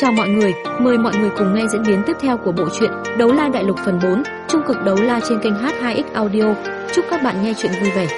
Chào mọi người, mời mọi người cùng nghe diễn biến tiếp theo của bộ truyện Đấu La Đại Lục phần 4, trung cực đấu la trên kênh H2X Audio. Chúc các bạn nghe truyện vui vẻ.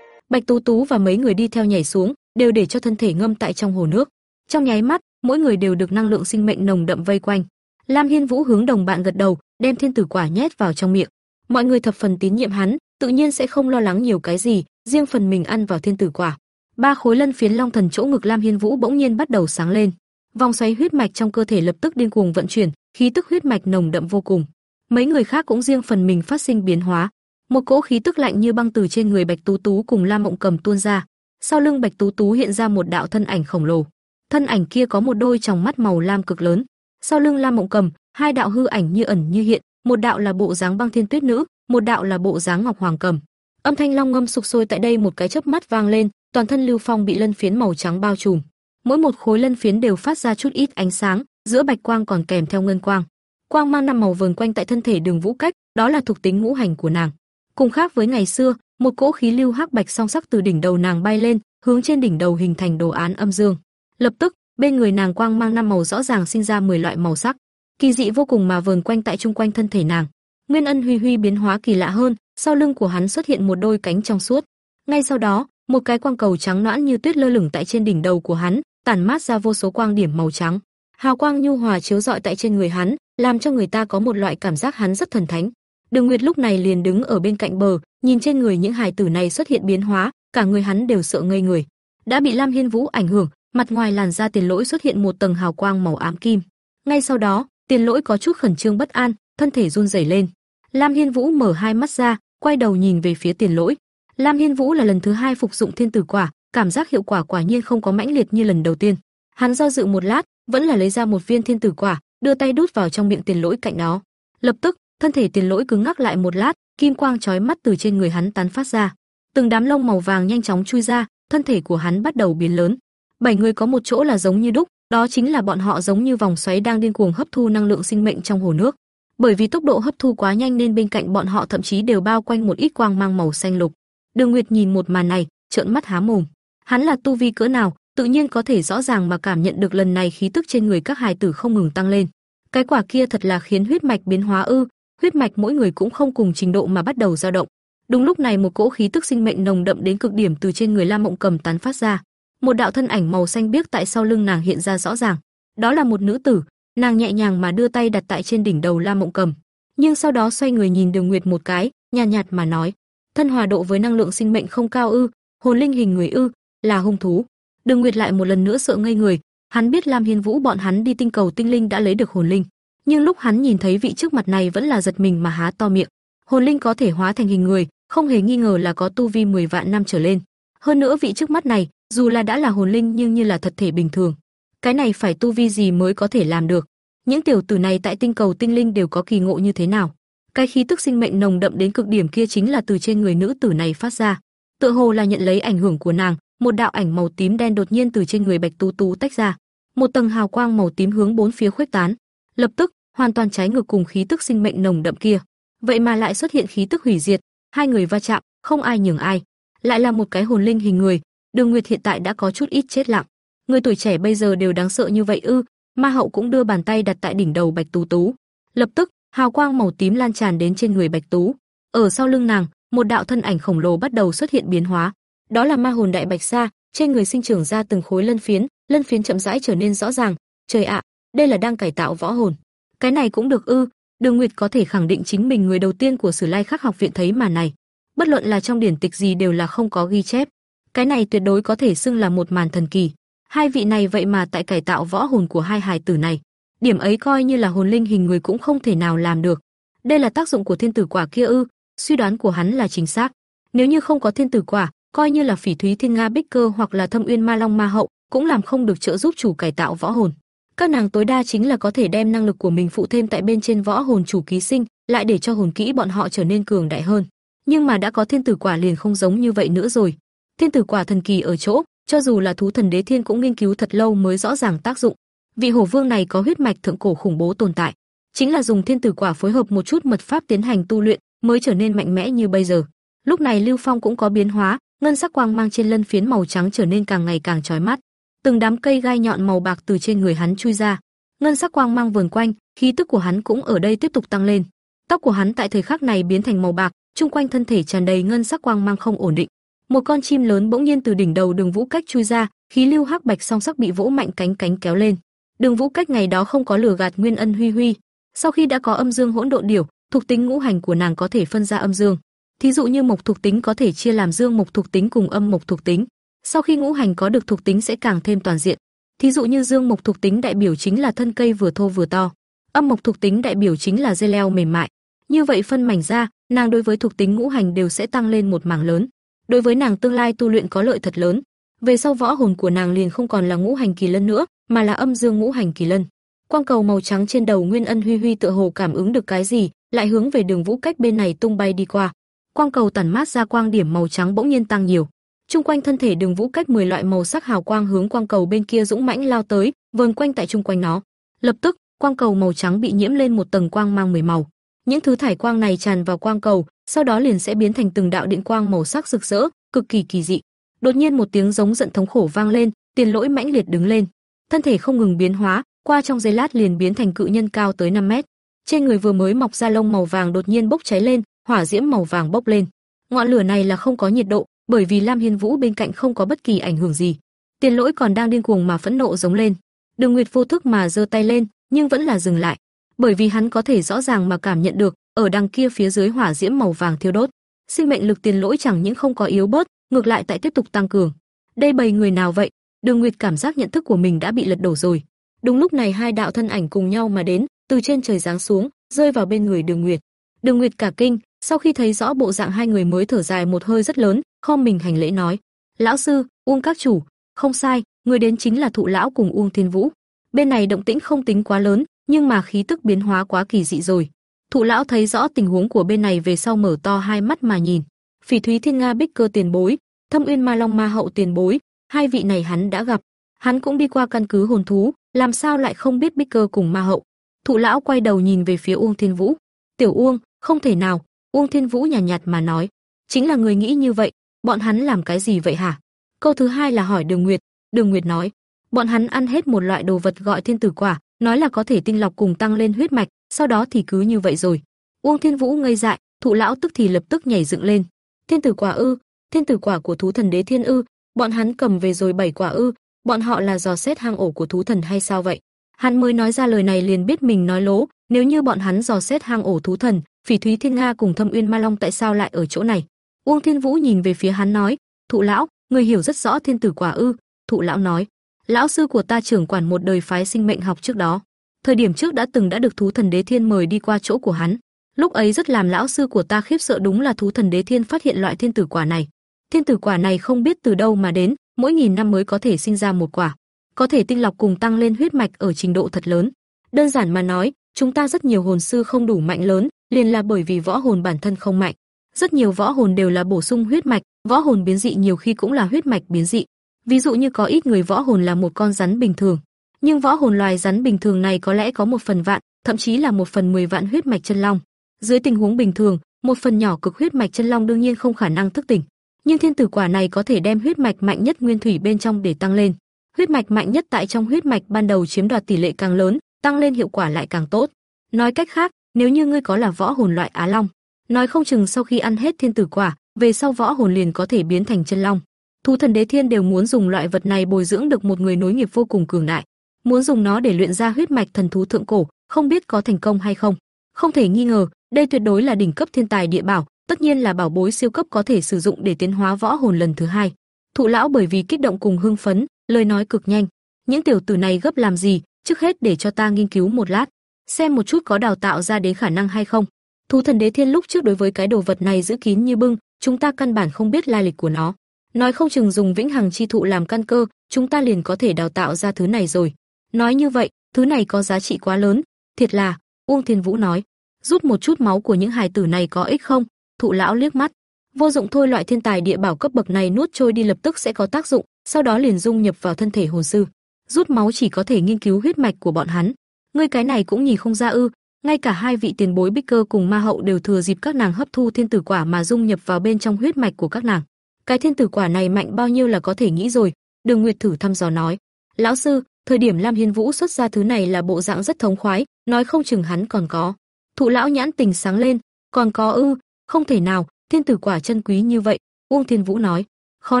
Bạch Tú Tú và mấy người đi theo nhảy xuống, đều để cho thân thể ngâm tại trong hồ nước. Trong nháy mắt, mỗi người đều được năng lượng sinh mệnh nồng đậm vây quanh. Lam Hiên Vũ hướng đồng bạn gật đầu, đem thiên tử quả nhét vào trong miệng. Mọi người thập phần tín nhiệm hắn, tự nhiên sẽ không lo lắng nhiều cái gì, riêng phần mình ăn vào thiên tử quả. Ba khối lân phiến long thần chỗ ngực Lam Hiên Vũ bỗng nhiên bắt đầu sáng lên. Vòng xoáy huyết mạch trong cơ thể lập tức điên cuồng vận chuyển, khí tức huyết mạch nồng đậm vô cùng. Mấy người khác cũng riêng phần mình phát sinh biến hóa. Một cỗ khí tức lạnh như băng từ trên người Bạch Tú Tú cùng Lam Mộng Cầm tuôn ra. Sau lưng Bạch Tú Tú hiện ra một đạo thân ảnh khổng lồ. Thân ảnh kia có một đôi tròng mắt màu lam cực lớn. Sau lưng Lam Mộng Cầm, hai đạo hư ảnh như ẩn như hiện, một đạo là bộ dáng băng thiên tuyết nữ, một đạo là bộ dáng ngọc hoàng cầm. Âm thanh long ngâm sục sôi tại đây một cái chớp mắt vang lên, toàn thân Lưu Phong bị lân phiến màu trắng bao trùm. Mỗi một khối lân phiến đều phát ra chút ít ánh sáng, giữa bạch quang còn kèm theo ngân quang. Quang mang năm màu vờn quanh tại thân thể Đường Vũ Cách, đó là thuộc tính ngũ hành của nàng. Cùng khác với ngày xưa, một cỗ khí lưu hắc bạch song sắc từ đỉnh đầu nàng bay lên, hướng trên đỉnh đầu hình thành đồ án âm dương. Lập tức, bên người nàng quang mang năm màu rõ ràng sinh ra 10 loại màu sắc, kỳ dị vô cùng mà vờn quanh tại trung quanh thân thể nàng. Nguyên Ân Huy Huy biến hóa kỳ lạ hơn, sau lưng của hắn xuất hiện một đôi cánh trong suốt. Ngay sau đó, một cái quang cầu trắng noãn như tuyết lơ lửng tại trên đỉnh đầu của hắn, tản mát ra vô số quang điểm màu trắng. Hào quang nhu hòa chiếu rọi tại trên người hắn, làm cho người ta có một loại cảm giác hắn rất thần thánh. Đường Nguyệt lúc này liền đứng ở bên cạnh bờ, nhìn trên người những hài tử này xuất hiện biến hóa, cả người hắn đều sợ ngây người. Đã bị Lam Hiên Vũ ảnh hưởng, mặt ngoài làn da tiền lỗi xuất hiện một tầng hào quang màu ám kim. Ngay sau đó, tiền lỗi có chút khẩn trương bất an, thân thể run rẩy lên. Lam Hiên Vũ mở hai mắt ra, quay đầu nhìn về phía tiền lỗi. Lam Hiên Vũ là lần thứ hai phục dụng thiên tử quả, cảm giác hiệu quả quả nhiên không có mãnh liệt như lần đầu tiên. Hắn do dự một lát, vẫn là lấy ra một viên thiên tử quả, đưa tay đút vào trong miệng tiền lỗi cạnh đó. Lập tức, thân thể tiền lỗi cứng ngắc lại một lát, kim quang chói mắt từ trên người hắn tán phát ra. Từng đám lông màu vàng nhanh chóng chui ra, thân thể của hắn bắt đầu biến lớn. Bảy người có một chỗ là giống như đúc, đó chính là bọn họ giống như vòng xoáy đang điên cuồng hấp thu năng lượng sinh mệnh trong hồ nước. Bởi vì tốc độ hấp thu quá nhanh nên bên cạnh bọn họ thậm chí đều bao quanh một ít quang mang màu xanh lục. Đường Nguyệt nhìn một màn này, trợn mắt há mồm. Hắn là tu vi cỡ nào, tự nhiên có thể rõ ràng mà cảm nhận được lần này khí tức trên người các hài tử không ngừng tăng lên. Cái quả kia thật là khiến huyết mạch biến hóa ư? Huyết mạch mỗi người cũng không cùng trình độ mà bắt đầu dao động. Đúng lúc này một cỗ khí tức sinh mệnh nồng đậm đến cực điểm từ trên người Lam Mộng Cầm tán phát ra. Một đạo thân ảnh màu xanh biếc tại sau lưng nàng hiện ra rõ ràng. Đó là một nữ tử, nàng nhẹ nhàng mà đưa tay đặt tại trên đỉnh đầu Lam Mộng Cầm, nhưng sau đó xoay người nhìn Đường Nguyệt một cái, nhàn nhạt, nhạt mà nói: "Thân hòa độ với năng lượng sinh mệnh không cao ư? Hồn linh hình người ư? Là hung thú?" Đường Nguyệt lại một lần nữa sợ ngây người, hắn biết Lam Hiên Vũ bọn hắn đi tinh cầu tinh linh đã lấy được hồn linh, nhưng lúc hắn nhìn thấy vị trước mặt này vẫn là giật mình mà há to miệng. Hồn linh có thể hóa thành hình người, không hề nghi ngờ là có tu vi 10 vạn năm trở lên. Hơn nữa vị trước mắt này, dù là đã là hồn linh nhưng như là thật thể bình thường. Cái này phải tu vi gì mới có thể làm được? Những tiểu tử này tại tinh cầu tinh linh đều có kỳ ngộ như thế nào? Cái khí tức sinh mệnh nồng đậm đến cực điểm kia chính là từ trên người nữ tử này phát ra. Tựa hồ là nhận lấy ảnh hưởng của nàng, một đạo ảnh màu tím đen đột nhiên từ trên người Bạch Tú Tú tách ra. Một tầng hào quang màu tím hướng bốn phía khuếch tán, lập tức hoàn toàn trái ngược cùng khí tức sinh mệnh nồng đậm kia. Vậy mà lại xuất hiện khí tức hủy diệt, hai người va chạm, không ai nhường ai. Lại là một cái hồn linh hình người, Đường Nguyệt hiện tại đã có chút ít chết lặng. Người tuổi trẻ bây giờ đều đáng sợ như vậy ư? Ma Hậu cũng đưa bàn tay đặt tại đỉnh đầu Bạch Tú Tú. Lập tức, hào quang màu tím lan tràn đến trên người Bạch Tú. Ở sau lưng nàng, một đạo thân ảnh khổng lồ bắt đầu xuất hiện biến hóa. Đó là ma hồn đại bạch sa, trên người sinh trưởng ra từng khối lân phiến, lân phiến chậm rãi trở nên rõ ràng. Trời ạ, đây là đang cải tạo võ hồn. Cái này cũng được ư? Đường Nguyệt có thể khẳng định chính mình người đầu tiên của Sử Lai Khắc học viện thấy màn này. Bất luận là trong điển tịch gì đều là không có ghi chép. Cái này tuyệt đối có thể xưng là một màn thần kỳ. Hai vị này vậy mà tại cải tạo võ hồn của hai hài tử này, điểm ấy coi như là hồn linh hình người cũng không thể nào làm được. Đây là tác dụng của thiên tử quả kia ư? Suy đoán của hắn là chính xác. Nếu như không có thiên tử quả, coi như là Phỉ Thúy Thiên Nga Bích Cơ hoặc là Thâm Uyên Ma Long Ma Hậu, cũng làm không được trợ giúp chủ cải tạo võ hồn. Các nàng tối đa chính là có thể đem năng lực của mình phụ thêm tại bên trên võ hồn chủ ký sinh, lại để cho hồn kỹ bọn họ trở nên cường đại hơn. Nhưng mà đã có thiên tử quả liền không giống như vậy nữa rồi. Thiên tử quả thần kỳ ở chỗ, cho dù là thú thần đế thiên cũng nghiên cứu thật lâu mới rõ ràng tác dụng. Vị hổ vương này có huyết mạch thượng cổ khủng bố tồn tại, chính là dùng thiên tử quả phối hợp một chút mật pháp tiến hành tu luyện mới trở nên mạnh mẽ như bây giờ. Lúc này Lưu Phong cũng có biến hóa, ngân sắc quang mang trên lân phiến màu trắng trở nên càng ngày càng chói mắt. từng đám cây gai nhọn màu bạc từ trên người hắn chui ra. Ngân sắc quang mang vờn quanh, khí tức của hắn cũng ở đây tiếp tục tăng lên. Tóc của hắn tại thời khắc này biến thành màu bạc, chung quanh thân thể tràn đầy ngân sắc quang mang không ổn định. Một con chim lớn bỗng nhiên từ đỉnh đầu Đường Vũ Cách chui ra, khí lưu hắc bạch song sắc bị vỗ mạnh cánh cánh kéo lên. Đường Vũ Cách ngày đó không có lừa gạt Nguyên Ân Huy Huy, sau khi đã có âm dương hỗn độn điểu, thuộc tính ngũ hành của nàng có thể phân ra âm dương. Thí dụ như mộc thuộc tính có thể chia làm dương mộc thuộc tính cùng âm mộc thuộc tính. Sau khi ngũ hành có được thuộc tính sẽ càng thêm toàn diện. Thí dụ như dương mộc thuộc tính đại biểu chính là thân cây vừa thô vừa to, âm mộc thuộc tính đại biểu chính là dây leo mềm mại. Như vậy phân mảnh ra, nàng đối với thuộc tính ngũ hành đều sẽ tăng lên một mảng lớn. Đối với nàng tương lai tu luyện có lợi thật lớn. Về sau võ hồn của nàng liền không còn là ngũ hành kỳ lân nữa, mà là âm dương ngũ hành kỳ lân. Quang cầu màu trắng trên đầu Nguyên Ân Huy Huy tựa hồ cảm ứng được cái gì, lại hướng về Đường Vũ Cách bên này tung bay đi qua. Quang cầu tản mát ra quang điểm màu trắng bỗng nhiên tăng nhiều. Trung quanh thân thể Đường Vũ Cách 10 loại màu sắc hào quang hướng quang cầu bên kia dũng mãnh lao tới, vờn quanh tại trung quanh nó. Lập tức, quang cầu màu trắng bị nhiễm lên một tầng quang mang mười màu. Những thứ thải quang này tràn vào quang cầu, sau đó liền sẽ biến thành từng đạo điện quang màu sắc rực rỡ, cực kỳ kỳ dị. Đột nhiên một tiếng giống giận thống khổ vang lên, Tiền Lỗi mãnh liệt đứng lên, thân thể không ngừng biến hóa, qua trong giây lát liền biến thành cự nhân cao tới 5 mét. Trên người vừa mới mọc ra lông màu vàng đột nhiên bốc cháy lên, hỏa diễm màu vàng bốc lên. Ngọn lửa này là không có nhiệt độ, bởi vì Lam Hiên Vũ bên cạnh không có bất kỳ ảnh hưởng gì. Tiền Lỗi còn đang điên cuồng mà phẫn nộ giống lên. Đường Nguyệt vô thức mà giơ tay lên, nhưng vẫn là dừng lại, bởi vì hắn có thể rõ ràng mà cảm nhận được, ở đằng kia phía dưới hỏa diễm màu vàng thiêu đốt, sinh mệnh lực Tiền Lỗi chẳng những không có yếu bớt, ngược lại tại tiếp tục tăng cường. Đây bầy người nào vậy? Đường Nguyệt cảm giác nhận thức của mình đã bị lật đổ rồi. Đúng lúc này hai đạo thân ảnh cùng nhau mà đến, từ trên trời giáng xuống, rơi vào bên người Đường Nguyệt. Đường Nguyệt cả kinh, sau khi thấy rõ bộ dạng hai người mới thở dài một hơi rất lớn, khom mình hành lễ nói: "Lão sư, Uông các chủ, không sai, người đến chính là Thụ lão cùng Uông Thiên Vũ." Bên này động tĩnh không tính quá lớn, nhưng mà khí tức biến hóa quá kỳ dị rồi. Thụ lão thấy rõ tình huống của bên này về sau mở to hai mắt mà nhìn. Phỉ Thúy Thiên Nga Bích Cơ tiền bối, Thâm Uyên Ma Long Ma Hậu tiền bối, hai vị này hắn đã gặp, hắn cũng đi qua căn cứ hồn thú, làm sao lại không biết Bích Cơ cùng Ma Hậu. Thụ lão quay đầu nhìn về phía Uông Thiên Vũ, "Tiểu Uông, không thể nào." Uông Thiên Vũ nhàn nhạt, nhạt mà nói, "Chính là người nghĩ như vậy, bọn hắn làm cái gì vậy hả?" Câu thứ hai là hỏi Đường Nguyệt, Đường Nguyệt nói, "Bọn hắn ăn hết một loại đồ vật gọi thiên tử quả, nói là có thể tinh lọc cùng tăng lên huyết mạch, sau đó thì cứ như vậy rồi." Uông Thiên Vũ ngây dại, Thụ lão tức thì lập tức nhảy dựng lên. "Thiên tử quả ư? Thiên tử quả của thú thần đế thiên ư? Bọn hắn cầm về rồi bảy quả ư? Bọn họ là dò xét hang ổ của thú thần hay sao vậy?" Hắn mới nói ra lời này liền biết mình nói lố, nếu như bọn hắn dò xét hang ổ thú thần, Phỉ Thúy Thiên Nga cùng Thâm Uyên Ma Long tại sao lại ở chỗ này? Uông Thiên Vũ nhìn về phía hắn nói, "Thụ lão, người hiểu rất rõ thiên tử quả ư?" Thụ lão nói, "Lão sư của ta trưởng quản một đời phái sinh mệnh học trước đó, thời điểm trước đã từng đã được thú thần đế thiên mời đi qua chỗ của hắn. Lúc ấy rất làm lão sư của ta khiếp sợ đúng là thú thần đế thiên phát hiện loại thiên tử quả này. Thiên tử quả này không biết từ đâu mà đến, mỗi nghìn năm mới có thể sinh ra một quả, có thể tinh lọc cùng tăng lên huyết mạch ở trình độ thật lớn. Đơn giản mà nói, chúng ta rất nhiều hồn sư không đủ mạnh lớn, liền là bởi vì võ hồn bản thân không mạnh. Rất nhiều võ hồn đều là bổ sung huyết mạch, võ hồn biến dị nhiều khi cũng là huyết mạch biến dị. Ví dụ như có ít người võ hồn là một con rắn bình thường, nhưng võ hồn loài rắn bình thường này có lẽ có một phần vạn, thậm chí là một phần mười vạn huyết mạch chân long. Dưới tình huống bình thường, một phần nhỏ cực huyết mạch chân long đương nhiên không khả năng thức tỉnh, nhưng thiên tử quả này có thể đem huyết mạch mạnh nhất nguyên thủy bên trong để tăng lên. Huyết mạch mạnh nhất tại trong huyết mạch ban đầu chiếm đoạt tỷ lệ càng lớn, tăng lên hiệu quả lại càng tốt. Nói cách khác, nếu như ngươi có là võ hồn loại Á Long, nói không chừng sau khi ăn hết thiên tử quả, về sau võ hồn liền có thể biến thành chân long. Thú thần đế thiên đều muốn dùng loại vật này bồi dưỡng được một người nối nghiệp vô cùng cường đại, muốn dùng nó để luyện ra huyết mạch thần thú thượng cổ, không biết có thành công hay không. Không thể nghi ngờ, đây tuyệt đối là đỉnh cấp thiên tài địa bảo, tất nhiên là bảo bối siêu cấp có thể sử dụng để tiến hóa võ hồn lần thứ hai. Thụ lão bởi vì kích động cùng hưng phấn, lời nói cực nhanh. Những tiểu tử này gấp làm gì, trước hết để cho ta nghiên cứu một lát, xem một chút có đào tạo ra đến khả năng hay không. Thú thần đế thiên lúc trước đối với cái đồ vật này giữ kín như bưng, chúng ta căn bản không biết lai lịch của nó. Nói không chừng dùng vĩnh hằng chi thụ làm căn cơ, chúng ta liền có thể đào tạo ra thứ này rồi. Nói như vậy, thứ này có giá trị quá lớn, thiệt là, Uông Thiên Vũ nói, rút một chút máu của những hài tử này có ích không? Thụ lão liếc mắt, vô dụng thôi loại thiên tài địa bảo cấp bậc này nuốt trôi đi lập tức sẽ có tác dụng, sau đó liền dung nhập vào thân thể hồn sư. Rút máu chỉ có thể nghiên cứu huyết mạch của bọn hắn. Ngươi cái này cũng nhìn không ra ư? Ngay cả hai vị tiền bối Bích Cơ cùng Ma Hậu đều thừa dịp các nàng hấp thu thiên tử quả mà dung nhập vào bên trong huyết mạch của các nàng. Cái thiên tử quả này mạnh bao nhiêu là có thể nghĩ rồi, Đường Nguyệt thử thăm dò nói. "Lão sư, thời điểm Lam Hiên Vũ xuất ra thứ này là bộ dạng rất thống khoái, nói không chừng hắn còn có." Thụ lão nhãn tình sáng lên, "Còn có ư? Không thể nào, thiên tử quả chân quý như vậy." Uông Thiên Vũ nói, "Khó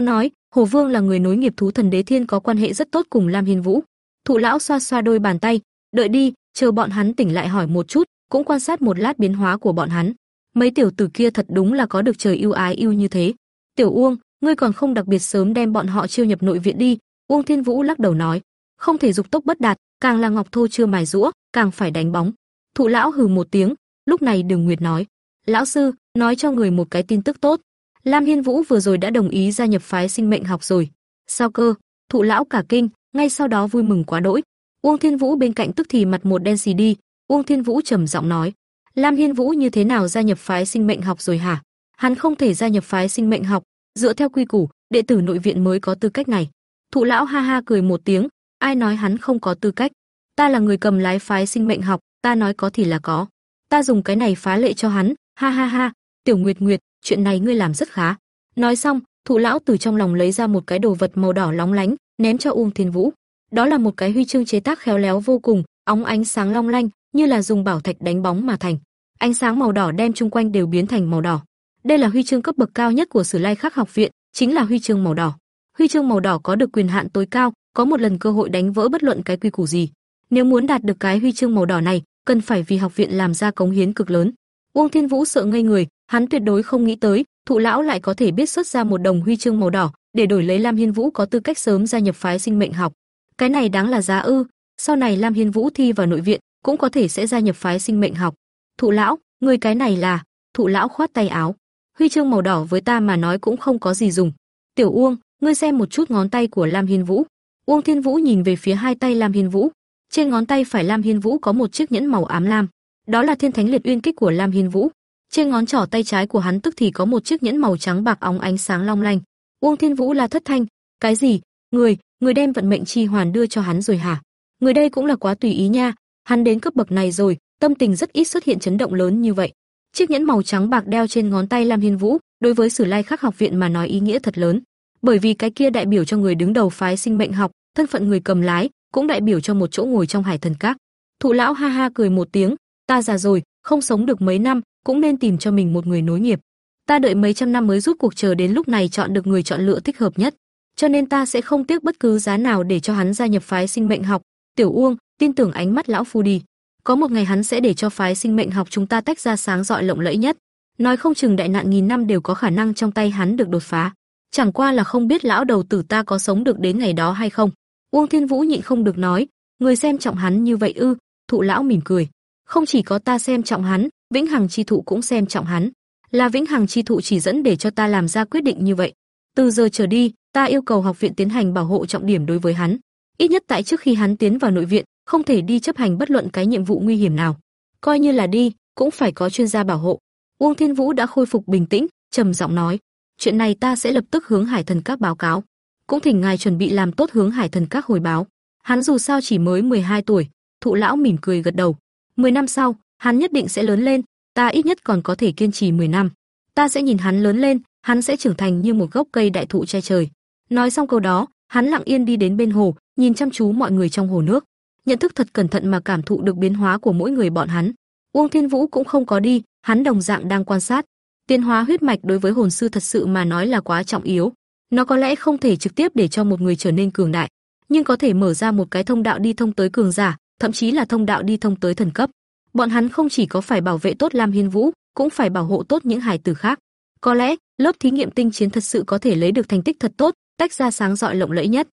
nói, Hồ Vương là người nối nghiệp thú thần đế thiên có quan hệ rất tốt cùng Lam Hiên Vũ." Thụ lão xoa xoa đôi bàn tay, "Đợi đi, chờ bọn hắn tỉnh lại hỏi một chút, cũng quan sát một lát biến hóa của bọn hắn." Mấy tiểu tử kia thật đúng là có được trời yêu ái yêu như thế. Tiểu Uông, ngươi còn không đặc biệt sớm đem bọn họ chiêu nhập nội viện đi, Uông Thiên Vũ lắc đầu nói, không thể dục tốc bất đạt, càng là ngọc thô chưa mài rũa, càng phải đánh bóng. Thụ lão hừ một tiếng, lúc này Đường Nguyệt nói, lão sư, nói cho người một cái tin tức tốt. Lam Hiên Vũ vừa rồi đã đồng ý gia nhập phái sinh mệnh học rồi. Sao cơ? Thụ lão cả kinh, ngay sau đó vui mừng quá đỗi. Uông Thiên Vũ bên cạnh tức thì mặt một đen xì đi, Uông Thiên Vũ trầm giọng nói, Lam Hiên Vũ như thế nào gia nhập phái sinh mệnh học rồi hả? Hắn không thể gia nhập phái sinh mệnh học, dựa theo quy củ, đệ tử nội viện mới có tư cách này. Thụ lão ha ha cười một tiếng, ai nói hắn không có tư cách? Ta là người cầm lái phái sinh mệnh học, ta nói có thì là có. Ta dùng cái này phá lệ cho hắn, ha ha ha, Tiểu Nguyệt Nguyệt, chuyện này ngươi làm rất khá. Nói xong, thủ lão từ trong lòng lấy ra một cái đồ vật màu đỏ lóng lánh, ném cho Uông Thiên Vũ. Đó là một cái huy chương chế tác khéo léo vô cùng, óng ánh sáng long lanh, như là dùng bảo thạch đánh bóng mà thành. Ánh sáng màu đỏ đem chung quanh đều biến thành màu đỏ. Đây là huy chương cấp bậc cao nhất của Sử Lai Khắc học viện, chính là huy chương màu đỏ. Huy chương màu đỏ có được quyền hạn tối cao, có một lần cơ hội đánh vỡ bất luận cái quy củ gì. Nếu muốn đạt được cái huy chương màu đỏ này, cần phải vì học viện làm ra cống hiến cực lớn. Uông Thiên Vũ sợ ngây người, hắn tuyệt đối không nghĩ tới, thụ lão lại có thể biết xuất ra một đồng huy chương màu đỏ, để đổi lấy Lam Hiên Vũ có tư cách sớm gia nhập phái sinh mệnh học. Cái này đáng là giá ư? Sau này Lam Hiên Vũ thi vào nội viện, cũng có thể sẽ gia nhập phái sinh mệnh học. Thụ lão, người cái này là? Thụ lão khoát tay áo. Huy chương màu đỏ với ta mà nói cũng không có gì dùng. Tiểu Uông, ngươi xem một chút ngón tay của Lam Hiên Vũ. Uông Thiên Vũ nhìn về phía hai tay Lam Hiên Vũ. Trên ngón tay phải Lam Hiên Vũ có một chiếc nhẫn màu ám lam, đó là Thiên Thánh Liệt Uyên Kích của Lam Hiên Vũ. Trên ngón trỏ tay trái của hắn tức thì có một chiếc nhẫn màu trắng bạc óng ánh sáng long lanh. Uông Thiên Vũ là thất thanh, cái gì? Người, người đem vận mệnh chi hoàn đưa cho hắn rồi hả? Người đây cũng là quá tùy ý nha, hắn đến cấp bậc này rồi, tâm tình rất ít xuất hiện chấn động lớn như vậy. Chiếc nhẫn màu trắng bạc đeo trên ngón tay Lam Hiên Vũ, đối với Sử Lai Khắc học viện mà nói ý nghĩa thật lớn, bởi vì cái kia đại biểu cho người đứng đầu phái sinh mệnh học, thân phận người cầm lái, cũng đại biểu cho một chỗ ngồi trong Hải Thần Các. Thụ lão ha ha cười một tiếng, ta già rồi, không sống được mấy năm, cũng nên tìm cho mình một người nối nghiệp. Ta đợi mấy trăm năm mới rút cuộc chờ đến lúc này chọn được người chọn lựa thích hợp nhất, cho nên ta sẽ không tiếc bất cứ giá nào để cho hắn gia nhập phái sinh mệnh học. Tiểu Uông, tin tưởng ánh mắt lão phu đi. Có một ngày hắn sẽ để cho phái sinh mệnh học chúng ta tách ra sáng rọi lộng lẫy nhất. Nói không chừng đại nạn nghìn năm đều có khả năng trong tay hắn được đột phá. Chẳng qua là không biết lão đầu tử ta có sống được đến ngày đó hay không. Uông Thiên Vũ nhịn không được nói, người xem trọng hắn như vậy ư? Thụ lão mỉm cười, không chỉ có ta xem trọng hắn, Vĩnh Hằng chi thụ cũng xem trọng hắn. Là Vĩnh Hằng chi thụ chỉ dẫn để cho ta làm ra quyết định như vậy. Từ giờ trở đi, ta yêu cầu học viện tiến hành bảo hộ trọng điểm đối với hắn. Ít nhất tại trước khi hắn tiến vào nội viện, không thể đi chấp hành bất luận cái nhiệm vụ nguy hiểm nào. Coi như là đi, cũng phải có chuyên gia bảo hộ. Uông Thiên Vũ đã khôi phục bình tĩnh, trầm giọng nói: "Chuyện này ta sẽ lập tức hướng Hải Thần Các báo cáo, cũng thỉnh ngài chuẩn bị làm tốt hướng Hải Thần Các hồi báo." Hắn dù sao chỉ mới 12 tuổi, Thụ lão mỉm cười gật đầu. 10 năm sau, hắn nhất định sẽ lớn lên, ta ít nhất còn có thể kiên trì 10 năm. Ta sẽ nhìn hắn lớn lên, hắn sẽ trưởng thành như một gốc cây đại thụ che trời. Nói xong câu đó, hắn lặng yên đi đến bên hồ, nhìn chăm chú mọi người trong hồ nước nhận thức thật cẩn thận mà cảm thụ được biến hóa của mỗi người bọn hắn. Uông Thiên Vũ cũng không có đi, hắn đồng dạng đang quan sát. Tiến hóa huyết mạch đối với hồn sư thật sự mà nói là quá trọng yếu. Nó có lẽ không thể trực tiếp để cho một người trở nên cường đại, nhưng có thể mở ra một cái thông đạo đi thông tới cường giả, thậm chí là thông đạo đi thông tới thần cấp. Bọn hắn không chỉ có phải bảo vệ tốt Lam Hiên Vũ, cũng phải bảo hộ tốt những hài tử khác. Có lẽ, lớp thí nghiệm tinh chiến thật sự có thể lấy được thành tích thật tốt, tách ra sáng rọi lộng lẫy nhất.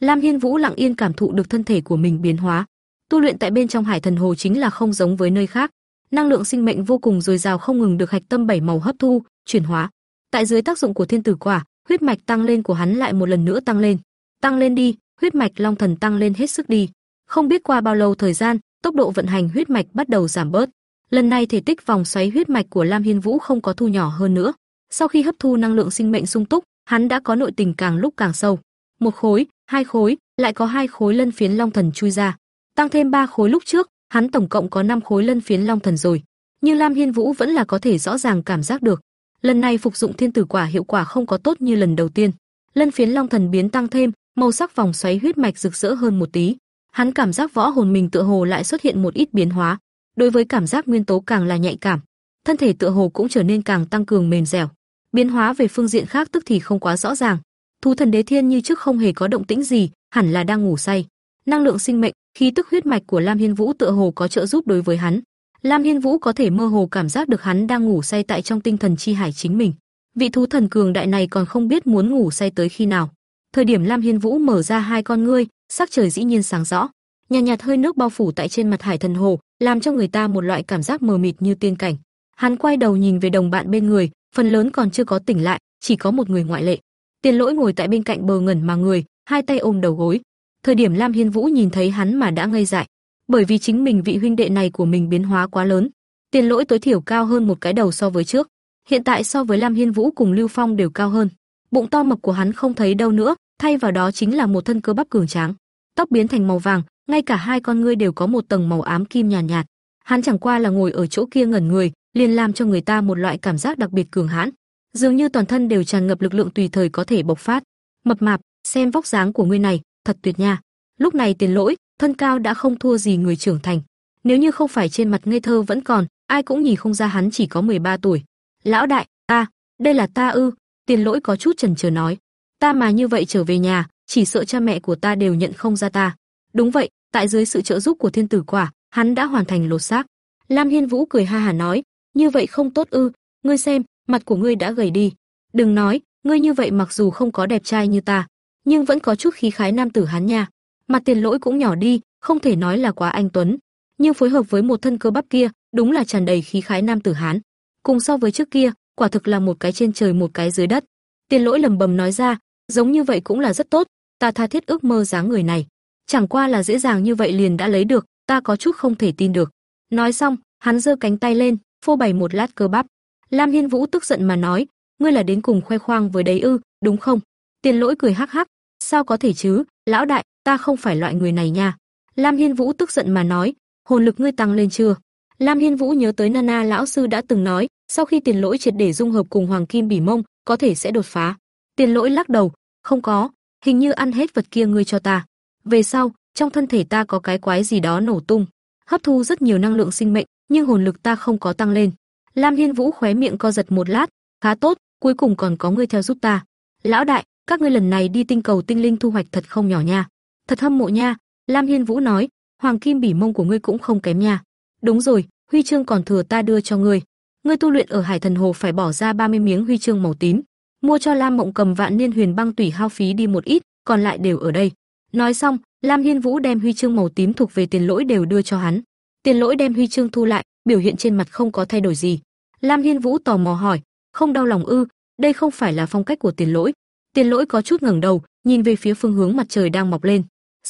Lam Hiên Vũ lặng yên cảm thụ được thân thể của mình biến hóa. Tu luyện tại bên trong Hải Thần Hồ chính là không giống với nơi khác. Năng lượng sinh mệnh vô cùng dồi dào không ngừng được hạch tâm bảy màu hấp thu, chuyển hóa. Tại dưới tác dụng của thiên tử quả, huyết mạch tăng lên của hắn lại một lần nữa tăng lên. Tăng lên đi, huyết mạch long thần tăng lên hết sức đi. Không biết qua bao lâu thời gian, tốc độ vận hành huyết mạch bắt đầu giảm bớt. Lần này thể tích vòng xoáy huyết mạch của Lam Hiên Vũ không có thu nhỏ hơn nữa. Sau khi hấp thu năng lượng sinh mệnh sung túc, hắn đã có nội tình càng lúc càng sâu. Một khối, hai khối, lại có hai khối lân phiến long thần chui ra. Tăng thêm ba khối lúc trước, hắn tổng cộng có năm khối lân phiến long thần rồi. Nhưng Lam Hiên Vũ vẫn là có thể rõ ràng cảm giác được. Lần này phục dụng thiên tử quả hiệu quả không có tốt như lần đầu tiên. Lân phiến long thần biến tăng thêm, màu sắc vòng xoáy huyết mạch rực rỡ hơn một tí. Hắn cảm giác võ hồn mình tựa hồ lại xuất hiện một ít biến hóa. Đối với cảm giác nguyên tố càng là nhạy cảm, thân thể tựa hồ cũng trở nên càng tăng cường mềm dẻo. Biến hóa về phương diện khác tức thì không quá rõ ràng. Thú thần đế thiên như trước không hề có động tĩnh gì, hẳn là đang ngủ say. Năng lượng sinh mệnh, khí tức huyết mạch của Lam Hiên Vũ tựa hồ có trợ giúp đối với hắn. Lam Hiên Vũ có thể mơ hồ cảm giác được hắn đang ngủ say tại trong tinh thần chi hải chính mình. Vị thú thần cường đại này còn không biết muốn ngủ say tới khi nào. Thời điểm Lam Hiên Vũ mở ra hai con ngươi, sắc trời dĩ nhiên sáng rõ. Nhàn nhạt, nhạt hơi nước bao phủ tại trên mặt hải thần hồ, làm cho người ta một loại cảm giác mờ mịt như tiên cảnh. Hắn quay đầu nhìn về đồng bạn bên người, phần lớn còn chưa có tỉnh lại, chỉ có một người ngoại lệ. Tiền Lỗi ngồi tại bên cạnh bờ ngẩn mà người, hai tay ôm đầu gối. Thời điểm Lam Hiên Vũ nhìn thấy hắn mà đã ngây dại, bởi vì chính mình vị huynh đệ này của mình biến hóa quá lớn. Tiền Lỗi tối thiểu cao hơn một cái đầu so với trước, hiện tại so với Lam Hiên Vũ cùng Lưu Phong đều cao hơn. Bụng to mập của hắn không thấy đâu nữa, thay vào đó chính là một thân cơ bắp cường tráng. Tóc biến thành màu vàng, ngay cả hai con ngươi đều có một tầng màu ám kim nhàn nhạt, nhạt. Hắn chẳng qua là ngồi ở chỗ kia ngẩn người, liền làm cho người ta một loại cảm giác đặc biệt cường hãn, dường như toàn thân đều tràn ngập lực lượng tùy thời có thể bộc phát. Mập mạp, xem vóc dáng của ngươi này, thật tuyệt nha. Lúc này Tiền Lỗi, thân cao đã không thua gì người trưởng thành. Nếu như không phải trên mặt ngây thơ vẫn còn, ai cũng nhìn không ra hắn chỉ có 13 tuổi. Lão đại, ta, đây là ta ư? Tiền Lỗi có chút chần chờ nói, ta mà như vậy trở về nhà, chỉ sợ cha mẹ của ta đều nhận không ra ta. Đúng vậy, tại dưới sự trợ giúp của thiên tử quả, hắn đã hoàn thành lột xác. Lam Hiên Vũ cười ha hà nói, như vậy không tốt ư? Ngươi xem, mặt của ngươi đã gầy đi. Đừng nói, ngươi như vậy mặc dù không có đẹp trai như ta, nhưng vẫn có chút khí khái nam tử hắn nha. Mặt tiền lỗi cũng nhỏ đi, không thể nói là quá anh tuấn, nhưng phối hợp với một thân cơ bắp kia, đúng là tràn đầy khí khái nam tử hán. Cùng so với trước kia, quả thực là một cái trên trời một cái dưới đất. Tiền lỗi lầm bầm nói ra, giống như vậy cũng là rất tốt, ta tha thiết ước mơ dáng người này. Chẳng qua là dễ dàng như vậy liền đã lấy được, ta có chút không thể tin được. Nói xong, hắn giơ cánh tay lên, phô bày một lát cơ bắp. Lam Hiên Vũ tức giận mà nói, ngươi là đến cùng khoe khoang với đấy ư, đúng không? Tiền Lỗi cười hắc hắc, sao có thể chứ, lão đại, ta không phải loại người này nha. Lam Hiên Vũ tức giận mà nói, hồn lực ngươi tăng lên chưa? Lam Hiên Vũ nhớ tới Nana lão sư đã từng nói, sau khi Tiền Lỗi triệt để dung hợp cùng Hoàng Kim Bỉ Mông, có thể sẽ đột phá. Tiền Lỗi lắc đầu, không có, hình như ăn hết vật kia ngươi cho ta. Về sau, trong thân thể ta có cái quái gì đó nổ tung, hấp thu rất nhiều năng lượng sinh mệnh, nhưng hồn lực ta không có tăng lên. Lam Hiên Vũ khóe miệng co giật một lát, khá tốt, cuối cùng còn có ngươi theo giúp ta. Lão đại, các ngươi lần này đi tinh cầu tinh linh thu hoạch thật không nhỏ nha. Thật hâm mộ nha, Lam Hiên Vũ nói, hoàng kim bỉ mông của ngươi cũng không kém nha. Đúng rồi, huy chương còn thừa ta đưa cho ngươi. Ngươi tu luyện ở Hải Thần Hồ phải bỏ ra 30 miếng huy chương màu tím, mua cho Lam Mộng Cầm vạn niên huyền băng tùy hao phí đi một ít, còn lại đều ở đây. Nói xong, Lam Hiên Vũ đem huy chương màu tím thuộc về tiền lỗi đều đưa cho hắn. Tiền lỗi đem huy chương thu lại, biểu hiện trên mặt không có thay đổi gì. Lam Hiên Vũ tò mò hỏi, không đau lòng ư? Đây không phải là phong cách của tiền lỗi. Tiền lỗi có chút ngẩng đầu, nhìn về phía phương hướng mặt trời đang mọc lên.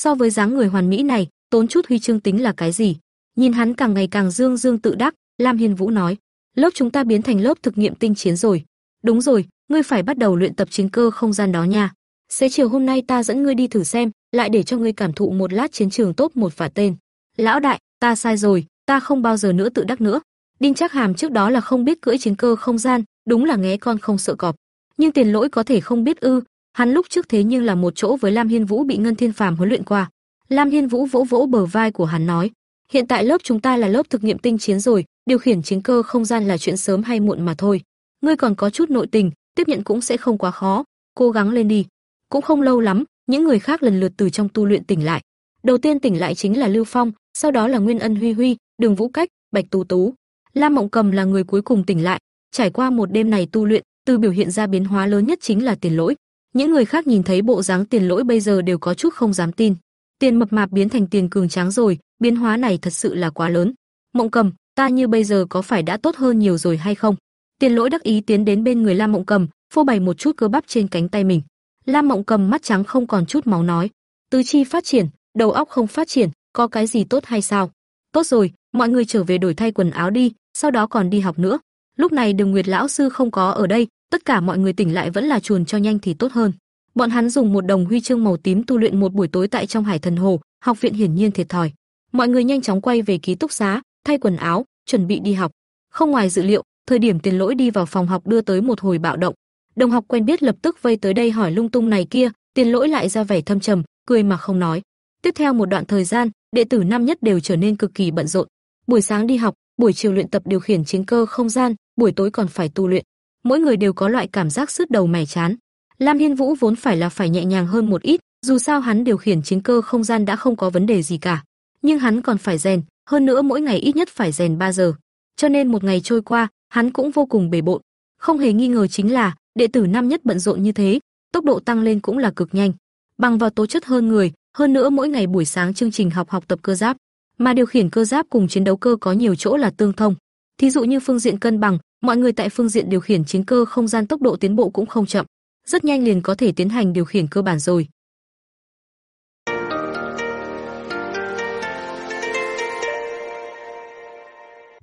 So với dáng người hoàn mỹ này, tốn chút huy chương tính là cái gì? Nhìn hắn càng ngày càng dương dương tự đắc, Lam Hiên Vũ nói, lớp chúng ta biến thành lớp thực nghiệm tinh chiến rồi. Đúng rồi, ngươi phải bắt đầu luyện tập chiến cơ không gian đó nha. Sẽ chiều hôm nay ta dẫn ngươi đi thử xem, lại để cho ngươi cảm thụ một lát chiến trường tốt một vả tên. Lão đại, ta sai rồi, ta không bao giờ nữa tự đắc nữa. Đinh Trác Hàm trước đó là không biết cưỡi chiến cơ không gian, đúng là nghe con không sợ cọp. Nhưng Tiền Lỗi có thể không biết ư? Hắn lúc trước thế nhưng là một chỗ với Lam Hiên Vũ bị Ngân Thiên Phàm huấn luyện qua. Lam Hiên Vũ vỗ vỗ bờ vai của hắn nói: "Hiện tại lớp chúng ta là lớp thực nghiệm tinh chiến rồi, điều khiển chiến cơ không gian là chuyện sớm hay muộn mà thôi. Ngươi còn có chút nội tình, tiếp nhận cũng sẽ không quá khó, cố gắng lên đi." Cũng không lâu lắm, những người khác lần lượt từ trong tu luyện tỉnh lại. Đầu tiên tỉnh lại chính là Lưu Phong, sau đó là Nguyên Ân Huy Huy, Đường Vũ Cách, Bạch Tú Tú. Lam Mộng Cầm là người cuối cùng tỉnh lại, trải qua một đêm này tu luyện, từ biểu hiện ra biến hóa lớn nhất chính là Tiền Lỗi. Những người khác nhìn thấy bộ dáng Tiền Lỗi bây giờ đều có chút không dám tin. Tiền mập mạp biến thành tiền cường tráng rồi, biến hóa này thật sự là quá lớn. Mộng Cầm, ta như bây giờ có phải đã tốt hơn nhiều rồi hay không? Tiền Lỗi đắc ý tiến đến bên người Lam Mộng Cầm, phô bày một chút cơ bắp trên cánh tay mình. Lam Mộng Cầm mắt trắng không còn chút máu nói, tứ chi phát triển, đầu óc không phát triển, có cái gì tốt hay sao? Tốt rồi, mọi người trở về đổi thay quần áo đi, sau đó còn đi học nữa. Lúc này Đường Nguyệt lão sư không có ở đây, tất cả mọi người tỉnh lại vẫn là chuồn cho nhanh thì tốt hơn. Bọn hắn dùng một đồng huy chương màu tím tu luyện một buổi tối tại trong Hải Thần Hồ, học viện hiển nhiên thiệt thòi. Mọi người nhanh chóng quay về ký túc xá, thay quần áo, chuẩn bị đi học. Không ngoài dự liệu, thời điểm Tiền Lỗi đi vào phòng học đưa tới một hồi bạo động. Đồng học quen biết lập tức vây tới đây hỏi lung tung này kia, Tiền Lỗi lại ra vẻ thâm trầm, cười mà không nói. Tiếp theo một đoạn thời gian, đệ tử năm nhất đều trở nên cực kỳ bận rộn. Buổi sáng đi học, buổi chiều luyện tập điều khiển chiến cơ không gian, buổi tối còn phải tu luyện. Mỗi người đều có loại cảm giác sứt đầu mẻ chán. Lam Hiên Vũ vốn phải là phải nhẹ nhàng hơn một ít, dù sao hắn điều khiển chiến cơ không gian đã không có vấn đề gì cả, nhưng hắn còn phải rèn, hơn nữa mỗi ngày ít nhất phải rèn 3 giờ. Cho nên một ngày trôi qua, hắn cũng vô cùng bể bộn. Không hề nghi ngờ chính là, đệ tử năm nhất bận rộn như thế, tốc độ tăng lên cũng là cực nhanh. Bằng vào tố chất hơn người, hơn nữa mỗi ngày buổi sáng chương trình học học tập cơ giáp, mà điều khiển cơ giáp cùng chiến đấu cơ có nhiều chỗ là tương thông. Thí dụ như phương diện cân bằng, mọi người tại phương diện điều khiển chiến cơ không gian tốc độ tiến bộ cũng không chậm, rất nhanh liền có thể tiến hành điều khiển cơ bản rồi.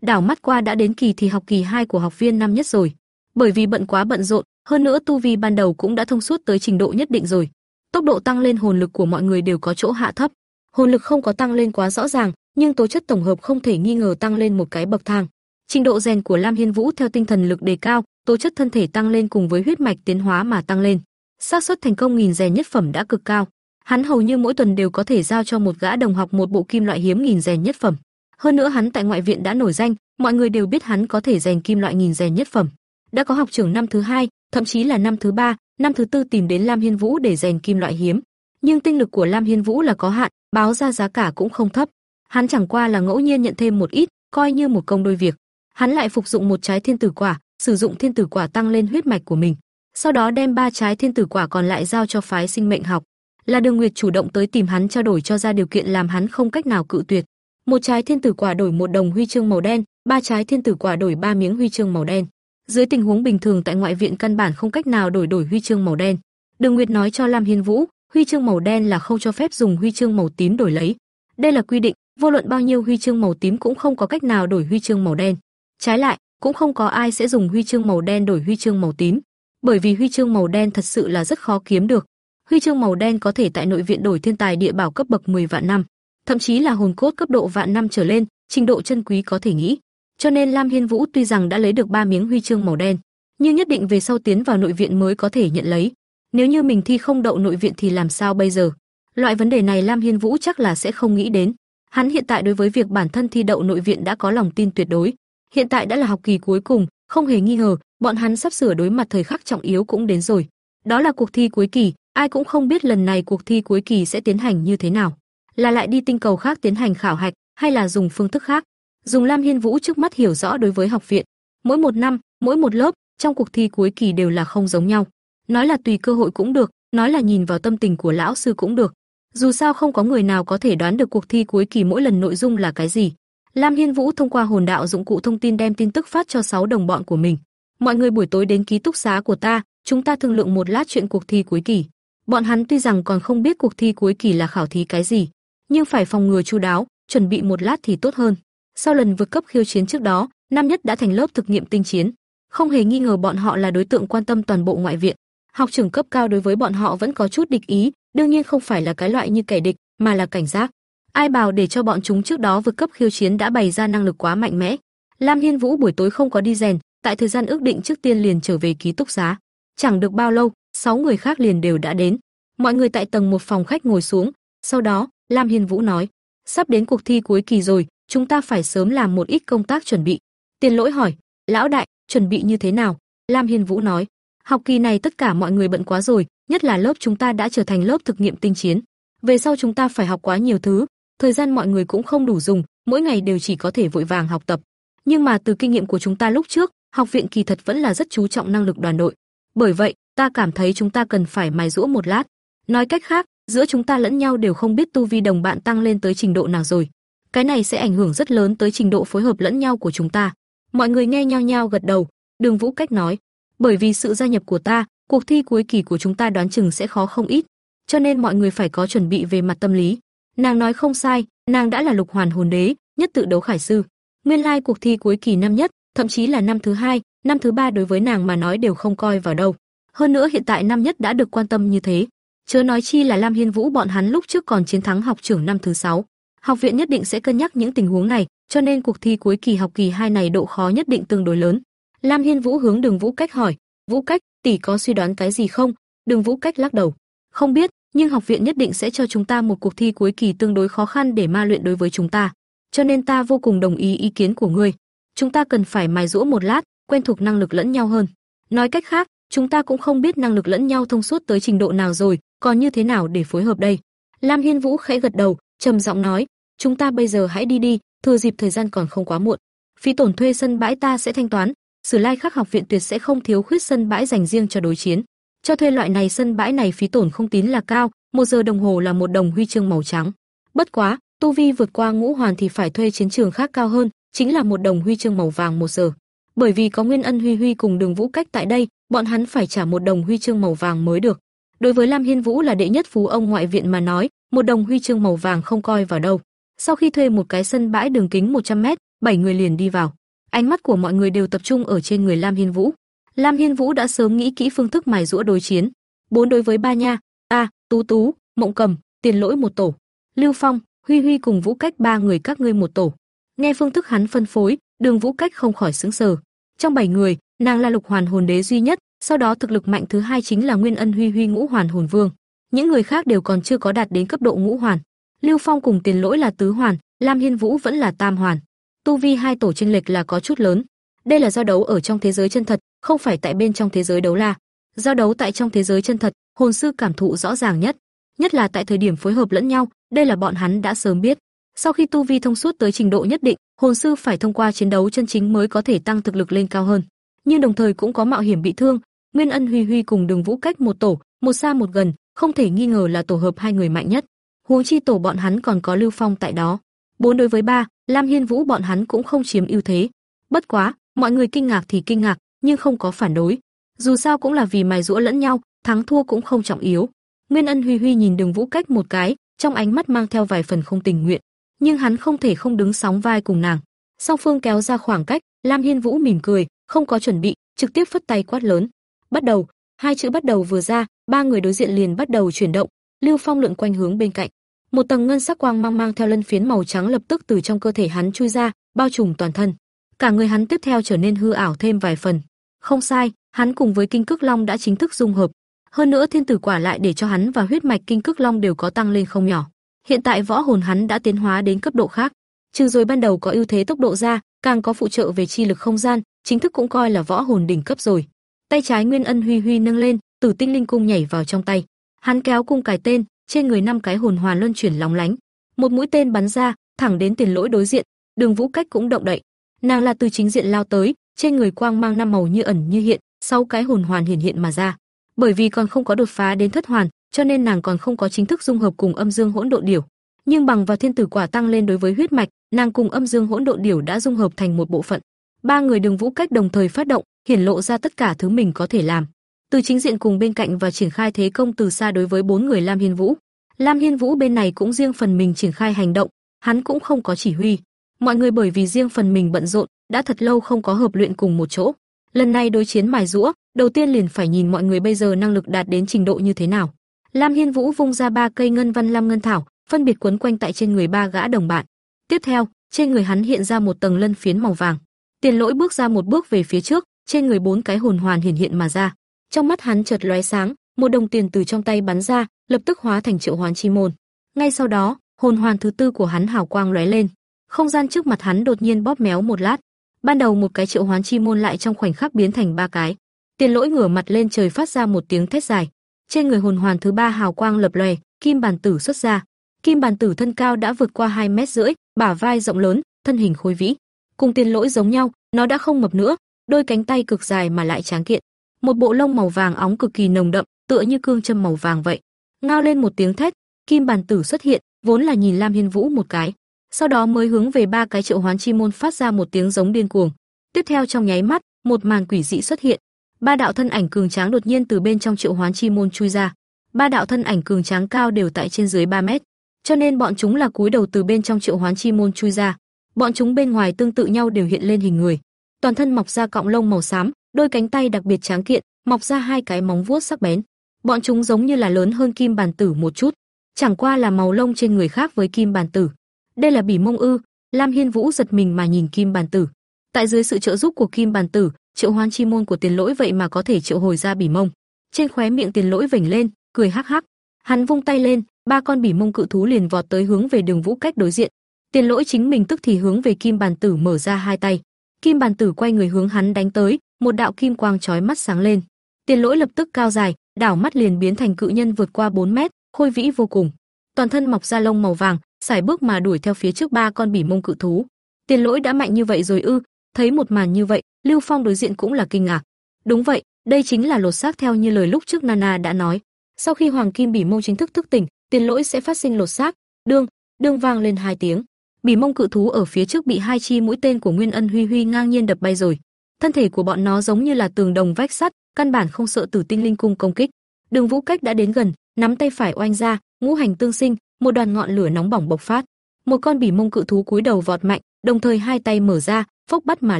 Đảo mắt qua đã đến kỳ thì học kỳ 2 của học viên năm nhất rồi. Bởi vì bận quá bận rộn, hơn nữa tu vi ban đầu cũng đã thông suốt tới trình độ nhất định rồi. Tốc độ tăng lên hồn lực của mọi người đều có chỗ hạ thấp. Hồn lực không có tăng lên quá rõ ràng, nhưng tố chất tổng hợp không thể nghi ngờ tăng lên một cái bậc thang. Trình độ rèn của Lam Hiên Vũ theo tinh thần lực đề cao, tố chất thân thể tăng lên cùng với huyết mạch tiến hóa mà tăng lên. xác suất thành công nghìn rèn nhất phẩm đã cực cao. Hắn hầu như mỗi tuần đều có thể giao cho một gã đồng học một bộ kim loại hiếm nghìn rèn nhất phẩm. Hơn nữa hắn tại ngoại viện đã nổi danh, mọi người đều biết hắn có thể rèn kim loại nghìn rèn nhất phẩm. Đã có học trưởng năm thứ hai, thậm chí là năm thứ ba, năm thứ tư tìm đến Lam Hiên Vũ để rèn kim loại hiếm. Nhưng tinh lực của Lam Hiên Vũ là có hạn, báo ra giá cả cũng không thấp. Hắn chẳng qua là ngẫu nhiên nhận thêm một ít, coi như một công đôi việc. Hắn lại phục dụng một trái thiên tử quả, sử dụng thiên tử quả tăng lên huyết mạch của mình. Sau đó đem ba trái thiên tử quả còn lại giao cho phái sinh mệnh học. Là Đường Nguyệt chủ động tới tìm hắn trao đổi cho ra điều kiện làm hắn không cách nào cự tuyệt. Một trái thiên tử quả đổi một đồng huy chương màu đen, ba trái thiên tử quả đổi ba miếng huy chương màu đen. Dưới tình huống bình thường tại ngoại viện căn bản không cách nào đổi đổi huy chương màu đen. Đường Nguyệt nói cho Lam Hiên Vũ, huy chương màu đen là không cho phép dùng huy chương màu tím đổi lấy. Đây là quy định, vô luận bao nhiêu huy chương màu tím cũng không có cách nào đổi huy chương màu đen. Trái lại, cũng không có ai sẽ dùng huy chương màu đen đổi huy chương màu tím, bởi vì huy chương màu đen thật sự là rất khó kiếm được. Huy chương màu đen có thể tại nội viện đổi thiên tài địa bảo cấp bậc 10 vạn năm, thậm chí là hồn cốt cấp độ vạn năm trở lên, trình độ chân quý có thể nghĩ. Cho nên Lam Hiên Vũ tuy rằng đã lấy được ba miếng huy chương màu đen, nhưng nhất định về sau tiến vào nội viện mới có thể nhận lấy. Nếu như mình thi không đậu nội viện thì làm sao bây giờ? Loại vấn đề này Lam Hiên Vũ chắc là sẽ không nghĩ đến. Hắn hiện tại đối với việc bản thân thi đậu nội viện đã có lòng tin tuyệt đối. Hiện tại đã là học kỳ cuối cùng, không hề nghi ngờ, bọn hắn sắp sửa đối mặt thời khắc trọng yếu cũng đến rồi. Đó là cuộc thi cuối kỳ, ai cũng không biết lần này cuộc thi cuối kỳ sẽ tiến hành như thế nào là lại đi tinh cầu khác tiến hành khảo hạch, hay là dùng phương thức khác. Dùng Lam Hiên Vũ trước mắt hiểu rõ đối với học viện, mỗi một năm, mỗi một lớp, trong cuộc thi cuối kỳ đều là không giống nhau. Nói là tùy cơ hội cũng được, nói là nhìn vào tâm tình của lão sư cũng được. Dù sao không có người nào có thể đoán được cuộc thi cuối kỳ mỗi lần nội dung là cái gì. Lam Hiên Vũ thông qua hồn đạo dụng cụ thông tin đem tin tức phát cho sáu đồng bọn của mình. Mọi người buổi tối đến ký túc xá của ta, chúng ta thương lượng một lát chuyện cuộc thi cuối kỳ. Bọn hắn tuy rằng còn không biết cuộc thi cuối kỳ là khảo thí cái gì, nhưng phải phòng ngừa chu đáo, chuẩn bị một lát thì tốt hơn. Sau lần vượt cấp khiêu chiến trước đó, Nam nhất đã thành lớp thực nghiệm tinh chiến, không hề nghi ngờ bọn họ là đối tượng quan tâm toàn bộ ngoại viện. Học trưởng cấp cao đối với bọn họ vẫn có chút địch ý, đương nhiên không phải là cái loại như kẻ địch, mà là cảnh giác. Ai bảo để cho bọn chúng trước đó vượt cấp khiêu chiến đã bày ra năng lực quá mạnh mẽ. Lam Hiên Vũ buổi tối không có đi rèn, tại thời gian ước định trước tiên liền trở về ký túc xá. Chẳng được bao lâu, sáu người khác liền đều đã đến. Mọi người tại tầng một phòng khách ngồi xuống, sau đó, Lam Hiên Vũ nói, sắp đến cuộc thi cuối kỳ rồi, chúng ta phải sớm làm một ít công tác chuẩn bị. Tiền Lỗi hỏi, lão đại, chuẩn bị như thế nào? Lam Hiên Vũ nói, học kỳ này tất cả mọi người bận quá rồi, nhất là lớp chúng ta đã trở thành lớp thực nghiệm tinh chiến. Về sau chúng ta phải học quá nhiều thứ, thời gian mọi người cũng không đủ dùng, mỗi ngày đều chỉ có thể vội vàng học tập. Nhưng mà từ kinh nghiệm của chúng ta lúc trước, học viện kỳ thật vẫn là rất chú trọng năng lực đoàn đội. Bởi vậy, ta cảm thấy chúng ta cần phải mài giũa một lát. Nói cách khác, giữa chúng ta lẫn nhau đều không biết tu vi đồng bạn tăng lên tới trình độ nào rồi. Cái này sẽ ảnh hưởng rất lớn tới trình độ phối hợp lẫn nhau của chúng ta. Mọi người nghe nhau nhau gật đầu, Đường Vũ Cách nói, bởi vì sự gia nhập của ta, cuộc thi cuối kỳ của chúng ta đoán chừng sẽ khó không ít, cho nên mọi người phải có chuẩn bị về mặt tâm lý. Nàng nói không sai, nàng đã là lục hoàn hồn đế, nhất tự đấu khải sư. Nguyên lai cuộc thi cuối kỳ năm nhất, thậm chí là năm thứ hai, năm thứ ba đối với nàng mà nói đều không coi vào đâu. Hơn nữa hiện tại năm nhất đã được quan tâm như thế, Chớ nói chi là Lam Hiên Vũ bọn hắn lúc trước còn chiến thắng học trưởng năm thứ sáu. Học viện nhất định sẽ cân nhắc những tình huống này, cho nên cuộc thi cuối kỳ học kỳ 2 này độ khó nhất định tương đối lớn. Lam Hiên Vũ hướng Đường Vũ Cách hỏi, "Vũ Cách, tỷ có suy đoán cái gì không?" Đường Vũ Cách lắc đầu, "Không biết, nhưng học viện nhất định sẽ cho chúng ta một cuộc thi cuối kỳ tương đối khó khăn để ma luyện đối với chúng ta, cho nên ta vô cùng đồng ý ý kiến của ngươi. Chúng ta cần phải mài giũa một lát, quen thuộc năng lực lẫn nhau hơn. Nói cách khác, chúng ta cũng không biết năng lực lẫn nhau thông suốt tới trình độ nào rồi, còn như thế nào để phối hợp đây?" Lam Hiên Vũ khẽ gật đầu, trầm giọng nói, "Chúng ta bây giờ hãy đi đi, thừa dịp thời gian còn không quá muộn. Phí tổn thuê sân bãi ta sẽ thanh toán, Sử Lai Khắc học viện tuyệt sẽ không thiếu khuyết sân bãi dành riêng cho đối chiến. Cho thuê loại này sân bãi này phí tổn không tín là cao, một giờ đồng hồ là một đồng huy chương màu trắng. Bất quá, tu vi vượt qua ngũ hoàn thì phải thuê chiến trường khác cao hơn, chính là một đồng huy chương màu vàng một giờ. Bởi vì có Nguyên Ân Huy Huy cùng Đường Vũ Cách tại đây, bọn hắn phải trả một đồng huy chương màu vàng mới được. Đối với Lam Hiên Vũ là đệ nhất phú ông ngoại viện mà nói, một đồng huy chương màu vàng không coi vào đâu. Sau khi thuê một cái sân bãi đường kính 100 mét, bảy người liền đi vào. Ánh mắt của mọi người đều tập trung ở trên người Lam Hiên Vũ. Lam Hiên Vũ đã sớm nghĩ kỹ phương thức mài giũa đối chiến. Bốn đối với ba nha, a, Tú Tú, Mộng Cầm, Tiền Lỗi một tổ, Lưu Phong, Huy Huy cùng Vũ Cách ba người các ngươi một tổ. Nghe phương thức hắn phân phối, Đường Vũ Cách không khỏi sững sờ. Trong bảy người, nàng là Lục Hoàn Hồn Đế duy nhất, sau đó thực lực mạnh thứ hai chính là Nguyên Ân Huy Huy Ngũ Hoàn Hồn Vương. Những người khác đều còn chưa có đạt đến cấp độ Ngũ Hoàn. Lưu Phong cùng Tiền Lỗi là tứ hoàn, Lam Hiên Vũ vẫn là tam hoàn. Tu vi hai tổ chênh lệch là có chút lớn. Đây là do đấu ở trong thế giới chân thật, không phải tại bên trong thế giới đấu la. Giao đấu tại trong thế giới chân thật, hồn sư cảm thụ rõ ràng nhất, nhất là tại thời điểm phối hợp lẫn nhau, đây là bọn hắn đã sớm biết. Sau khi tu vi thông suốt tới trình độ nhất định, hồn sư phải thông qua chiến đấu chân chính mới có thể tăng thực lực lên cao hơn. Nhưng đồng thời cũng có mạo hiểm bị thương, Nguyên Ân Huy Huy cùng Đường Vũ cách một tổ, một xa một gần, không thể nghi ngờ là tổ hợp hai người mạnh nhất. Huống chi tổ bọn hắn còn có Lưu Phong tại đó. Bốn đối với ba, Lam Hiên Vũ bọn hắn cũng không chiếm ưu thế. Bất quá, mọi người kinh ngạc thì kinh ngạc, nhưng không có phản đối. Dù sao cũng là vì mài giũa lẫn nhau, thắng thua cũng không trọng yếu. Nguyên Ân Huy Huy nhìn Đường Vũ Cách một cái, trong ánh mắt mang theo vài phần không tình nguyện, nhưng hắn không thể không đứng sóng vai cùng nàng. Song phương kéo ra khoảng cách, Lam Hiên Vũ mỉm cười, không có chuẩn bị, trực tiếp phất tay quát lớn. Bắt đầu, hai chữ bắt đầu vừa ra, ba người đối diện liền bắt đầu chuyển động, Lưu Phong lượn quanh hướng bên cạnh. Một tầng ngân sắc quang mang mang theo lân phiến màu trắng lập tức từ trong cơ thể hắn chui ra, bao trùm toàn thân. Cả người hắn tiếp theo trở nên hư ảo thêm vài phần. Không sai, hắn cùng với Kinh cực Long đã chính thức dung hợp. Hơn nữa thiên tử quả lại để cho hắn và huyết mạch Kinh cực Long đều có tăng lên không nhỏ. Hiện tại võ hồn hắn đã tiến hóa đến cấp độ khác, trừ rồi ban đầu có ưu thế tốc độ ra, càng có phụ trợ về chi lực không gian, chính thức cũng coi là võ hồn đỉnh cấp rồi. Tay trái Nguyên Ân Huy Huy nâng lên, Tử Tinh Linh cung nhảy vào trong tay. Hắn kéo cung cài tên, trên người năm cái hồn hoàn luân chuyển lóng lánh. Một mũi tên bắn ra, thẳng đến tiền lỗi đối diện, Đường Vũ Cách cũng động đậy. Nàng là từ chính diện lao tới, trên người quang mang năm màu như ẩn như hiện, sáu cái hồn hoàn hiển hiện mà ra. Bởi vì còn không có đột phá đến thất hoàn, cho nên nàng còn không có chính thức dung hợp cùng âm dương hỗn độn điểu. Nhưng bằng vào thiên tử quả tăng lên đối với huyết mạch, nàng cùng âm dương hỗn độn điểu đã dung hợp thành một bộ phận. Ba người Đường Vũ Cách đồng thời phát động, hiển lộ ra tất cả thứ mình có thể làm từ chính diện cùng bên cạnh và triển khai thế công từ xa đối với bốn người Lam Hiên Vũ. Lam Hiên Vũ bên này cũng riêng phần mình triển khai hành động, hắn cũng không có chỉ huy. Mọi người bởi vì riêng phần mình bận rộn, đã thật lâu không có hợp luyện cùng một chỗ. Lần này đối chiến mài rũa, đầu tiên liền phải nhìn mọi người bây giờ năng lực đạt đến trình độ như thế nào. Lam Hiên Vũ vung ra ba cây ngân văn lam ngân thảo, phân biệt quấn quanh tại trên người ba gã đồng bạn. Tiếp theo, trên người hắn hiện ra một tầng lân phiến màu vàng. Tiền Lỗi bước ra một bước về phía trước, trên người bốn cái hồn hoàn hiển hiện mà ra. Trong mắt hắn chợt lóe sáng, một đồng tiền từ trong tay bắn ra, lập tức hóa thành triệu hoán chi môn. Ngay sau đó, hồn hoàn thứ tư của hắn hào quang lóe lên, không gian trước mặt hắn đột nhiên bóp méo một lát. Ban đầu một cái triệu hoán chi môn lại trong khoảnh khắc biến thành ba cái. Tiền Lỗi ngửa mặt lên trời phát ra một tiếng thét dài. Trên người hồn hoàn thứ ba hào quang lập lòe, kim bàn tử xuất ra. Kim bàn tử thân cao đã vượt qua 2 mét rưỡi, bả vai rộng lớn, thân hình khôi vĩ. Cùng tiền lỗi giống nhau, nó đã không mập nữa, đôi cánh tay cực dài mà lại tráng kiện một bộ lông màu vàng óng cực kỳ nồng đậm, tựa như cương châm màu vàng vậy. Ngao lên một tiếng thét, kim bàn tử xuất hiện, vốn là nhìn Lam Hiên Vũ một cái, sau đó mới hướng về ba cái triệu hoán chi môn phát ra một tiếng giống điên cuồng. Tiếp theo trong nháy mắt, một màn quỷ dị xuất hiện, ba đạo thân ảnh cường tráng đột nhiên từ bên trong triệu hoán chi môn chui ra. Ba đạo thân ảnh cường tráng cao đều tại trên dưới 3 mét, cho nên bọn chúng là cúi đầu từ bên trong triệu hoán chi môn chui ra. Bọn chúng bên ngoài tương tự nhau đều hiện lên hình người, toàn thân mọc ra cọng lông màu xám, đôi cánh tay đặc biệt tráng kiện, mọc ra hai cái móng vuốt sắc bén. Bọn chúng giống như là lớn hơn kim bàn tử một chút, chẳng qua là màu lông trên người khác với kim bàn tử. Đây là bỉ mông ư? Lam Hiên Vũ giật mình mà nhìn kim bàn tử. Tại dưới sự trợ giúp của kim bàn tử, triệu hoán chi môn của tiền lỗi vậy mà có thể triệu hồi ra bỉ mông. Trên khóe miệng tiền lỗi vểnh lên, cười hắc hắc. Hắn vung tay lên, ba con bỉ mông cự thú liền vọt tới hướng về đường vũ cách đối diện. Tiền lỗi chính mình tức thì hướng về kim bàn tử mở ra hai tay. Kim bàn tử quay người hướng hắn đánh tới, một đạo kim quang chói mắt sáng lên. Tiền lỗi lập tức cao dài, đảo mắt liền biến thành cự nhân vượt qua 4 mét, khôi vĩ vô cùng. Toàn thân mọc ra lông màu vàng, sải bước mà đuổi theo phía trước ba con bỉ mông cự thú. Tiền lỗi đã mạnh như vậy rồi ư? Thấy một màn như vậy, Lưu Phong đối diện cũng là kinh ngạc. Đúng vậy, đây chính là lột xác theo như lời lúc trước Nana đã nói. Sau khi Hoàng Kim Bỉ Mông chính thức thức tỉnh, tiền lỗi sẽ phát sinh lột xác. Đương, đương vang lên hai tiếng. Bỉ Mông cự thú ở phía trước bị hai chi mũi tên của Nguyên Ân Huy Huy ngang nhiên đập bay rồi. Thân thể của bọn nó giống như là tường đồng vách sắt, căn bản không sợ Tử Tinh Linh cung công kích. Đường Vũ Cách đã đến gần, nắm tay phải oanh ra, ngũ hành tương sinh, một đoàn ngọn lửa nóng bỏng bộc phát. Một con bỉ mông cự thú cúi đầu vọt mạnh, đồng thời hai tay mở ra, phốc bắt mà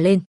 lên.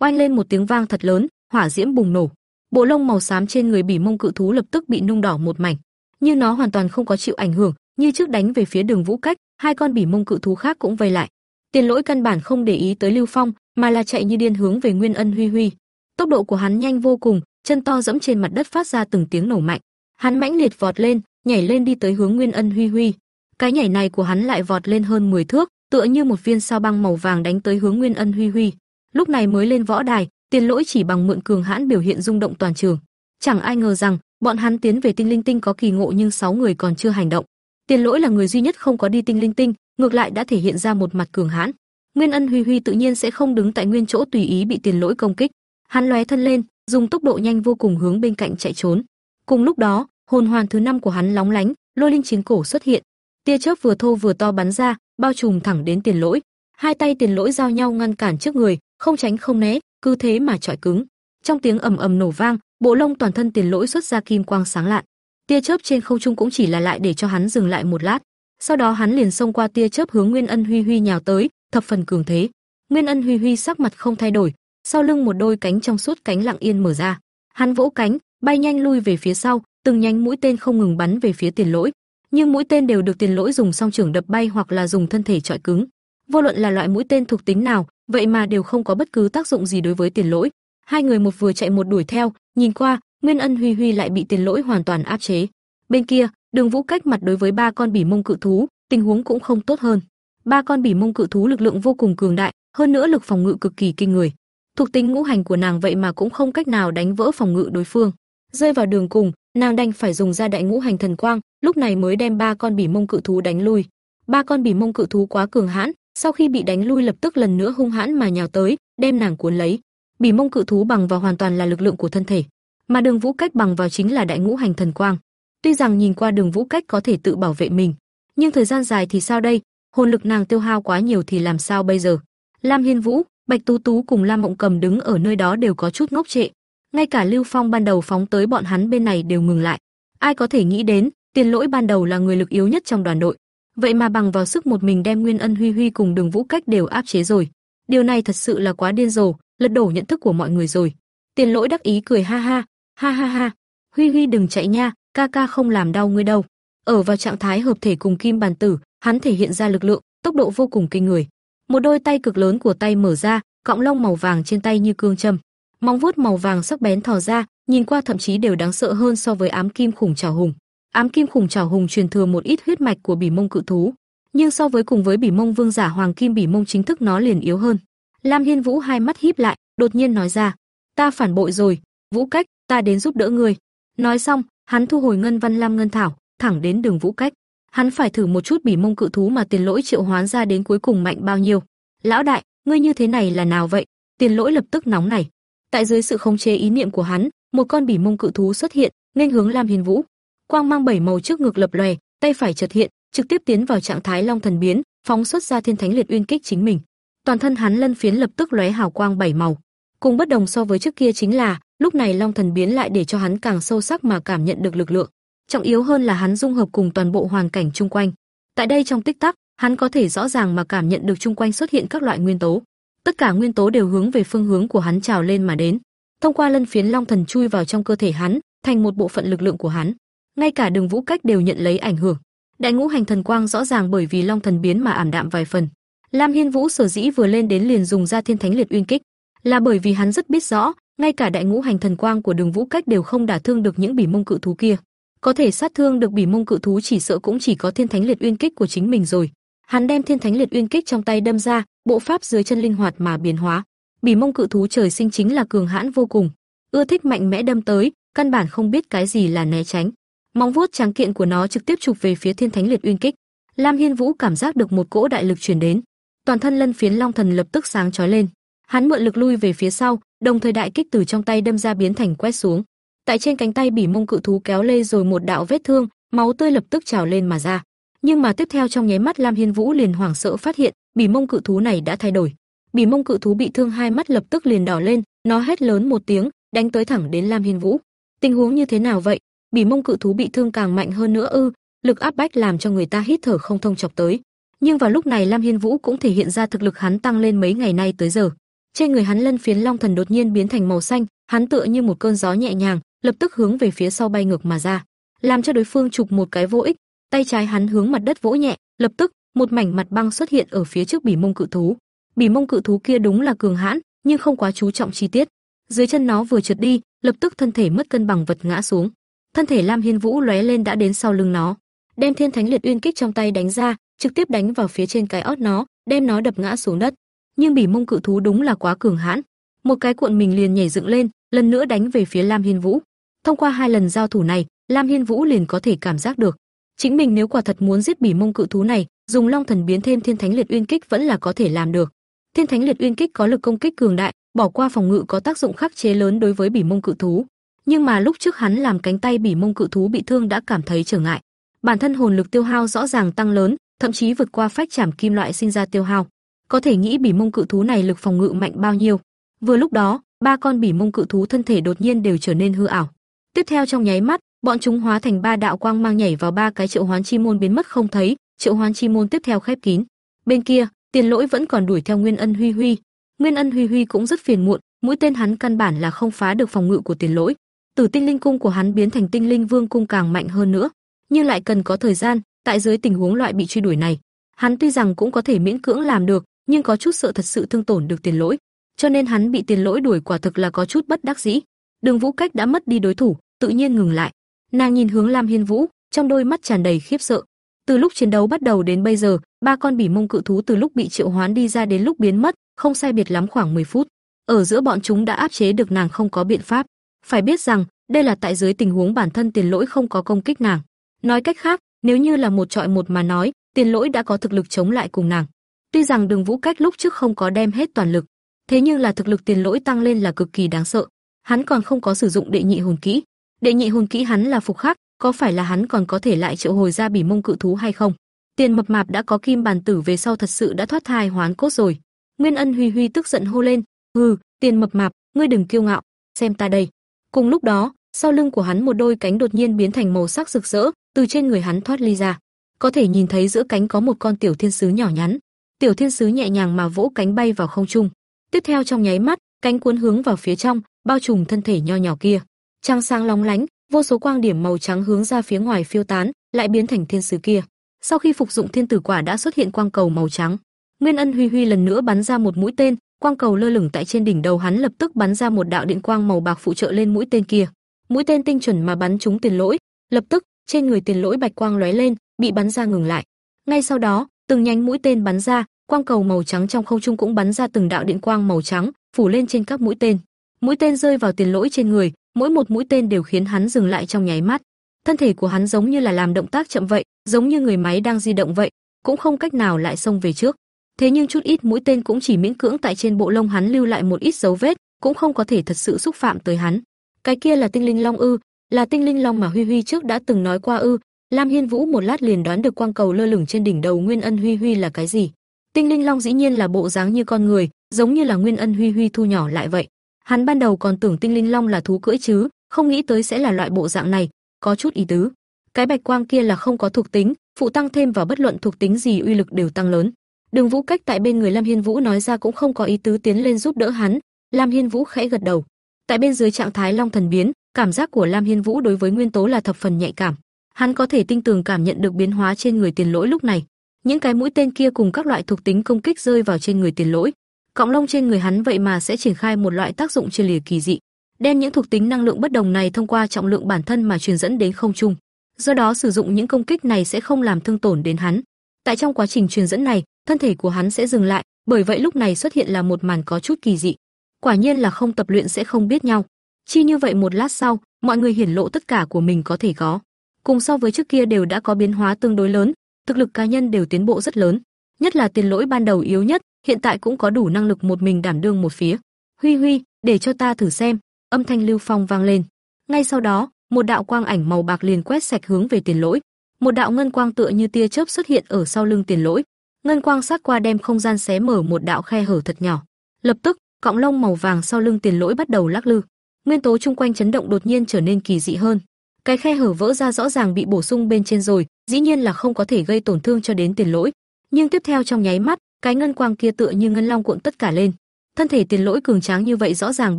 Oanh lên một tiếng vang thật lớn, hỏa diễm bùng nổ. Bộ lông màu xám trên người bỉ mông cự thú lập tức bị nung đỏ một mảnh, nhưng nó hoàn toàn không có chịu ảnh hưởng, như trước đánh về phía Đường Vũ Cách, hai con bỉ mông cự thú khác cũng vây lại. Tiền Lỗi căn bản không để ý tới Lưu Phong, mà là chạy như điên hướng về Nguyên Ân Huy Huy. Tốc độ của hắn nhanh vô cùng, chân to dẫm trên mặt đất phát ra từng tiếng nổ mạnh. Hắn mãnh liệt vọt lên, nhảy lên đi tới hướng Nguyên Ân Huy Huy. Cái nhảy này của hắn lại vọt lên hơn 10 thước, tựa như một viên sao băng màu vàng đánh tới hướng Nguyên Ân Huy Huy. Lúc này mới lên võ đài, Tiền Lỗi chỉ bằng mượn cường hãn biểu hiện rung động toàn trường. Chẳng ai ngờ rằng, bọn hắn tiến về Tinh Linh Tinh có kỳ ngộ nhưng sáu người còn chưa hành động. Tiền Lỗi là người duy nhất không có đi Tinh Linh Tinh, ngược lại đã thể hiện ra một mặt cường hãn. Nguyên Ân Huy Huy tự nhiên sẽ không đứng tại nguyên chỗ tùy ý bị Tiền Lỗi công kích. Hắn lóe thân lên, dùng tốc độ nhanh vô cùng hướng bên cạnh chạy trốn. Cùng lúc đó, hồn hoàn thứ năm của hắn lóng lánh, lôi linh chiến cổ xuất hiện. Tia chớp vừa thô vừa to bắn ra, bao trùm thẳng đến Tiền Lỗi. Hai tay Tiền Lỗi giao nhau ngăn cản trước người, không tránh không né, cứ thế mà trọi cứng. Trong tiếng ầm ầm nổ vang, bộ lông toàn thân Tiền Lỗi xuất ra kim quang sáng lạn. Tia chớp trên không trung cũng chỉ là lại để cho hắn dừng lại một lát. Sau đó hắn liền xông qua tia chớp hướng Nguyên Ân Huy Huy nhào tới, thập phần cường thế. Nguyên Ân Huy Huy sắc mặt không thay đổi, sau lưng một đôi cánh trong suốt cánh lặng yên mở ra. Hắn vỗ cánh, bay nhanh lui về phía sau, từng nhánh mũi tên không ngừng bắn về phía Tiền Lỗi, nhưng mũi tên đều được Tiền Lỗi dùng song trưởng đập bay hoặc là dùng thân thể trọi cứng. Vô luận là loại mũi tên thuộc tính nào, vậy mà đều không có bất cứ tác dụng gì đối với Tiền Lỗi. Hai người một vừa chạy một đuổi theo, nhìn qua, Nguyên Ân Huy Huy lại bị Tiền Lỗi hoàn toàn áp chế. Bên kia, Đường Vũ cách mặt đối với ba con bỉ mông cự thú, tình huống cũng không tốt hơn. Ba con bỉ mông cự thú lực lượng vô cùng cường đại, hơn nữa lực phòng ngự cực kỳ kinh người. Thuộc tính ngũ hành của nàng vậy mà cũng không cách nào đánh vỡ phòng ngự đối phương. Rơi vào đường cùng, nàng đành phải dùng ra đại ngũ hành thần quang, lúc này mới đem ba con bỉ mông cự thú đánh lui. Ba con bỉ mông cự thú quá cường hãn, sau khi bị đánh lui lập tức lần nữa hung hãn mà nhào tới, đem nàng cuốn lấy. Bỉ mông cự thú bằng vào hoàn toàn là lực lượng của thân thể, mà Đường Vũ Cách bằng vào chính là đại ngũ hành thần quang. Tuy rằng nhìn qua Đường Vũ Cách có thể tự bảo vệ mình, nhưng thời gian dài thì sao đây? Hồn lực nàng tiêu hao quá nhiều thì làm sao bây giờ? Lam Hiên Vũ, Bạch Tú Tú cùng Lam Mộng Cầm đứng ở nơi đó đều có chút ngốc trệ. Ngay cả Lưu Phong ban đầu phóng tới bọn hắn bên này đều ngừng lại. Ai có thể nghĩ đến, Tiền Lỗi ban đầu là người lực yếu nhất trong đoàn đội, vậy mà bằng vào sức một mình đem Nguyên Ân Huy Huy cùng Đường Vũ Cách đều áp chế rồi. Điều này thật sự là quá điên rồ, lật đổ nhận thức của mọi người rồi. Tiền Lỗi đắc ý cười ha ha, ha ha ha, Huy Huy đừng chạy nha, ca ca không làm đau ngươi đâu. Ở vào trạng thái hợp thể cùng Kim Bàn Tử, hắn thể hiện ra lực lượng, tốc độ vô cùng kinh người. Một đôi tay cực lớn của tay mở ra, cọng lông màu vàng trên tay như cương châm. Móng vuốt màu vàng sắc bén thò ra, nhìn qua thậm chí đều đáng sợ hơn so với ám kim khủng trảo hùng. Ám kim khủng trảo hùng truyền thừa một ít huyết mạch của bỉ mông cự thú, nhưng so với cùng với bỉ mông vương giả hoàng kim bỉ mông chính thức nó liền yếu hơn. Lam Hiên Vũ hai mắt híp lại, đột nhiên nói ra: "Ta phản bội rồi, Vũ Cách, ta đến giúp đỡ ngươi." Nói xong, hắn thu hồi ngân văn lam ngân thảo, thẳng đến Đường Vũ Cách. Hắn phải thử một chút bỉ mông cự thú mà tiền lỗi triệu hoán ra đến cuối cùng mạnh bao nhiêu. "Lão đại, ngươi như thế này là nào vậy?" Tiền lỗi lập tức nóng nảy. Tại dưới sự khống chế ý niệm của hắn, một con bỉ mông cự thú xuất hiện, nên hướng Lam Hiên Vũ. Quang mang bảy màu trước ngực lập lòe, tay phải chợt hiện, trực tiếp tiến vào trạng thái long thần biến, phóng xuất ra thiên thánh liệt uyên kích chính mình. Toàn thân hắn lân phiến lập tức lóe hào quang bảy màu. Cùng bất đồng so với trước kia chính là, lúc này long thần biến lại để cho hắn càng sâu sắc mà cảm nhận được lực lượng. Trọng yếu hơn là hắn dung hợp cùng toàn bộ hoàn cảnh chung quanh. Tại đây trong tích tắc, hắn có thể rõ ràng mà cảm nhận được chung quanh xuất hiện các loại nguyên tố. Tất cả nguyên tố đều hướng về phương hướng của hắn trào lên mà đến. Thông qua lân phiến long thần chui vào trong cơ thể hắn, thành một bộ phận lực lượng của hắn. Ngay cả Đường Vũ Cách đều nhận lấy ảnh hưởng. Đại ngũ hành thần quang rõ ràng bởi vì long thần biến mà ảm đạm vài phần. Lam Hiên Vũ sở dĩ vừa lên đến liền dùng ra thiên thánh liệt uyên kích, là bởi vì hắn rất biết rõ, ngay cả đại ngũ hành thần quang của Đường Vũ Cách đều không đả thương được những bỉ mông cự thú kia. Có thể sát thương được bỉ mông cự thú chỉ sợ cũng chỉ có Thiên Thánh Liệt Uyên Kích của chính mình rồi. Hắn đem Thiên Thánh Liệt Uyên Kích trong tay đâm ra, bộ pháp dưới chân linh hoạt mà biến hóa. Bỉ mông cự thú trời sinh chính là cường hãn vô cùng, ưa thích mạnh mẽ đâm tới, căn bản không biết cái gì là né tránh. Móng vuốt trắng kiện của nó trực tiếp chụp về phía Thiên Thánh Liệt Uyên Kích. Lam Hiên Vũ cảm giác được một cỗ đại lực truyền đến, toàn thân lân phiến long thần lập tức sáng chói lên. Hắn mượn lực lui về phía sau, đồng thời đại kích từ trong tay đâm ra biến thành quét xuống. Tại trên cánh tay bỉ mông cự thú kéo lê rồi một đạo vết thương, máu tươi lập tức trào lên mà ra. Nhưng mà tiếp theo trong nháy mắt Lam Hiên Vũ liền hoảng sợ phát hiện, bỉ mông cự thú này đã thay đổi. Bỉ mông cự thú bị thương hai mắt lập tức liền đỏ lên, nó hét lớn một tiếng, đánh tới thẳng đến Lam Hiên Vũ. Tình huống như thế nào vậy? Bỉ mông cự thú bị thương càng mạnh hơn nữa ư? Lực áp bách làm cho người ta hít thở không thông chọc tới. Nhưng vào lúc này Lam Hiên Vũ cũng thể hiện ra thực lực hắn tăng lên mấy ngày nay tới giờ. Trên người hắn lân phiến long thần đột nhiên biến thành màu xanh, hắn tựa như một cơn gió nhẹ nhàng, lập tức hướng về phía sau bay ngược mà ra, làm cho đối phương chụp một cái vô ích. Tay trái hắn hướng mặt đất vỗ nhẹ, lập tức một mảnh mặt băng xuất hiện ở phía trước bỉ mông cự thú. Bỉ mông cự thú kia đúng là cường hãn, nhưng không quá chú trọng chi tiết. Dưới chân nó vừa trượt đi, lập tức thân thể mất cân bằng vật ngã xuống. Thân thể Lam Hiên Vũ lóe lên đã đến sau lưng nó, đem Thiên Thánh Liệt Uyên kích trong tay đánh ra, trực tiếp đánh vào phía trên cái ót nó, đem nó đập ngã xuống đất. Nhưng bỉ mông cự thú đúng là quá cường hãn, một cái cuộn mình liền nhảy dựng lên, lần nữa đánh về phía Lam Hiên Vũ. Thông qua hai lần giao thủ này, Lam Hiên Vũ liền có thể cảm giác được, chính mình nếu quả thật muốn giết bỉ mông cự thú này, dùng Long Thần biến thêm Thiên Thánh Liệt Uyên kích vẫn là có thể làm được. Thiên Thánh Liệt Uyên kích có lực công kích cường đại, bỏ qua phòng ngự có tác dụng khắc chế lớn đối với bỉ mông cự thú. Nhưng mà lúc trước hắn làm cánh tay bỉ mông cự thú bị thương đã cảm thấy trở ngại. Bản thân hồn lực tiêu hao rõ ràng tăng lớn, thậm chí vượt qua phách trảm kim loại sinh ra tiêu hao. Có thể nghĩ bỉ mông cự thú này lực phòng ngự mạnh bao nhiêu. Vừa lúc đó, ba con bỉ mông cự thú thân thể đột nhiên đều trở nên hư ảo. Tiếp theo trong nháy mắt, bọn chúng hóa thành ba đạo quang mang nhảy vào ba cái triệu hoán chi môn biến mất không thấy, triệu hoán chi môn tiếp theo khép kín. Bên kia, Tiền Lỗi vẫn còn đuổi theo Nguyên Ân Huy Huy. Nguyên Ân Huy Huy cũng rất phiền muộn, mũi tên hắn căn bản là không phá được phòng ngự của Tiền Lỗi. Từ Tinh Linh cung của hắn biến thành Tinh Linh Vương cung càng mạnh hơn nữa, nhưng lại cần có thời gian, tại dưới tình huống loại bị truy đuổi này, hắn tuy rằng cũng có thể miễn cưỡng làm được, nhưng có chút sợ thật sự thương tổn được Tiền Lỗi, cho nên hắn bị Tiền Lỗi đuổi quả thực là có chút bất đắc dĩ. Đường Vũ Cách đã mất đi đối thủ, tự nhiên ngừng lại. Nàng nhìn hướng Lam Hiên Vũ, trong đôi mắt tràn đầy khiếp sợ. Từ lúc chiến đấu bắt đầu đến bây giờ, ba con bỉ mông cự thú từ lúc bị triệu hoán đi ra đến lúc biến mất, không sai biệt lắm khoảng 10 phút. Ở giữa bọn chúng đã áp chế được nàng không có biện pháp. Phải biết rằng, đây là tại dưới tình huống bản thân tiền lỗi không có công kích nàng. Nói cách khác, nếu như là một trọi một mà nói, tiền lỗi đã có thực lực chống lại cùng nàng. Tuy rằng đường vũ cách lúc trước không có đem hết toàn lực, thế nhưng là thực lực tiền lỗi tăng lên là cực kỳ đáng sợ. Hắn còn không có sử dụng đệ nhị hồn kỹ. Đệ nhị hồn kỹ hắn là phục khắc, có phải là hắn còn có thể lại triệu hồi ra bỉ mông cự thú hay không? Tiền mập mạp đã có kim bàn tử về sau thật sự đã thoát thai hoán cốt rồi. Nguyên Ân Huy Huy tức giận hô lên, "Hừ, tiền mập mạp, ngươi đừng kiêu ngạo, xem ta đây." Cùng lúc đó, sau lưng của hắn một đôi cánh đột nhiên biến thành màu sắc rực rỡ, từ trên người hắn thoát ly ra. Có thể nhìn thấy giữa cánh có một con tiểu thiên sứ nhỏ nhắn. Tiểu thiên sứ nhẹ nhàng mà vỗ cánh bay vào không trung. Tiếp theo trong nháy mắt, cánh cuốn hướng vào phía trong, bao trùm thân thể nho nhỏ kia. Trăng sáng lóng lánh, vô số quang điểm màu trắng hướng ra phía ngoài phiêu tán, lại biến thành thiên sứ kia. Sau khi phục dụng thiên tử quả đã xuất hiện quang cầu màu trắng. Nguyên Ân Huy Huy lần nữa bắn ra một mũi tên, quang cầu lơ lửng tại trên đỉnh đầu hắn lập tức bắn ra một đạo điện quang màu bạc phụ trợ lên mũi tên kia. Mũi tên tinh chuẩn mà bắn trúng tiền lỗi, lập tức trên người tiền lỗi bạch quang lóe lên, bị bắn ra ngừng lại. Ngay sau đó, từng nhánh mũi tên bắn ra, quang cầu màu trắng trong không trung cũng bắn ra từng đạo điện quang màu trắng, phủ lên trên các mũi tên. Mũi tên rơi vào tiền lỗi trên người, mỗi một mũi tên đều khiến hắn dừng lại trong nháy mắt. Thân thể của hắn giống như là làm động tác chậm vậy, giống như người máy đang di động vậy, cũng không cách nào lại xông về trước. Thế nhưng chút ít mũi tên cũng chỉ miễn cưỡng tại trên bộ lông hắn lưu lại một ít dấu vết, cũng không có thể thật sự xúc phạm tới hắn. Cái kia là tinh linh long ư, là tinh linh long mà Huy Huy trước đã từng nói qua ư? Lam Hiên Vũ một lát liền đoán được quang cầu lơ lửng trên đỉnh đầu Nguyên Ân Huy Huy là cái gì. Tinh linh long dĩ nhiên là bộ dáng như con người, giống như là Nguyên Ân Huy Huy thu nhỏ lại vậy. Hắn ban đầu còn tưởng tinh linh long là thú cưỡi chứ, không nghĩ tới sẽ là loại bộ dạng này, có chút ý tứ. Cái bạch quang kia là không có thuộc tính, phụ tăng thêm vào bất luận thuộc tính gì uy lực đều tăng lớn. Đường Vũ cách tại bên người Lam Hiên Vũ nói ra cũng không có ý tứ tiến lên giúp đỡ hắn, Lam Hiên Vũ khẽ gật đầu. Tại bên dưới trạng thái long thần biến, cảm giác của Lam Hiên Vũ đối với nguyên tố là thập phần nhạy cảm. Hắn có thể tinh tường cảm nhận được biến hóa trên người tiền lỗi lúc này. Những cái mũi tên kia cùng các loại thuộc tính công kích rơi vào trên người tiền lỗi. Cọng lông trên người hắn vậy mà sẽ triển khai một loại tác dụng chia lìa kỳ dị. đem những thuộc tính năng lượng bất đồng này thông qua trọng lượng bản thân mà truyền dẫn đến không trung. Do đó sử dụng những công kích này sẽ không làm thương tổn đến hắn. Tại trong quá trình truyền dẫn này, thân thể của hắn sẽ dừng lại, bởi vậy lúc này xuất hiện là một màn có chút kỳ dị. Quả nhiên là không tập luyện sẽ không biết nhau. Chi như vậy một lát sau, mọi người hiển lộ tất cả của mình có thể có. Cùng so với trước kia đều đã có biến hóa tương đối lớn, thực lực cá nhân đều tiến bộ rất lớn. Nhất là tiền lỗi ban đầu yếu nhất, hiện tại cũng có đủ năng lực một mình đảm đương một phía. Huy Huy, để cho ta thử xem, âm thanh Lưu Phong vang lên. Ngay sau đó, một đạo quang ảnh màu bạc liền quét sạch hướng về tiền lỗi. Một đạo ngân quang tựa như tia chớp xuất hiện ở sau lưng tiền lỗi. Ngân quang sát qua đem không gian xé mở một đạo khe hở thật nhỏ. Lập tức, cọng lông màu vàng sau lưng tiền lỗi bắt đầu lắc lư. Nguyên tố chung quanh chấn động đột nhiên trở nên kỳ dị hơn. Cái khe hở vỡ ra rõ ràng bị bổ sung bên trên rồi, dĩ nhiên là không có thể gây tổn thương cho đến tiền lỗi. Nhưng tiếp theo trong nháy mắt, cái ngân quang kia tựa như ngân long cuộn tất cả lên. Thân thể tiền lỗi cường tráng như vậy rõ ràng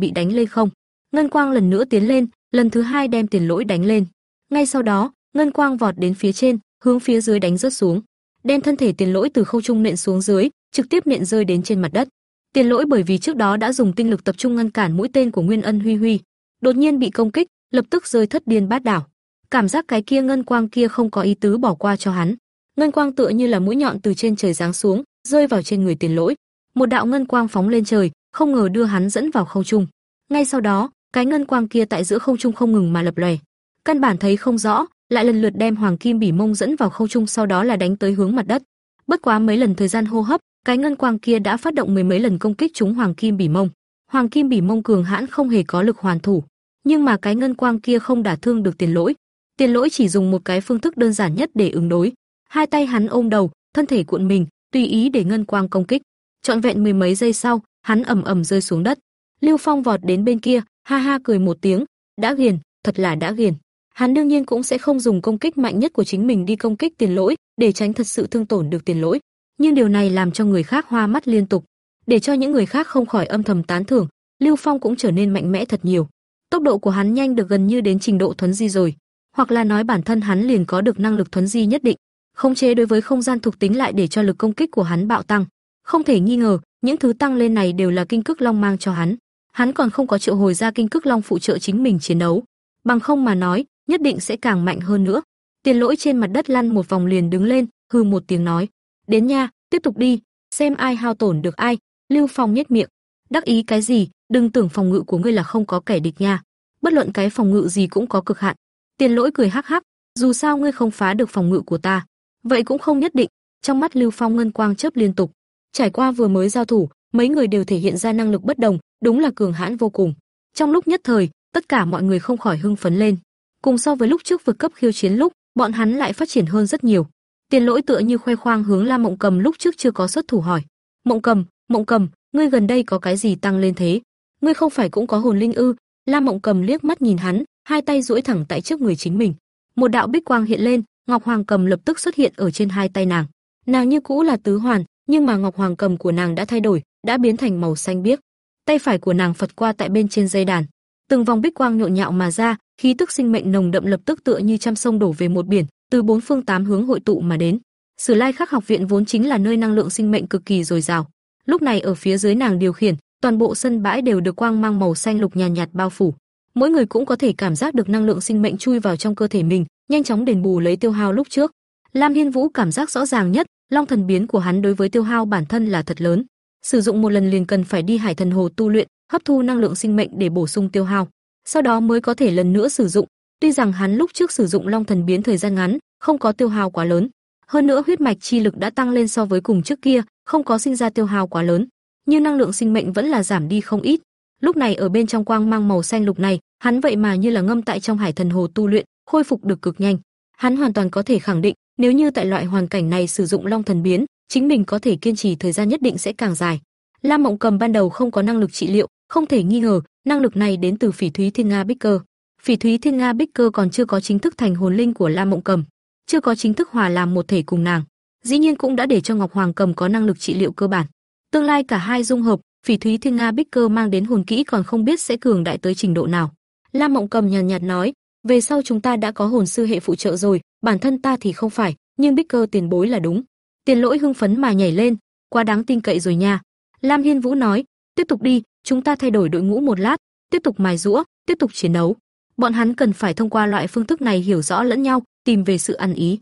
bị đánh lên không. Ngân quang lần nữa tiến lên, lần thứ hai đem tiền lỗi đánh lên. Ngay sau đó, ngân quang vọt đến phía trên, hướng phía dưới đánh rớt xuống, đem thân thể tiền lỗi từ khâu trung nện xuống dưới, trực tiếp nện rơi đến trên mặt đất. Tiền lỗi bởi vì trước đó đã dùng tinh lực tập trung ngăn cản mũi tên của Nguyên Ân Huy Huy, đột nhiên bị công kích, lập tức rơi thất điên bát đảo. Cảm giác cái kia ngân quang kia không có ý tứ bỏ qua cho hắn. Ngân quang tựa như là mũi nhọn từ trên trời giáng xuống, rơi vào trên người tiền lỗi. Một đạo ngân quang phóng lên trời, không ngờ đưa hắn dẫn vào không trung. Ngay sau đó, cái ngân quang kia tại giữa không trung không ngừng mà lập lòe. Căn bản thấy không rõ, lại lần lượt đem Hoàng Kim Bỉ Mông dẫn vào không trung sau đó là đánh tới hướng mặt đất. Bất quá mấy lần thời gian hô hấp, cái ngân quang kia đã phát động mười mấy lần công kích trúng Hoàng Kim Bỉ Mông. Hoàng Kim Bỉ Mông cường hãn không hề có lực hoàn thủ, nhưng mà cái ngân quang kia không đả thương được Tiền Lỗi. Tiền Lỗi chỉ dùng một cái phương thức đơn giản nhất để ứng đối. Hai tay hắn ôm đầu, thân thể cuộn mình, tùy ý để ngân quang công kích. Trọn vẹn mười mấy giây sau, hắn ầm ầm rơi xuống đất. Lưu Phong vọt đến bên kia, ha ha cười một tiếng, đã ghiền, thật là đã ghiền. Hắn đương nhiên cũng sẽ không dùng công kích mạnh nhất của chính mình đi công kích tiền lỗi, để tránh thật sự thương tổn được tiền lỗi. Nhưng điều này làm cho người khác hoa mắt liên tục, để cho những người khác không khỏi âm thầm tán thưởng, Lưu Phong cũng trở nên mạnh mẽ thật nhiều. Tốc độ của hắn nhanh được gần như đến trình độ thuấn di rồi, hoặc là nói bản thân hắn liền có được năng lực thuấn di nhất định, khống chế đối với không gian thuộc tính lại để cho lực công kích của hắn bạo tăng. Không thể nghi ngờ, những thứ tăng lên này đều là kinh cức long mang cho hắn. Hắn còn không có triệu hồi ra kinh cức long phụ trợ chính mình chiến đấu, bằng không mà nói, nhất định sẽ càng mạnh hơn nữa. Tiền lỗi trên mặt đất lăn một vòng liền đứng lên, hừ một tiếng nói, đến nha, tiếp tục đi, xem ai hao tổn được ai. Lưu Phong nhếch miệng, đắc ý cái gì, đừng tưởng phòng ngự của ngươi là không có kẻ địch nha. Bất luận cái phòng ngự gì cũng có cực hạn. Tiền lỗi cười hắc hắc, dù sao ngươi không phá được phòng ngự của ta, vậy cũng không nhất định. Trong mắt Lưu Phong ngân quang chớp liên tục. Trải qua vừa mới giao thủ, mấy người đều thể hiện ra năng lực bất đồng, đúng là cường hãn vô cùng. Trong lúc nhất thời, tất cả mọi người không khỏi hưng phấn lên. Cùng so với lúc trước vượt cấp khiêu chiến lúc, bọn hắn lại phát triển hơn rất nhiều. Tiền Lỗi tựa như khoe khoang hướng La Mộng Cầm lúc trước chưa có xuất thủ hỏi. "Mộng Cầm, Mộng Cầm, ngươi gần đây có cái gì tăng lên thế? Ngươi không phải cũng có hồn linh ư?" La Mộng Cầm liếc mắt nhìn hắn, hai tay duỗi thẳng tại trước người chính mình. Một đạo bích quang hiện lên, Ngọc Hoàng Cầm lập tức xuất hiện ở trên hai tay nàng. Nàng như cũ là tứ hoàn, nhưng mà Ngọc Hoàng Cầm của nàng đã thay đổi, đã biến thành màu xanh biếc. Tay phải của nàng phật qua tại bên trên dây đàn, từng vòng bích quang nhộn nhạo mà ra, khí tức sinh mệnh nồng đậm lập tức tựa như trăm sông đổ về một biển, từ bốn phương tám hướng hội tụ mà đến. Sử Lai Khắc học viện vốn chính là nơi năng lượng sinh mệnh cực kỳ dồi dào. Lúc này ở phía dưới nàng điều khiển, toàn bộ sân bãi đều được quang mang màu xanh lục nhàn nhạt, nhạt bao phủ. Mỗi người cũng có thể cảm giác được năng lượng sinh mệnh chui vào trong cơ thể mình, nhanh chóng đền bù lấy tiêu hao lúc trước. Lam Hiên Vũ cảm giác rõ ràng nhất, long thần biến của hắn đối với tiêu hao bản thân là thật lớn. Sử dụng một lần liền cần phải đi Hải Thần Hồ tu luyện, hấp thu năng lượng sinh mệnh để bổ sung tiêu hao, sau đó mới có thể lần nữa sử dụng. Tuy rằng hắn lúc trước sử dụng Long Thần biến thời gian ngắn, không có tiêu hao quá lớn, hơn nữa huyết mạch chi lực đã tăng lên so với cùng trước kia, không có sinh ra tiêu hao quá lớn, nhưng năng lượng sinh mệnh vẫn là giảm đi không ít. Lúc này ở bên trong quang mang màu xanh lục này, hắn vậy mà như là ngâm tại trong Hải Thần Hồ tu luyện, khôi phục được cực nhanh. Hắn hoàn toàn có thể khẳng định, nếu như tại loại hoàn cảnh này sử dụng Long Thần biến, chính mình có thể kiên trì thời gian nhất định sẽ càng dài. Lam Mộng Cầm ban đầu không có năng lực trị liệu, không thể nghi ngờ, năng lực này đến từ Phỉ Thúy Thiên Nga Bích Cơ. Phỉ Thúy Thiên Nga Bích Cơ còn chưa có chính thức thành hồn linh của Lam Mộng Cầm, chưa có chính thức hòa làm một thể cùng nàng. Dĩ nhiên cũng đã để cho Ngọc Hoàng Cầm có năng lực trị liệu cơ bản. Tương lai cả hai dung hợp, Phỉ Thúy Thiên Nga Bích Cơ mang đến hồn kỹ còn không biết sẽ cường đại tới trình độ nào. Lam Mộng Cầm nhàn nhạt, nhạt nói, về sau chúng ta đã có hồn sư hệ phụ trợ rồi, bản thân ta thì không phải, nhưng Bích Cơ tiền bối là đúng. Tiền Lỗi hưng phấn mà nhảy lên, quá đáng tin cậy rồi nha. Lam Hiên Vũ nói, tiếp tục đi, chúng ta thay đổi đội ngũ một lát, tiếp tục mài giũa, tiếp tục chiến đấu. Bọn hắn cần phải thông qua loại phương thức này hiểu rõ lẫn nhau, tìm về sự ăn ý.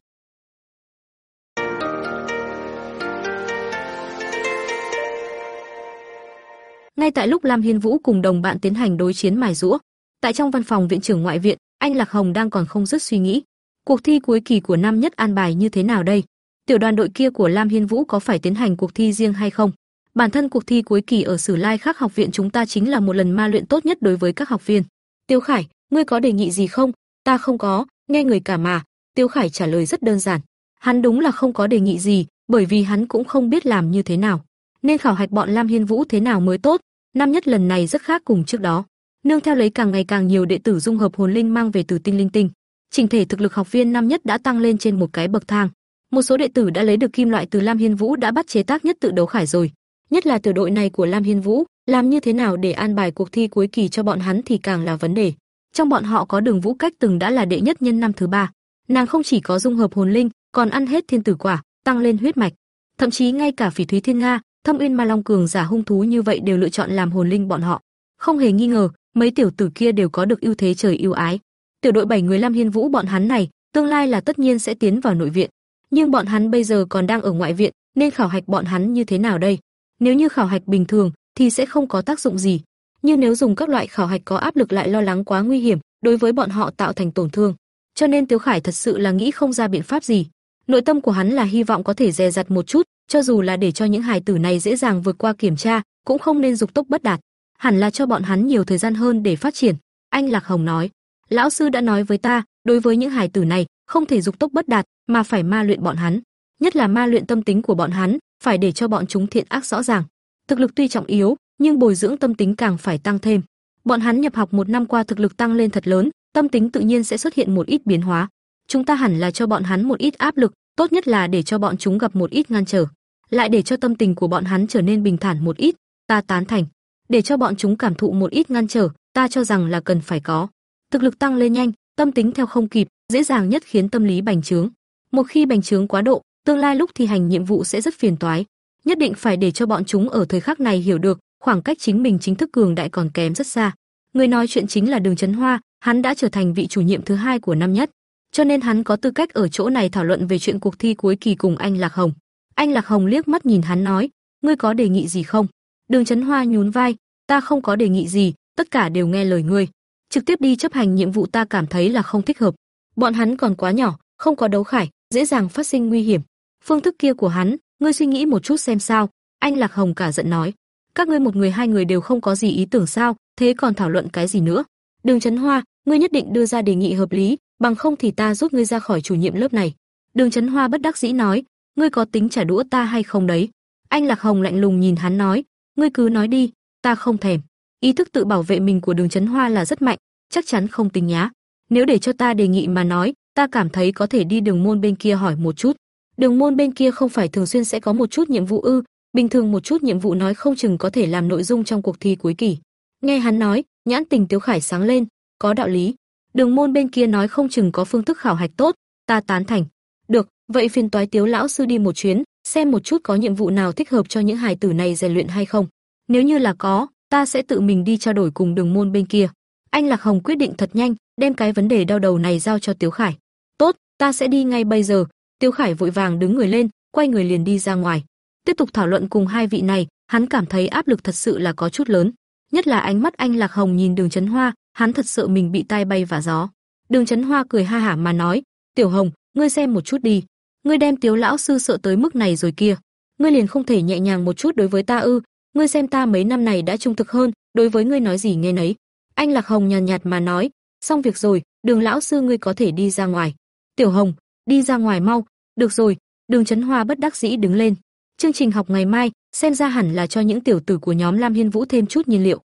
Ngay tại lúc Lam Hiên Vũ cùng đồng bạn tiến hành đối chiến mài giũa, tại trong văn phòng viện trưởng ngoại viện, anh Lạc Hồng đang còn không dứt suy nghĩ, cuộc thi cuối kỳ của năm nhất an bài như thế nào đây? Tiểu đoàn đội kia của Lam Hiên Vũ có phải tiến hành cuộc thi riêng hay không? Bản thân cuộc thi cuối kỳ ở Sử Lai Khắc học viện chúng ta chính là một lần ma luyện tốt nhất đối với các học viên. Tiêu Khải, ngươi có đề nghị gì không? Ta không có, nghe người cả mà. Tiêu Khải trả lời rất đơn giản. Hắn đúng là không có đề nghị gì, bởi vì hắn cũng không biết làm như thế nào. Nên khảo hạch bọn Lam Hiên Vũ thế nào mới tốt, năm nhất lần này rất khác cùng trước đó. Nương theo lấy càng ngày càng nhiều đệ tử dung hợp hồn linh mang về từ tinh linh tinh, trình thể thực lực học viên năm nhất đã tăng lên trên một cái bậc thang. Một số đệ tử đã lấy được kim loại từ Lam Hiên Vũ đã bắt chế tác nhất tự đấu khải rồi. Nhất là tiểu đội này của Lam Hiên Vũ, làm như thế nào để an bài cuộc thi cuối kỳ cho bọn hắn thì càng là vấn đề. Trong bọn họ có Đường Vũ Cách từng đã là đệ nhất nhân năm thứ ba, nàng không chỉ có dung hợp hồn linh, còn ăn hết thiên tử quả, tăng lên huyết mạch. Thậm chí ngay cả Phỉ Thúy Thiên Nga, Thâm Uyên Ma Long cường giả hung thú như vậy đều lựa chọn làm hồn linh bọn họ. Không hề nghi ngờ, mấy tiểu tử kia đều có được ưu thế trời ưu ái. Tiểu đội 7 người Lam Hiên Vũ bọn hắn này, tương lai là tất nhiên sẽ tiến vào nội viện, nhưng bọn hắn bây giờ còn đang ở ngoại viện, nên khảo hạch bọn hắn như thế nào đây? Nếu như khảo hạch bình thường thì sẽ không có tác dụng gì, nhưng nếu dùng các loại khảo hạch có áp lực lại lo lắng quá nguy hiểm, đối với bọn họ tạo thành tổn thương. Cho nên Tiếu Khải thật sự là nghĩ không ra biện pháp gì. Nội tâm của hắn là hy vọng có thể dè dặt một chút, cho dù là để cho những hài tử này dễ dàng vượt qua kiểm tra, cũng không nên dục tốc bất đạt, hẳn là cho bọn hắn nhiều thời gian hơn để phát triển. Anh Lạc Hồng nói, lão sư đã nói với ta, đối với những hài tử này, không thể dục tốc bất đạt, mà phải ma luyện bọn hắn, nhất là ma luyện tâm tính của bọn hắn, phải để cho bọn chúng thiện ác rõ ràng. Thực lực tuy trọng yếu, nhưng bồi dưỡng tâm tính càng phải tăng thêm. Bọn hắn nhập học một năm qua thực lực tăng lên thật lớn, tâm tính tự nhiên sẽ xuất hiện một ít biến hóa. Chúng ta hẳn là cho bọn hắn một ít áp lực, tốt nhất là để cho bọn chúng gặp một ít ngăn trở, lại để cho tâm tình của bọn hắn trở nên bình thản một ít, ta tán thành. Để cho bọn chúng cảm thụ một ít ngăn trở, ta cho rằng là cần phải có. Thực lực tăng lên nhanh, tâm tính theo không kịp, dễ dàng nhất khiến tâm lý bành trướng. Một khi bành trướng quá độ, tương lai lúc thi hành nhiệm vụ sẽ rất phiền toái. Nhất định phải để cho bọn chúng ở thời khắc này hiểu được, khoảng cách chính mình chính thức cường đại còn kém rất xa. Người nói chuyện chính là Đường Chấn Hoa, hắn đã trở thành vị chủ nhiệm thứ hai của năm nhất, cho nên hắn có tư cách ở chỗ này thảo luận về chuyện cuộc thi cuối kỳ cùng anh Lạc Hồng. Anh Lạc Hồng liếc mắt nhìn hắn nói, ngươi có đề nghị gì không? Đường Chấn Hoa nhún vai, ta không có đề nghị gì, tất cả đều nghe lời ngươi. Trực tiếp đi chấp hành nhiệm vụ ta cảm thấy là không thích hợp. Bọn hắn còn quá nhỏ, không có đấu khải, dễ dàng phát sinh nguy hiểm. Phương thức kia của hắn, ngươi suy nghĩ một chút xem sao." Anh Lạc Hồng cả giận nói. "Các ngươi một người hai người đều không có gì ý tưởng sao, thế còn thảo luận cái gì nữa? Đường Chấn Hoa, ngươi nhất định đưa ra đề nghị hợp lý, bằng không thì ta rút ngươi ra khỏi chủ nhiệm lớp này." Đường Chấn Hoa bất đắc dĩ nói, "Ngươi có tính trả đũa ta hay không đấy?" Anh Lạc Hồng lạnh lùng nhìn hắn nói, "Ngươi cứ nói đi, ta không thèm." Ý thức tự bảo vệ mình của Đường Chấn Hoa là rất mạnh, chắc chắn không tính nhá. Nếu để cho ta đề nghị mà nói, ta cảm thấy có thể đi đường môn bên kia hỏi một chút. Đường môn bên kia không phải thường xuyên sẽ có một chút nhiệm vụ ư? Bình thường một chút nhiệm vụ nói không chừng có thể làm nội dung trong cuộc thi cuối kỳ. Nghe hắn nói, nhãn tình Tiếu Khải sáng lên, có đạo lý. Đường môn bên kia nói không chừng có phương thức khảo hạch tốt, ta tán thành. Được, vậy phiền toái Tiếu lão sư đi một chuyến, xem một chút có nhiệm vụ nào thích hợp cho những hài tử này rèn luyện hay không. Nếu như là có, ta sẽ tự mình đi trao đổi cùng đường môn bên kia. Anh Lạc Hồng quyết định thật nhanh, đem cái vấn đề đau đầu này giao cho Tiếu Khải. "Tốt, ta sẽ đi ngay bây giờ." Tiêu Khải vội vàng đứng người lên, quay người liền đi ra ngoài. Tiếp tục thảo luận cùng hai vị này, hắn cảm thấy áp lực thật sự là có chút lớn, nhất là ánh mắt anh Lạc Hồng nhìn Đường Chấn Hoa, hắn thật sợ mình bị tai bay và gió. Đường Chấn Hoa cười ha hả mà nói, "Tiểu Hồng, ngươi xem một chút đi, ngươi đem Tiếu lão sư sợ tới mức này rồi kia, ngươi liền không thể nhẹ nhàng một chút đối với ta ư? Ngươi xem ta mấy năm này đã trung thực hơn, đối với ngươi nói gì nghe nấy." Anh Lạc Hồng nhàn nhạt, nhạt mà nói, "Xong việc rồi, Đường lão sư ngươi có thể đi ra ngoài." "Tiểu Hồng, đi ra ngoài mau." "Được rồi." Đường Chấn Hoa bất đắc dĩ đứng lên. Chương trình học ngày mai, xem ra hẳn là cho những tiểu tử của nhóm Lam Hiên Vũ thêm chút nhiên liệu.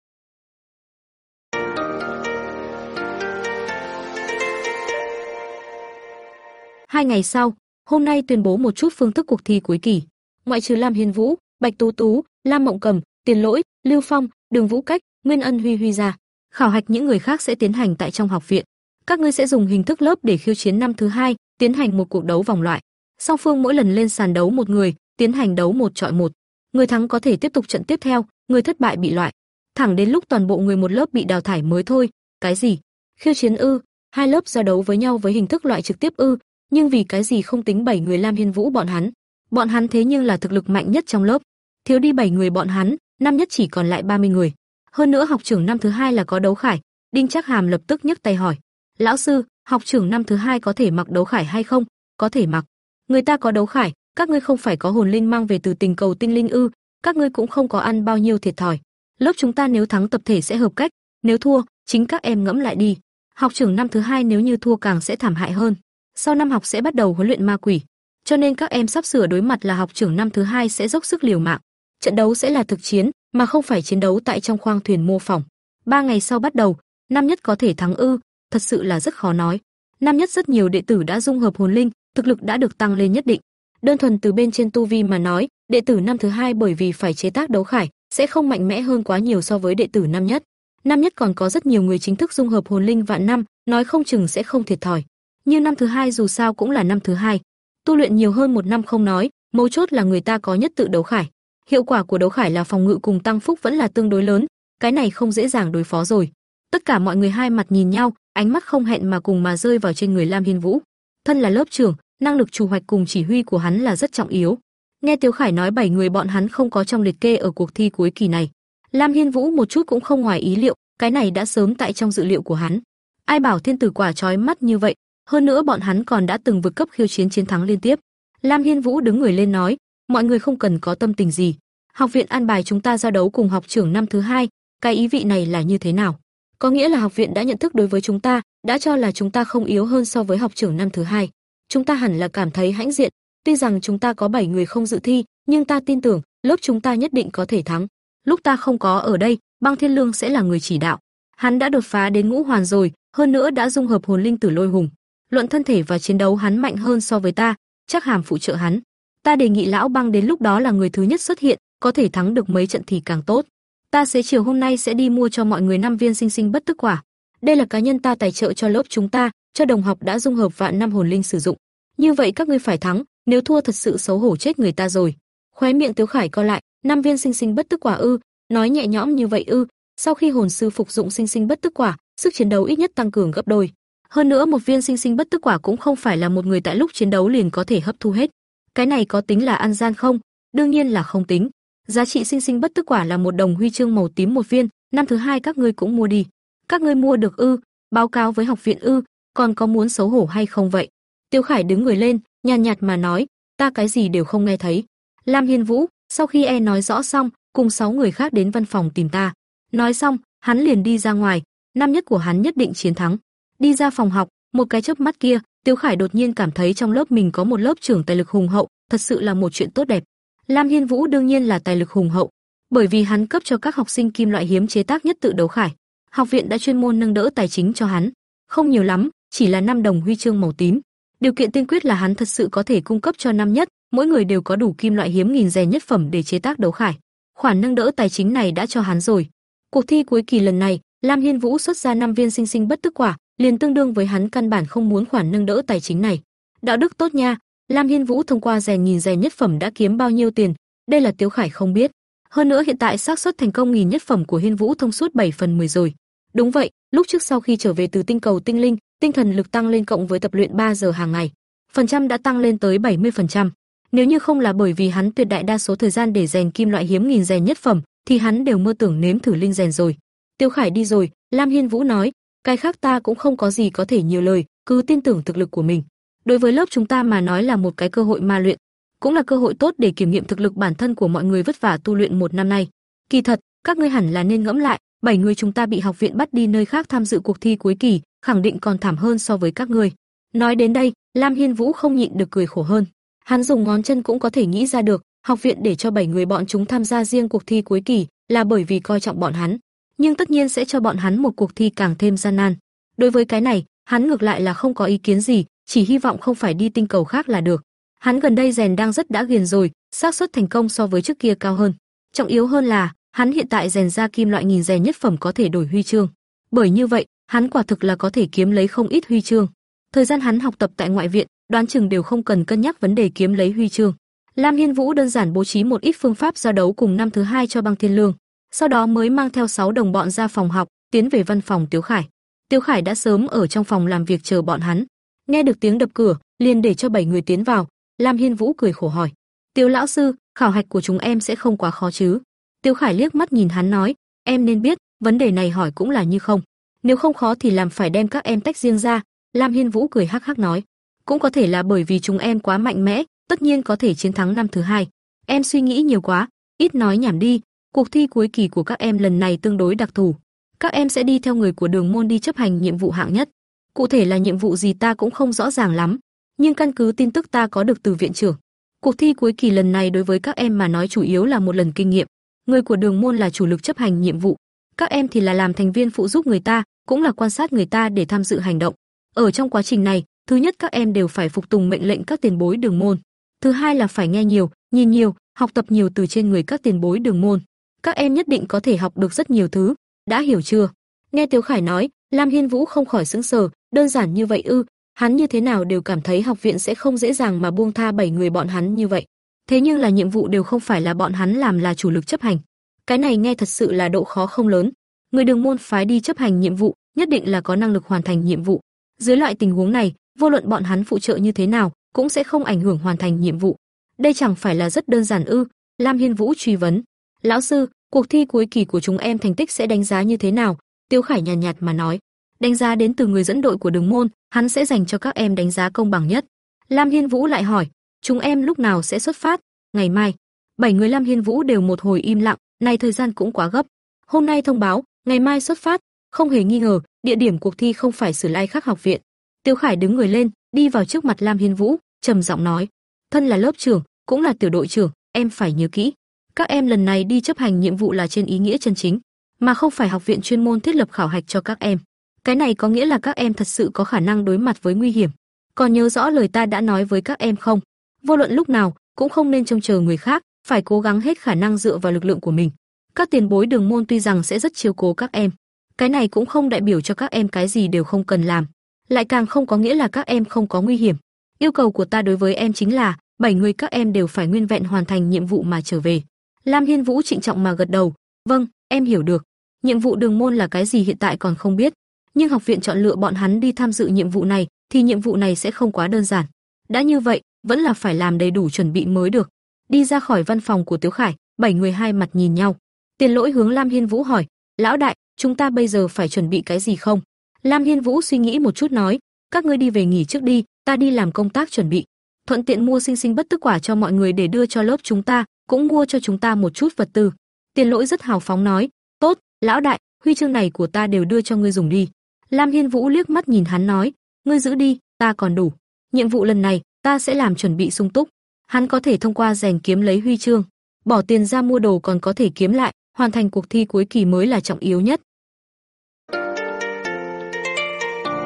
Hai ngày sau, hôm nay tuyên bố một chút phương thức cuộc thi cuối kỳ. Ngoại trừ Lam Hiên Vũ, Bạch Tú Tú, Lam Mộng Cầm, Tiền Lỗi, Lưu Phong, Đường Vũ Cách, Nguyên Ân Huy Huy ra, khảo hạch những người khác sẽ tiến hành tại trong học viện. Các ngươi sẽ dùng hình thức lớp để khiêu chiến năm thứ hai, tiến hành một cuộc đấu vòng loại. Song phương mỗi lần lên sàn đấu một người, tiến hành đấu một chọi một. Người thắng có thể tiếp tục trận tiếp theo, người thất bại bị loại. thẳng đến lúc toàn bộ người một lớp bị đào thải mới thôi. Cái gì? Khiêu chiến ư? Hai lớp giao đấu với nhau với hình thức loại trực tiếp ư? Nhưng vì cái gì không tính bảy người Lam Hiên Vũ bọn hắn? Bọn hắn thế nhưng là thực lực mạnh nhất trong lớp. Thiếu đi bảy người bọn hắn, năm nhất chỉ còn lại 30 người. Hơn nữa học trưởng năm thứ hai là có đấu khải, Đinh Trác Hàm lập tức nhấc tay hỏi: "Lão sư, học trưởng năm thứ hai có thể mặc đấu khải hay không?" "Có thể mặc." "Người ta có đấu khải, các ngươi không phải có hồn linh mang về từ tình cầu tinh linh ư? Các ngươi cũng không có ăn bao nhiêu thiệt thòi. Lớp chúng ta nếu thắng tập thể sẽ hợp cách, nếu thua, chính các em ngẫm lại đi. Học trưởng năm thứ hai nếu như thua càng sẽ thảm hại hơn. Sau năm học sẽ bắt đầu huấn luyện ma quỷ, cho nên các em sắp sửa đối mặt là học trưởng năm thứ hai sẽ dốc sức liều mạng. Trận đấu sẽ là thực chiến, mà không phải chiến đấu tại trong khoang thuyền mô phỏng. Ba ngày sau bắt đầu, năm nhất có thể thắng ư? Thật sự là rất khó nói. Năm nhất rất nhiều đệ tử đã dung hợp hồn linh, thực lực đã được tăng lên nhất định. Đơn thuần từ bên trên tu vi mà nói, đệ tử năm thứ hai bởi vì phải chế tác đấu khải, sẽ không mạnh mẽ hơn quá nhiều so với đệ tử năm nhất. Năm nhất còn có rất nhiều người chính thức dung hợp hồn linh vạn năm, nói không chừng sẽ không thiệt thòi. như năm thứ hai dù sao cũng là năm thứ hai, tu luyện nhiều hơn một năm không nói, mấu chốt là người ta có nhất tự đấu khải. Hiệu quả của đấu khải là phòng ngự cùng tăng phúc vẫn là tương đối lớn, cái này không dễ dàng đối phó rồi. Tất cả mọi người hai mặt nhìn nhau, ánh mắt không hẹn mà cùng mà rơi vào trên người Lam Hiên Vũ. Thân là lớp trưởng, năng lực chủ hoạch cùng chỉ huy của hắn là rất trọng yếu. Nghe Tiêu Khải nói bảy người bọn hắn không có trong liệt kê ở cuộc thi cuối kỳ này. Lam Hiên Vũ một chút cũng không ngoài ý liệu, cái này đã sớm tại trong dự liệu của hắn. Ai bảo thiên tử quả chói mắt như vậy, hơn nữa bọn hắn còn đã từng vượt cấp khiêu chiến chiến thắng liên tiếp. Lam Hiên Vũ đứng người lên nói, mọi người không cần có tâm tình gì. Học viện an bài chúng ta giao đấu cùng học trưởng năm thứ hai, cái ý vị này là như thế nào? Có nghĩa là học viện đã nhận thức đối với chúng ta, đã cho là chúng ta không yếu hơn so với học trưởng năm thứ hai. Chúng ta hẳn là cảm thấy hãnh diện, tuy rằng chúng ta có 7 người không dự thi, nhưng ta tin tưởng, lớp chúng ta nhất định có thể thắng. Lúc ta không có ở đây, Băng Thiên Lương sẽ là người chỉ đạo. Hắn đã đột phá đến ngũ hoàn rồi, hơn nữa đã dung hợp hồn linh tử lôi hùng. Luận thân thể và chiến đấu hắn mạnh hơn so với ta, chắc hàm phụ trợ hắn. Ta đề nghị lão Băng đến lúc đó là người thứ nhất xuất hiện, có thể thắng được mấy trận thì càng tốt. Ta sẽ chiều hôm nay sẽ đi mua cho mọi người năm viên sinh sinh bất tức quả. Đây là cá nhân ta tài trợ cho lớp chúng ta, cho đồng học đã dung hợp vạn năm hồn linh sử dụng. Như vậy các ngươi phải thắng, nếu thua thật sự xấu hổ chết người ta rồi. Khóe miệng Tiếu Khải co lại, năm viên sinh sinh bất tức quả ư? Nói nhẹ nhõm như vậy ư? Sau khi hồn sư phục dụng sinh sinh bất tức quả, sức chiến đấu ít nhất tăng cường gấp đôi. Hơn nữa một viên sinh sinh bất tức quả cũng không phải là một người tại lúc chiến đấu liền có thể hấp thu hết. Cái này có tính là ăn gian không? Đương nhiên là không tính. Giá trị sinh sinh bất tức quả là một đồng huy chương màu tím một viên, năm thứ hai các ngươi cũng mua đi. Các ngươi mua được ư? Báo cáo với học viện ư? Còn có muốn xấu hổ hay không vậy? Tiêu Khải đứng người lên, nhàn nhạt mà nói, ta cái gì đều không nghe thấy. Lam Hiên Vũ, sau khi e nói rõ xong, cùng sáu người khác đến văn phòng tìm ta. Nói xong, hắn liền đi ra ngoài, năm nhất của hắn nhất định chiến thắng. Đi ra phòng học, một cái chớp mắt kia, Tiêu Khải đột nhiên cảm thấy trong lớp mình có một lớp trưởng tài lực hùng hậu, thật sự là một chuyện tốt đẹp. Lam Hiên Vũ đương nhiên là tài lực hùng hậu, bởi vì hắn cấp cho các học sinh kim loại hiếm chế tác nhất tự đấu khải. Học viện đã chuyên môn nâng đỡ tài chính cho hắn, không nhiều lắm, chỉ là 5 đồng huy chương màu tím. Điều kiện tiên quyết là hắn thật sự có thể cung cấp cho năm nhất, mỗi người đều có đủ kim loại hiếm nghìn rèn nhất phẩm để chế tác đấu khải. Khoản nâng đỡ tài chính này đã cho hắn rồi. Cuộc thi cuối kỳ lần này, Lam Hiên Vũ xuất ra 5 viên sinh sinh bất tức quả, liền tương đương với hắn căn bản không muốn khoản nâng đỡ tài chính này. Đạo đức tốt nha, Lam Hiên Vũ thông qua rèn nghìn rèn nhất phẩm đã kiếm bao nhiêu tiền, đây là Tiếu Khải không biết. Hơn nữa hiện tại xác suất thành công nghìn nhất phẩm của Hiên Vũ thông suốt 7 phần 10 rồi. Đúng vậy, lúc trước sau khi trở về từ tinh cầu tinh linh, tinh thần lực tăng lên cộng với tập luyện 3 giờ hàng ngày, phần trăm đã tăng lên tới 70%. Nếu như không là bởi vì hắn tuyệt đại đa số thời gian để rèn kim loại hiếm nghìn rèn nhất phẩm, thì hắn đều mơ tưởng nếm thử linh rèn rồi. Tiêu Khải đi rồi, Lam Hiên Vũ nói, cái khác ta cũng không có gì có thể nhiều lời, cứ tin tưởng thực lực của mình. Đối với lớp chúng ta mà nói là một cái cơ hội ma luyện, cũng là cơ hội tốt để kiểm nghiệm thực lực bản thân của mọi người vất vả tu luyện một năm nay. Kỳ thật, các ngươi hẳn là nên ngẫm lại, bảy người chúng ta bị học viện bắt đi nơi khác tham dự cuộc thi cuối kỳ, khẳng định còn thảm hơn so với các ngươi. Nói đến đây, Lam Hiên Vũ không nhịn được cười khổ hơn. Hắn dùng ngón chân cũng có thể nghĩ ra được, học viện để cho bảy người bọn chúng tham gia riêng cuộc thi cuối kỳ là bởi vì coi trọng bọn hắn, nhưng tất nhiên sẽ cho bọn hắn một cuộc thi càng thêm gian nan. Đối với cái này, hắn ngược lại là không có ý kiến gì, chỉ hy vọng không phải đi tinh cầu khác là được. Hắn gần đây rèn đang rất đã ghiền rồi, xác suất thành công so với trước kia cao hơn. Trọng yếu hơn là, hắn hiện tại rèn ra kim loại nghìn rèn nhất phẩm có thể đổi huy chương. Bởi như vậy, hắn quả thực là có thể kiếm lấy không ít huy chương. Thời gian hắn học tập tại ngoại viện, đoán chừng đều không cần cân nhắc vấn đề kiếm lấy huy chương. Lam Hiên Vũ đơn giản bố trí một ít phương pháp giao đấu cùng năm thứ hai cho Băng Thiên Lương. sau đó mới mang theo 6 đồng bọn ra phòng học, tiến về văn phòng Tiếu Khải. Tiếu Khải đã sớm ở trong phòng làm việc chờ bọn hắn. Nghe được tiếng đập cửa, liền để cho bảy người tiến vào. Lam Hiên Vũ cười khổ hỏi: Tiêu lão sư, khảo hạch của chúng em sẽ không quá khó chứ?" Tiêu Khải liếc mắt nhìn hắn nói: "Em nên biết, vấn đề này hỏi cũng là như không. Nếu không khó thì làm phải đem các em tách riêng ra." Lam Hiên Vũ cười hắc hắc nói: "Cũng có thể là bởi vì chúng em quá mạnh mẽ, tất nhiên có thể chiến thắng năm thứ hai. Em suy nghĩ nhiều quá, ít nói nhảm đi, cuộc thi cuối kỳ của các em lần này tương đối đặc thù. Các em sẽ đi theo người của Đường môn đi chấp hành nhiệm vụ hạng nhất. Cụ thể là nhiệm vụ gì ta cũng không rõ ràng lắm, nhưng căn cứ tin tức ta có được từ viện trưởng, cuộc thi cuối kỳ lần này đối với các em mà nói chủ yếu là một lần kinh nghiệm. Người của Đường môn là chủ lực chấp hành nhiệm vụ, các em thì là làm thành viên phụ giúp người ta, cũng là quan sát người ta để tham dự hành động. Ở trong quá trình này, thứ nhất các em đều phải phục tùng mệnh lệnh các tiền bối Đường môn. Thứ hai là phải nghe nhiều, nhìn nhiều, học tập nhiều từ trên người các tiền bối Đường môn. Các em nhất định có thể học được rất nhiều thứ, đã hiểu chưa? Nghe Tiếu Khải nói, Lam Hiên Vũ không khỏi sững sờ, đơn giản như vậy ư? Hắn như thế nào đều cảm thấy học viện sẽ không dễ dàng mà buông tha bảy người bọn hắn như vậy. Thế nhưng là nhiệm vụ đều không phải là bọn hắn làm là chủ lực chấp hành. Cái này nghe thật sự là độ khó không lớn. Người đường môn phái đi chấp hành nhiệm vụ, nhất định là có năng lực hoàn thành nhiệm vụ. Dưới loại tình huống này, vô luận bọn hắn phụ trợ như thế nào, cũng sẽ không ảnh hưởng hoàn thành nhiệm vụ. Đây chẳng phải là rất đơn giản ư? Lam Hiên Vũ truy vấn. Lão sư, cuộc thi cuối kỳ của chúng em thành tích sẽ đánh giá như thế nào? Tiêu Khải nhàn nhạt, nhạt mà nói. Đánh giá đến từ người dẫn đội của đường môn, hắn sẽ dành cho các em đánh giá công bằng nhất. Lam Hiên Vũ lại hỏi, chúng em lúc nào sẽ xuất phát? Ngày mai. Bảy người Lam Hiên Vũ đều một hồi im lặng, này thời gian cũng quá gấp. Hôm nay thông báo, ngày mai xuất phát, không hề nghi ngờ, địa điểm cuộc thi không phải Sử Lai Khắc học viện. Tiêu Khải đứng người lên, đi vào trước mặt Lam Hiên Vũ, trầm giọng nói: "Thân là lớp trưởng, cũng là tiểu đội trưởng, em phải nhớ kỹ, các em lần này đi chấp hành nhiệm vụ là trên ý nghĩa chân chính, mà không phải học viện chuyên môn thiết lập khảo hạch cho các em. Cái này có nghĩa là các em thật sự có khả năng đối mặt với nguy hiểm. Còn nhớ rõ lời ta đã nói với các em không? Vô luận lúc nào, cũng không nên trông chờ người khác, phải cố gắng hết khả năng dựa vào lực lượng của mình. Các tiền bối đường môn tuy rằng sẽ rất chiếu cố các em, cái này cũng không đại biểu cho các em cái gì đều không cần làm, lại càng không có nghĩa là các em không có nguy hiểm. Yêu cầu của ta đối với em chính là bảy người các em đều phải nguyên vẹn hoàn thành nhiệm vụ mà trở về. Lam Hiên Vũ trịnh trọng mà gật đầu, "Vâng, em hiểu được. Nhiệm vụ đường môn là cái gì hiện tại còn không biết, nhưng học viện chọn lựa bọn hắn đi tham dự nhiệm vụ này, thì nhiệm vụ này sẽ không quá đơn giản. Đã như vậy, vẫn là phải làm đầy đủ chuẩn bị mới được." Đi ra khỏi văn phòng của Tiếu Khải, bảy người hai mặt nhìn nhau. Tiền Lỗi hướng Lam Hiên Vũ hỏi, "Lão đại, chúng ta bây giờ phải chuẩn bị cái gì không?" Lam Hiên Vũ suy nghĩ một chút nói, "Các ngươi đi về nghỉ trước đi, ta đi làm công tác chuẩn bị." thuận tiện mua sinh sinh bất tức quả cho mọi người để đưa cho lớp chúng ta, cũng mua cho chúng ta một chút vật tư. Tiền Lỗi rất hào phóng nói, "Tốt, lão đại, huy chương này của ta đều đưa cho ngươi dùng đi." Lam Hiên Vũ liếc mắt nhìn hắn nói, "Ngươi giữ đi, ta còn đủ. Nhiệm vụ lần này, ta sẽ làm chuẩn bị sung túc." Hắn có thể thông qua rèn kiếm lấy huy chương, bỏ tiền ra mua đồ còn có thể kiếm lại, hoàn thành cuộc thi cuối kỳ mới là trọng yếu nhất.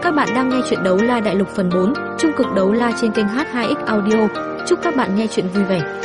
Các bạn đang nghe chuyện đấu la đại lục phần 4, trung cực đấu la trên kênh H2X Audio. Chúc các bạn nghe chuyện vui vẻ.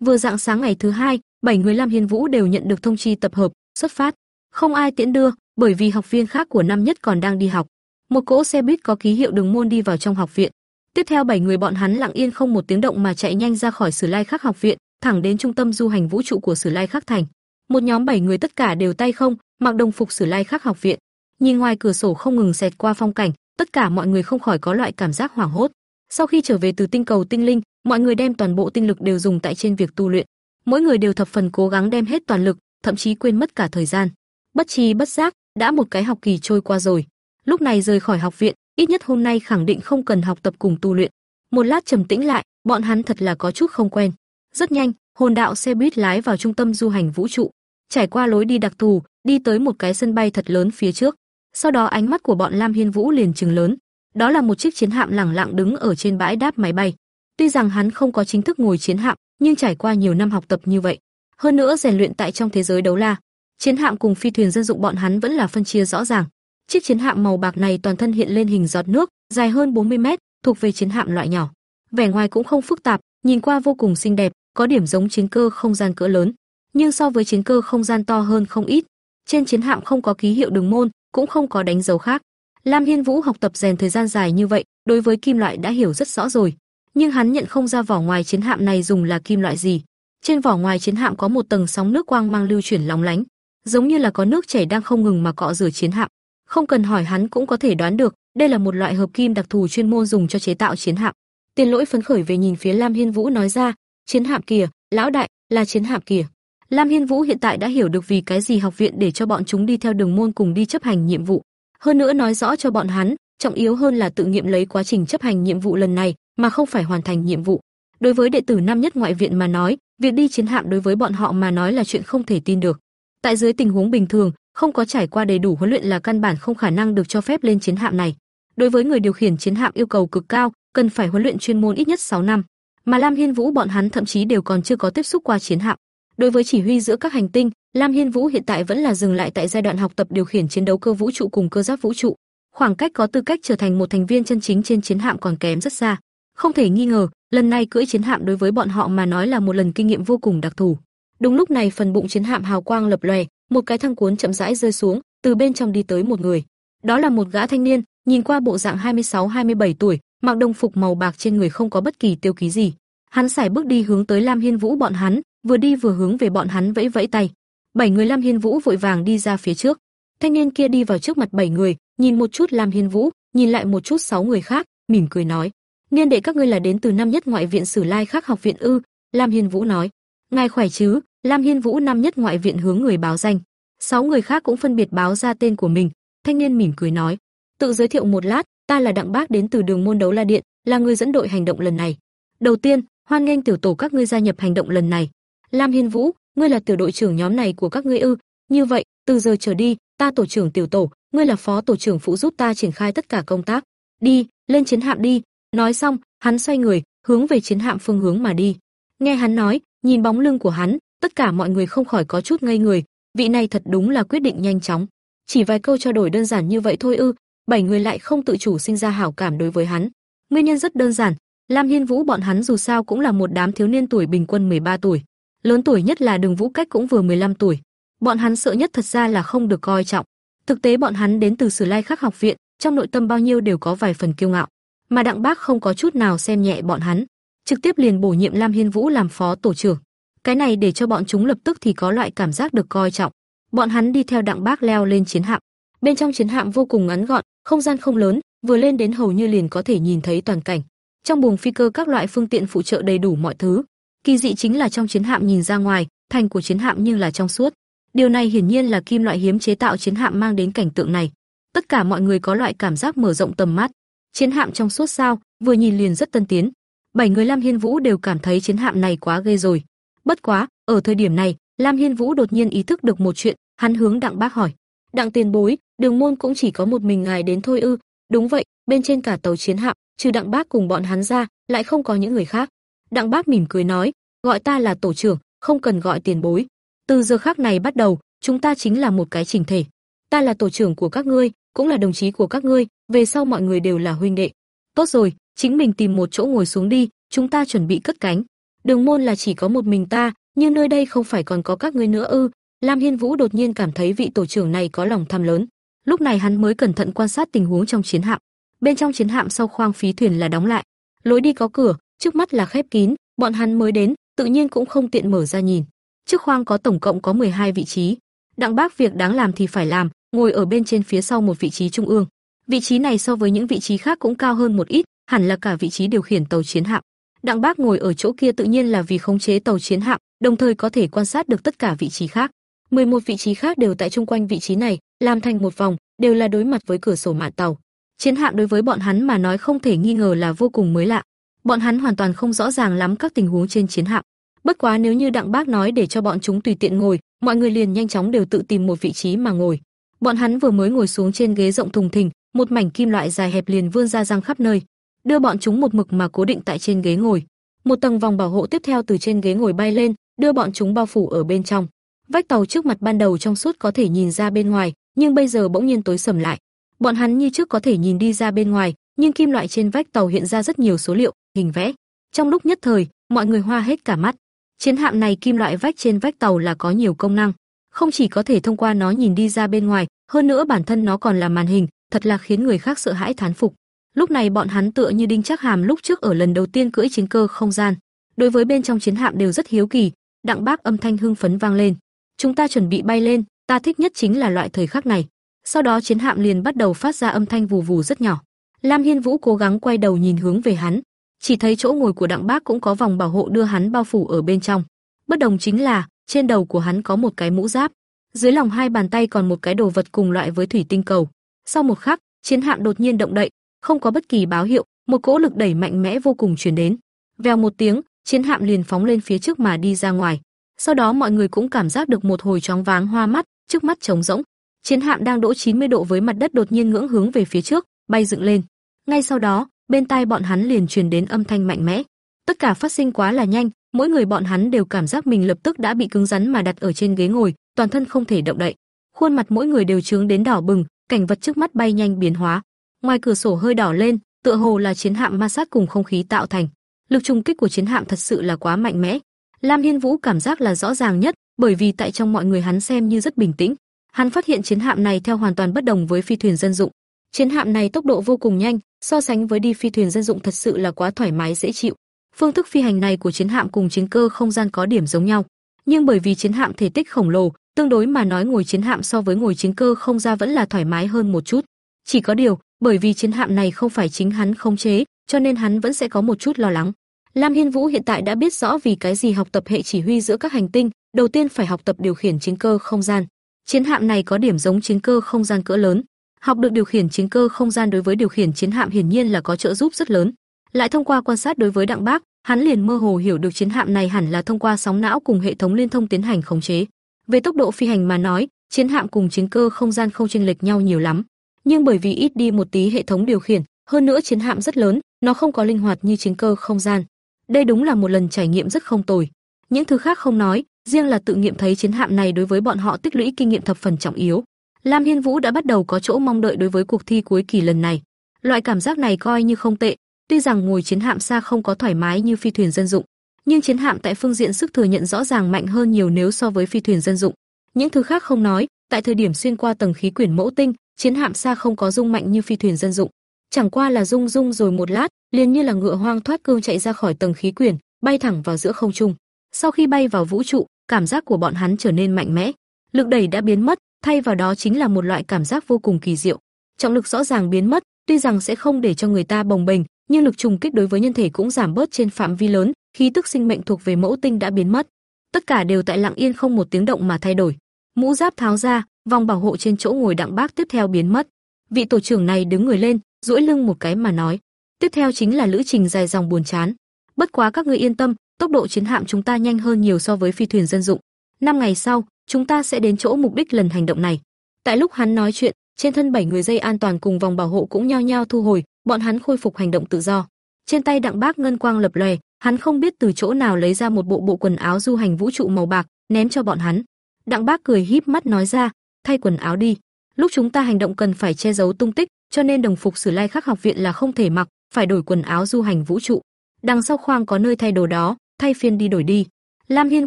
Vừa dạng sáng ngày thứ hai, bảy người Lam Hiên Vũ đều nhận được thông chi tập hợp, xuất phát. Không ai tiễn đưa, bởi vì học viên khác của năm nhất còn đang đi học. Một cỗ xe buýt có ký hiệu đường môn đi vào trong học viện. Tiếp theo bảy người bọn hắn lặng yên không một tiếng động mà chạy nhanh ra khỏi Sử Lai Khắc học viện, thẳng đến trung tâm du hành vũ trụ của Sử Lai Khắc thành. Một nhóm bảy người tất cả đều tay không, mặc đồng phục Sử Lai Khắc học viện. Nhìn ngoài cửa sổ không ngừng xẹt qua phong cảnh, tất cả mọi người không khỏi có loại cảm giác hoảng hốt. Sau khi trở về từ tinh cầu tinh linh, mọi người đem toàn bộ tinh lực đều dùng tại trên việc tu luyện. Mỗi người đều thập phần cố gắng đem hết toàn lực, thậm chí quên mất cả thời gian. Bất chi bất giác, đã một cái học kỳ trôi qua rồi. Lúc này rời khỏi học viện, ít nhất hôm nay khẳng định không cần học tập cùng tu luyện. Một lát trầm tĩnh lại, bọn hắn thật là có chút không quen. Rất nhanh, hồn đạo xe buýt lái vào trung tâm du hành vũ trụ, trải qua lối đi đặc thù, đi tới một cái sân bay thật lớn phía trước. Sau đó ánh mắt của bọn Lam Hiên Vũ liền trừng lớn. Đó là một chiếc chiến hạm lẳng lặng đứng ở trên bãi đáp máy bay. Tuy rằng hắn không có chính thức ngồi chiến hạm, nhưng trải qua nhiều năm học tập như vậy, hơn nữa rèn luyện tại trong thế giới đấu la, chiến hạm cùng phi thuyền dân dụng bọn hắn vẫn là phân chia rõ ràng. Chiếc chiến hạm màu bạc này toàn thân hiện lên hình giọt nước, dài hơn 40 mét, thuộc về chiến hạm loại nhỏ. Vẻ ngoài cũng không phức tạp, nhìn qua vô cùng xinh đẹp, có điểm giống chiến cơ không gian cỡ lớn, nhưng so với chiến cơ không gian to hơn không ít. Trên chiến hạm không có ký hiệu đường môn, cũng không có đánh dấu khác. Lam Hiên Vũ học tập rèn thời gian dài như vậy, đối với kim loại đã hiểu rất rõ rồi, nhưng hắn nhận không ra vỏ ngoài chiến hạm này dùng là kim loại gì. Trên vỏ ngoài chiến hạm có một tầng sóng nước quang mang lưu chuyển lóng lánh, giống như là có nước chảy đang không ngừng mà cọ rửa chiến hạm. Không cần hỏi hắn cũng có thể đoán được, đây là một loại hợp kim đặc thù chuyên môn dùng cho chế tạo chiến hạm. Tiền Lỗi phấn khởi về nhìn phía Lam Hiên Vũ nói ra, "Chiến hạm kìa, lão đại, là chiến hạm kìa." Lam Hiên Vũ hiện tại đã hiểu được vì cái gì học viện để cho bọn chúng đi theo đường môn cùng đi chấp hành nhiệm vụ. Hơn nữa nói rõ cho bọn hắn, trọng yếu hơn là tự nghiệm lấy quá trình chấp hành nhiệm vụ lần này, mà không phải hoàn thành nhiệm vụ. Đối với đệ tử năm nhất ngoại viện mà nói, việc đi chiến hạm đối với bọn họ mà nói là chuyện không thể tin được. Tại dưới tình huống bình thường, không có trải qua đầy đủ huấn luyện là căn bản không khả năng được cho phép lên chiến hạm này. Đối với người điều khiển chiến hạm yêu cầu cực cao, cần phải huấn luyện chuyên môn ít nhất 6 năm, mà Lam Hiên Vũ bọn hắn thậm chí đều còn chưa có tiếp xúc qua chiến hạm. Đối với chỉ huy giữa các hành tinh, Lam Hiên Vũ hiện tại vẫn là dừng lại tại giai đoạn học tập điều khiển chiến đấu cơ vũ trụ cùng cơ giáp vũ trụ. Khoảng cách có tư cách trở thành một thành viên chân chính trên chiến hạm còn kém rất xa. Không thể nghi ngờ, lần này cưỡi chiến hạm đối với bọn họ mà nói là một lần kinh nghiệm vô cùng đặc thù. Đúng lúc này phần bụng chiến hạm hào quang lập lòe, một cái thang cuốn chậm rãi rơi xuống, từ bên trong đi tới một người. Đó là một gã thanh niên, nhìn qua bộ dạng 26-27 tuổi, mặc đồng phục màu bạc trên người không có bất kỳ tiêu ký gì. Hắn sải bước đi hướng tới Lam Hiên Vũ bọn hắn, vừa đi vừa hướng về bọn hắn vẫy vẫy tay. Bảy người Lam Hiên Vũ vội vàng đi ra phía trước. Thanh niên kia đi vào trước mặt bảy người, nhìn một chút Lam Hiên Vũ, nhìn lại một chút sáu người khác, mỉm cười nói: "Niên đệ các ngươi là đến từ năm nhất ngoại viện Sử Lai Khắc học viện ư?" Lam Hiên Vũ nói: "Ngài khỏe chứ?" Lam Hiên Vũ năm nhất ngoại viện hướng người báo danh. Sáu người khác cũng phân biệt báo ra tên của mình. Thanh niên mỉm cười nói: "Tự giới thiệu một lát, ta là Đặng Bác đến từ Đường môn đấu La điện, là người dẫn đội hành động lần này. Đầu tiên, hoan nghênh tiểu tổ các ngươi gia nhập hành động lần này. Lam Hiên Vũ, ngươi là tiểu đội trưởng nhóm này của các ngươi ư? Như vậy, từ giờ trở đi, ta tổ trưởng tiểu tổ, ngươi là phó tổ trưởng phụ giúp ta triển khai tất cả công tác. Đi, lên chiến hạm đi." Nói xong, hắn xoay người, hướng về chiến hạm phương hướng mà đi. Nghe hắn nói, nhìn bóng lưng của hắn, tất cả mọi người không khỏi có chút ngây người, vị này thật đúng là quyết định nhanh chóng. Chỉ vài câu trao đổi đơn giản như vậy thôi ư? Bảy người lại không tự chủ sinh ra hảo cảm đối với hắn. Nguyên nhân rất đơn giản, Lam Hiên Vũ bọn hắn dù sao cũng là một đám thiếu niên tuổi bình quân 13 tuổi, lớn tuổi nhất là Đường Vũ Cách cũng vừa 15 tuổi. Bọn hắn sợ nhất thật ra là không được coi trọng. Thực tế bọn hắn đến từ Sử Lai Khắc học viện, trong nội tâm bao nhiêu đều có vài phần kiêu ngạo, mà Đặng Bác không có chút nào xem nhẹ bọn hắn, trực tiếp liền bổ nhiệm Lam Hiên Vũ làm phó tổ trưởng. Cái này để cho bọn chúng lập tức thì có loại cảm giác được coi trọng. Bọn hắn đi theo Đặng Bác leo lên chiến hạm. Bên trong chiến hạm vô cùng ngắn gọn, không gian không lớn, vừa lên đến hầu như liền có thể nhìn thấy toàn cảnh. Trong buồng phi cơ các loại phương tiện phụ trợ đầy đủ mọi thứ. Kỳ dị chính là trong chiến hạm nhìn ra ngoài, thành của chiến hạm nhưng là trong suốt. Điều này hiển nhiên là kim loại hiếm chế tạo chiến hạm mang đến cảnh tượng này. Tất cả mọi người có loại cảm giác mở rộng tầm mắt. Chiến hạm trong suốt sao, vừa nhìn liền rất tân tiến. Bảy người Lam Hiên Vũ đều cảm thấy chiến hạm này quá ghê rồi. Bất quá, ở thời điểm này, Lam Hiên Vũ đột nhiên ý thức được một chuyện, hắn hướng Đặng Bác hỏi: "Đặng Tiền Bối, Đường môn cũng chỉ có một mình ngài đến thôi ư?" "Đúng vậy, bên trên cả tàu chiến hạm, trừ Đặng Bác cùng bọn hắn ra, lại không có những người khác." Đặng Bác mỉm cười nói: "Gọi ta là tổ trưởng, không cần gọi tiền bối. Từ giờ khắc này bắt đầu, chúng ta chính là một cái chỉnh thể. Ta là tổ trưởng của các ngươi, cũng là đồng chí của các ngươi, về sau mọi người đều là huynh đệ. Tốt rồi, chính mình tìm một chỗ ngồi xuống đi, chúng ta chuẩn bị cất cánh." Đường môn là chỉ có một mình ta, nhưng nơi đây không phải còn có các ngươi nữa ư? Lam Hiên Vũ đột nhiên cảm thấy vị tổ trưởng này có lòng tham lớn. Lúc này hắn mới cẩn thận quan sát tình huống trong chiến hạm. Bên trong chiến hạm sau khoang phí thuyền là đóng lại, lối đi có cửa, trước mắt là khép kín, bọn hắn mới đến, tự nhiên cũng không tiện mở ra nhìn. Trước khoang có tổng cộng có 12 vị trí. Đặng Bác việc đáng làm thì phải làm, ngồi ở bên trên phía sau một vị trí trung ương. Vị trí này so với những vị trí khác cũng cao hơn một ít, hẳn là cả vị trí điều khiển tàu chiến hạm. Đặng Bác ngồi ở chỗ kia tự nhiên là vì khống chế tàu chiến hạm, đồng thời có thể quan sát được tất cả vị trí khác. 11 vị trí khác đều tại chung quanh vị trí này, làm thành một vòng, đều là đối mặt với cửa sổ mạn tàu. Chiến hạm đối với bọn hắn mà nói không thể nghi ngờ là vô cùng mới lạ. Bọn hắn hoàn toàn không rõ ràng lắm các tình huống trên chiến hạm. Bất quá nếu như Đặng Bác nói để cho bọn chúng tùy tiện ngồi, mọi người liền nhanh chóng đều tự tìm một vị trí mà ngồi. Bọn hắn vừa mới ngồi xuống trên ghế rộng thùng thình, một mảnh kim loại dài hẹp liền vươn ra răng khắp nơi, đưa bọn chúng một mực mà cố định tại trên ghế ngồi. Một tầng vòng bảo hộ tiếp theo từ trên ghế ngồi bay lên, đưa bọn chúng bao phủ ở bên trong. Vách tàu trước mặt ban đầu trong suốt có thể nhìn ra bên ngoài, nhưng bây giờ bỗng nhiên tối sầm lại. Bọn hắn như trước có thể nhìn đi ra bên ngoài, nhưng kim loại trên vách tàu hiện ra rất nhiều số liệu, hình vẽ. Trong lúc nhất thời, mọi người hoa hết cả mắt. Chiến hạm này kim loại vách trên vách tàu là có nhiều công năng, không chỉ có thể thông qua nó nhìn đi ra bên ngoài, hơn nữa bản thân nó còn là màn hình, thật là khiến người khác sợ hãi thán phục. Lúc này bọn hắn tựa như đinh chắc hàm lúc trước ở lần đầu tiên cưỡi chiến cơ không gian, đối với bên trong chiến hạm đều rất hiếu kỳ, Đặng Bác âm thanh hưng phấn vang lên. Chúng ta chuẩn bị bay lên, ta thích nhất chính là loại thời khắc này. Sau đó chiến hạm liền bắt đầu phát ra âm thanh vù vù rất nhỏ. Lam Hiên Vũ cố gắng quay đầu nhìn hướng về hắn, chỉ thấy chỗ ngồi của Đặng Bác cũng có vòng bảo hộ đưa hắn bao phủ ở bên trong. Bất đồng chính là, trên đầu của hắn có một cái mũ giáp, dưới lòng hai bàn tay còn một cái đồ vật cùng loại với thủy tinh cầu. Sau một khắc, chiến hạm đột nhiên động đậy, không có bất kỳ báo hiệu, một cỗ lực đẩy mạnh mẽ vô cùng truyền đến. Vèo một tiếng, chiến hạm liền phóng lên phía trước mà đi ra ngoài. Sau đó mọi người cũng cảm giác được một hồi chóng váng hoa mắt, trước mắt trống rỗng. Chiến hạm đang đỗ 90 độ với mặt đất đột nhiên ngưỡng hướng về phía trước, bay dựng lên. Ngay sau đó, bên tai bọn hắn liền truyền đến âm thanh mạnh mẽ. Tất cả phát sinh quá là nhanh, mỗi người bọn hắn đều cảm giác mình lập tức đã bị cứng rắn mà đặt ở trên ghế ngồi, toàn thân không thể động đậy. Khuôn mặt mỗi người đều trướng đến đỏ bừng, cảnh vật trước mắt bay nhanh biến hóa. Ngoài cửa sổ hơi đỏ lên, tựa hồ là chiến hạm ma sát cùng không khí tạo thành. Lực trùng kích của chiến hạm thật sự là quá mạnh mẽ. Lam Hiên Vũ cảm giác là rõ ràng nhất, bởi vì tại trong mọi người hắn xem như rất bình tĩnh. Hắn phát hiện chiến hạm này theo hoàn toàn bất đồng với phi thuyền dân dụng. Chiến hạm này tốc độ vô cùng nhanh, so sánh với đi phi thuyền dân dụng thật sự là quá thoải mái dễ chịu. Phương thức phi hành này của chiến hạm cùng chiến cơ không gian có điểm giống nhau, nhưng bởi vì chiến hạm thể tích khổng lồ, tương đối mà nói ngồi chiến hạm so với ngồi chiến cơ không ra vẫn là thoải mái hơn một chút. Chỉ có điều, bởi vì chiến hạm này không phải chính hắn khống chế, cho nên hắn vẫn sẽ có một chút lo lắng. Lam Hiên Vũ hiện tại đã biết rõ vì cái gì học tập hệ chỉ huy giữa các hành tinh, đầu tiên phải học tập điều khiển chiến cơ không gian. Chiến hạm này có điểm giống chiến cơ không gian cỡ lớn, học được điều khiển chiến cơ không gian đối với điều khiển chiến hạm hiển nhiên là có trợ giúp rất lớn. Lại thông qua quan sát đối với Đặng Bác, hắn liền mơ hồ hiểu được chiến hạm này hẳn là thông qua sóng não cùng hệ thống liên thông tiến hành khống chế. Về tốc độ phi hành mà nói, chiến hạm cùng chiến cơ không gian không chênh lệch nhau nhiều lắm, nhưng bởi vì ít đi một tí hệ thống điều khiển, hơn nữa chiến hạm rất lớn, nó không có linh hoạt như chiến cơ không gian. Đây đúng là một lần trải nghiệm rất không tồi. Những thứ khác không nói, riêng là tự nghiệm thấy chiến hạm này đối với bọn họ tích lũy kinh nghiệm thập phần trọng yếu. Lam Hiên Vũ đã bắt đầu có chỗ mong đợi đối với cuộc thi cuối kỳ lần này. Loại cảm giác này coi như không tệ, tuy rằng ngồi chiến hạm xa không có thoải mái như phi thuyền dân dụng, nhưng chiến hạm tại phương diện sức thừa nhận rõ ràng mạnh hơn nhiều nếu so với phi thuyền dân dụng. Những thứ khác không nói, tại thời điểm xuyên qua tầng khí quyển mẫu tinh, chiến hạm xa không có dung mạnh như phi thuyền dân dụng. Chẳng qua là rung rung rồi một lát, liền như là ngựa hoang thoát cương chạy ra khỏi tầng khí quyển, bay thẳng vào giữa không trung. Sau khi bay vào vũ trụ, cảm giác của bọn hắn trở nên mạnh mẽ. Lực đẩy đã biến mất, thay vào đó chính là một loại cảm giác vô cùng kỳ diệu. Trọng lực rõ ràng biến mất, tuy rằng sẽ không để cho người ta bồng bềnh, nhưng lực trùng kích đối với nhân thể cũng giảm bớt trên phạm vi lớn, khí tức sinh mệnh thuộc về mẫu tinh đã biến mất. Tất cả đều tại lặng yên không một tiếng động mà thay đổi. Mũ giáp tháo ra, vòng bảo hộ trên chỗ ngồi đặng bác tiếp theo biến mất. Vị tổ trưởng này đứng người lên, duỗi lưng một cái mà nói, tiếp theo chính là lữ trình dài dòng buồn chán. Bất quá các ngươi yên tâm, tốc độ chiến hạm chúng ta nhanh hơn nhiều so với phi thuyền dân dụng. Năm ngày sau, chúng ta sẽ đến chỗ mục đích lần hành động này. Tại lúc hắn nói chuyện, trên thân bảy người dây an toàn cùng vòng bảo hộ cũng nhao nhao thu hồi, bọn hắn khôi phục hành động tự do. Trên tay Đặng Bác ngân quang lập lòe, hắn không biết từ chỗ nào lấy ra một bộ bộ quần áo du hành vũ trụ màu bạc, ném cho bọn hắn. Đặng Bác cười híp mắt nói ra, thay quần áo đi. Lúc chúng ta hành động cần phải che giấu tung tích, cho nên đồng phục Sử Lai Khắc học viện là không thể mặc, phải đổi quần áo du hành vũ trụ. Đằng sau khoang có nơi thay đồ đó, thay phiên đi đổi đi. Lam Hiên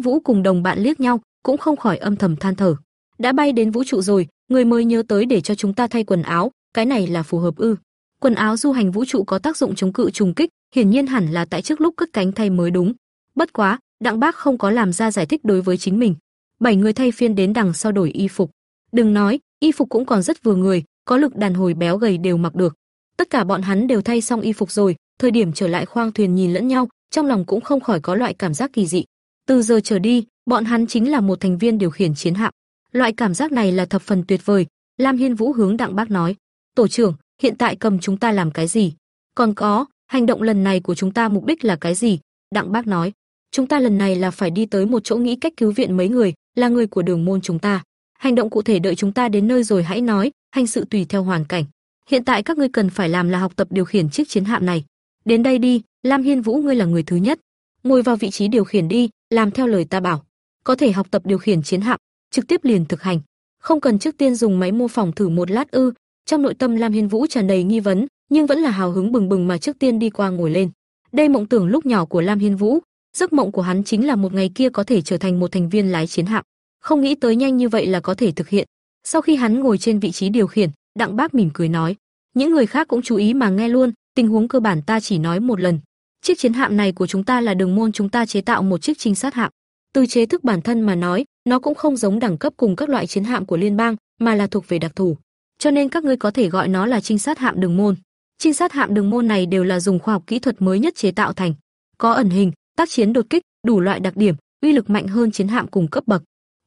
Vũ cùng đồng bạn liếc nhau, cũng không khỏi âm thầm than thở. Đã bay đến vũ trụ rồi, người mới nhớ tới để cho chúng ta thay quần áo, cái này là phù hợp ư? Quần áo du hành vũ trụ có tác dụng chống cự trùng kích, hiển nhiên hẳn là tại trước lúc cất cánh thay mới đúng. Bất quá, Đặng Bác không có làm ra giải thích đối với chính mình. Bảy người thay phiên đến đằng sau đổi y phục. Đừng nói, y phục cũng còn rất vừa người, có lực đàn hồi béo gầy đều mặc được. Tất cả bọn hắn đều thay xong y phục rồi, thời điểm trở lại khoang thuyền nhìn lẫn nhau, trong lòng cũng không khỏi có loại cảm giác kỳ dị. Từ giờ trở đi, bọn hắn chính là một thành viên điều khiển chiến hạm. Loại cảm giác này là thập phần tuyệt vời. Lam Hiên Vũ hướng Đặng Bác nói: "Tổ trưởng, hiện tại cầm chúng ta làm cái gì? Còn có, hành động lần này của chúng ta mục đích là cái gì?" Đặng Bác nói: "Chúng ta lần này là phải đi tới một chỗ nghĩ cách cứu viện mấy người, là người của đường môn chúng ta. Hành động cụ thể đợi chúng ta đến nơi rồi hãy nói, hành sự tùy theo hoàn cảnh. Hiện tại các ngươi cần phải làm là học tập điều khiển chiếc chiến hạm này. Đến đây đi, Lam Hiên Vũ ngươi là người thứ nhất, ngồi vào vị trí điều khiển đi, làm theo lời ta bảo. Có thể học tập điều khiển chiến hạm, trực tiếp liền thực hành, không cần trước tiên dùng máy mô phỏng thử một lát ư? Trong nội tâm Lam Hiên Vũ tràn đầy nghi vấn, nhưng vẫn là hào hứng bừng bừng mà trước tiên đi qua ngồi lên. Đây mộng tưởng lúc nhỏ của Lam Hiên Vũ, giấc mộng của hắn chính là một ngày kia có thể trở thành một thành viên lái chiến hạm, không nghĩ tới nhanh như vậy là có thể thực hiện. Sau khi hắn ngồi trên vị trí điều khiển, Đặng Bác mỉm cười nói, những người khác cũng chú ý mà nghe luôn, tình huống cơ bản ta chỉ nói một lần. Chiếc chiến hạm này của chúng ta là đường môn chúng ta chế tạo một chiếc trinh sát hạm. Từ chế thức bản thân mà nói, nó cũng không giống đẳng cấp cùng các loại chiến hạm của liên bang, mà là thuộc về đặc thù. Cho nên các ngươi có thể gọi nó là trinh sát hạm đường môn. Trinh sát hạm đường môn này đều là dùng khoa học kỹ thuật mới nhất chế tạo thành, có ẩn hình, tác chiến đột kích, đủ loại đặc điểm, uy lực mạnh hơn chiến hạm cùng cấp bậc.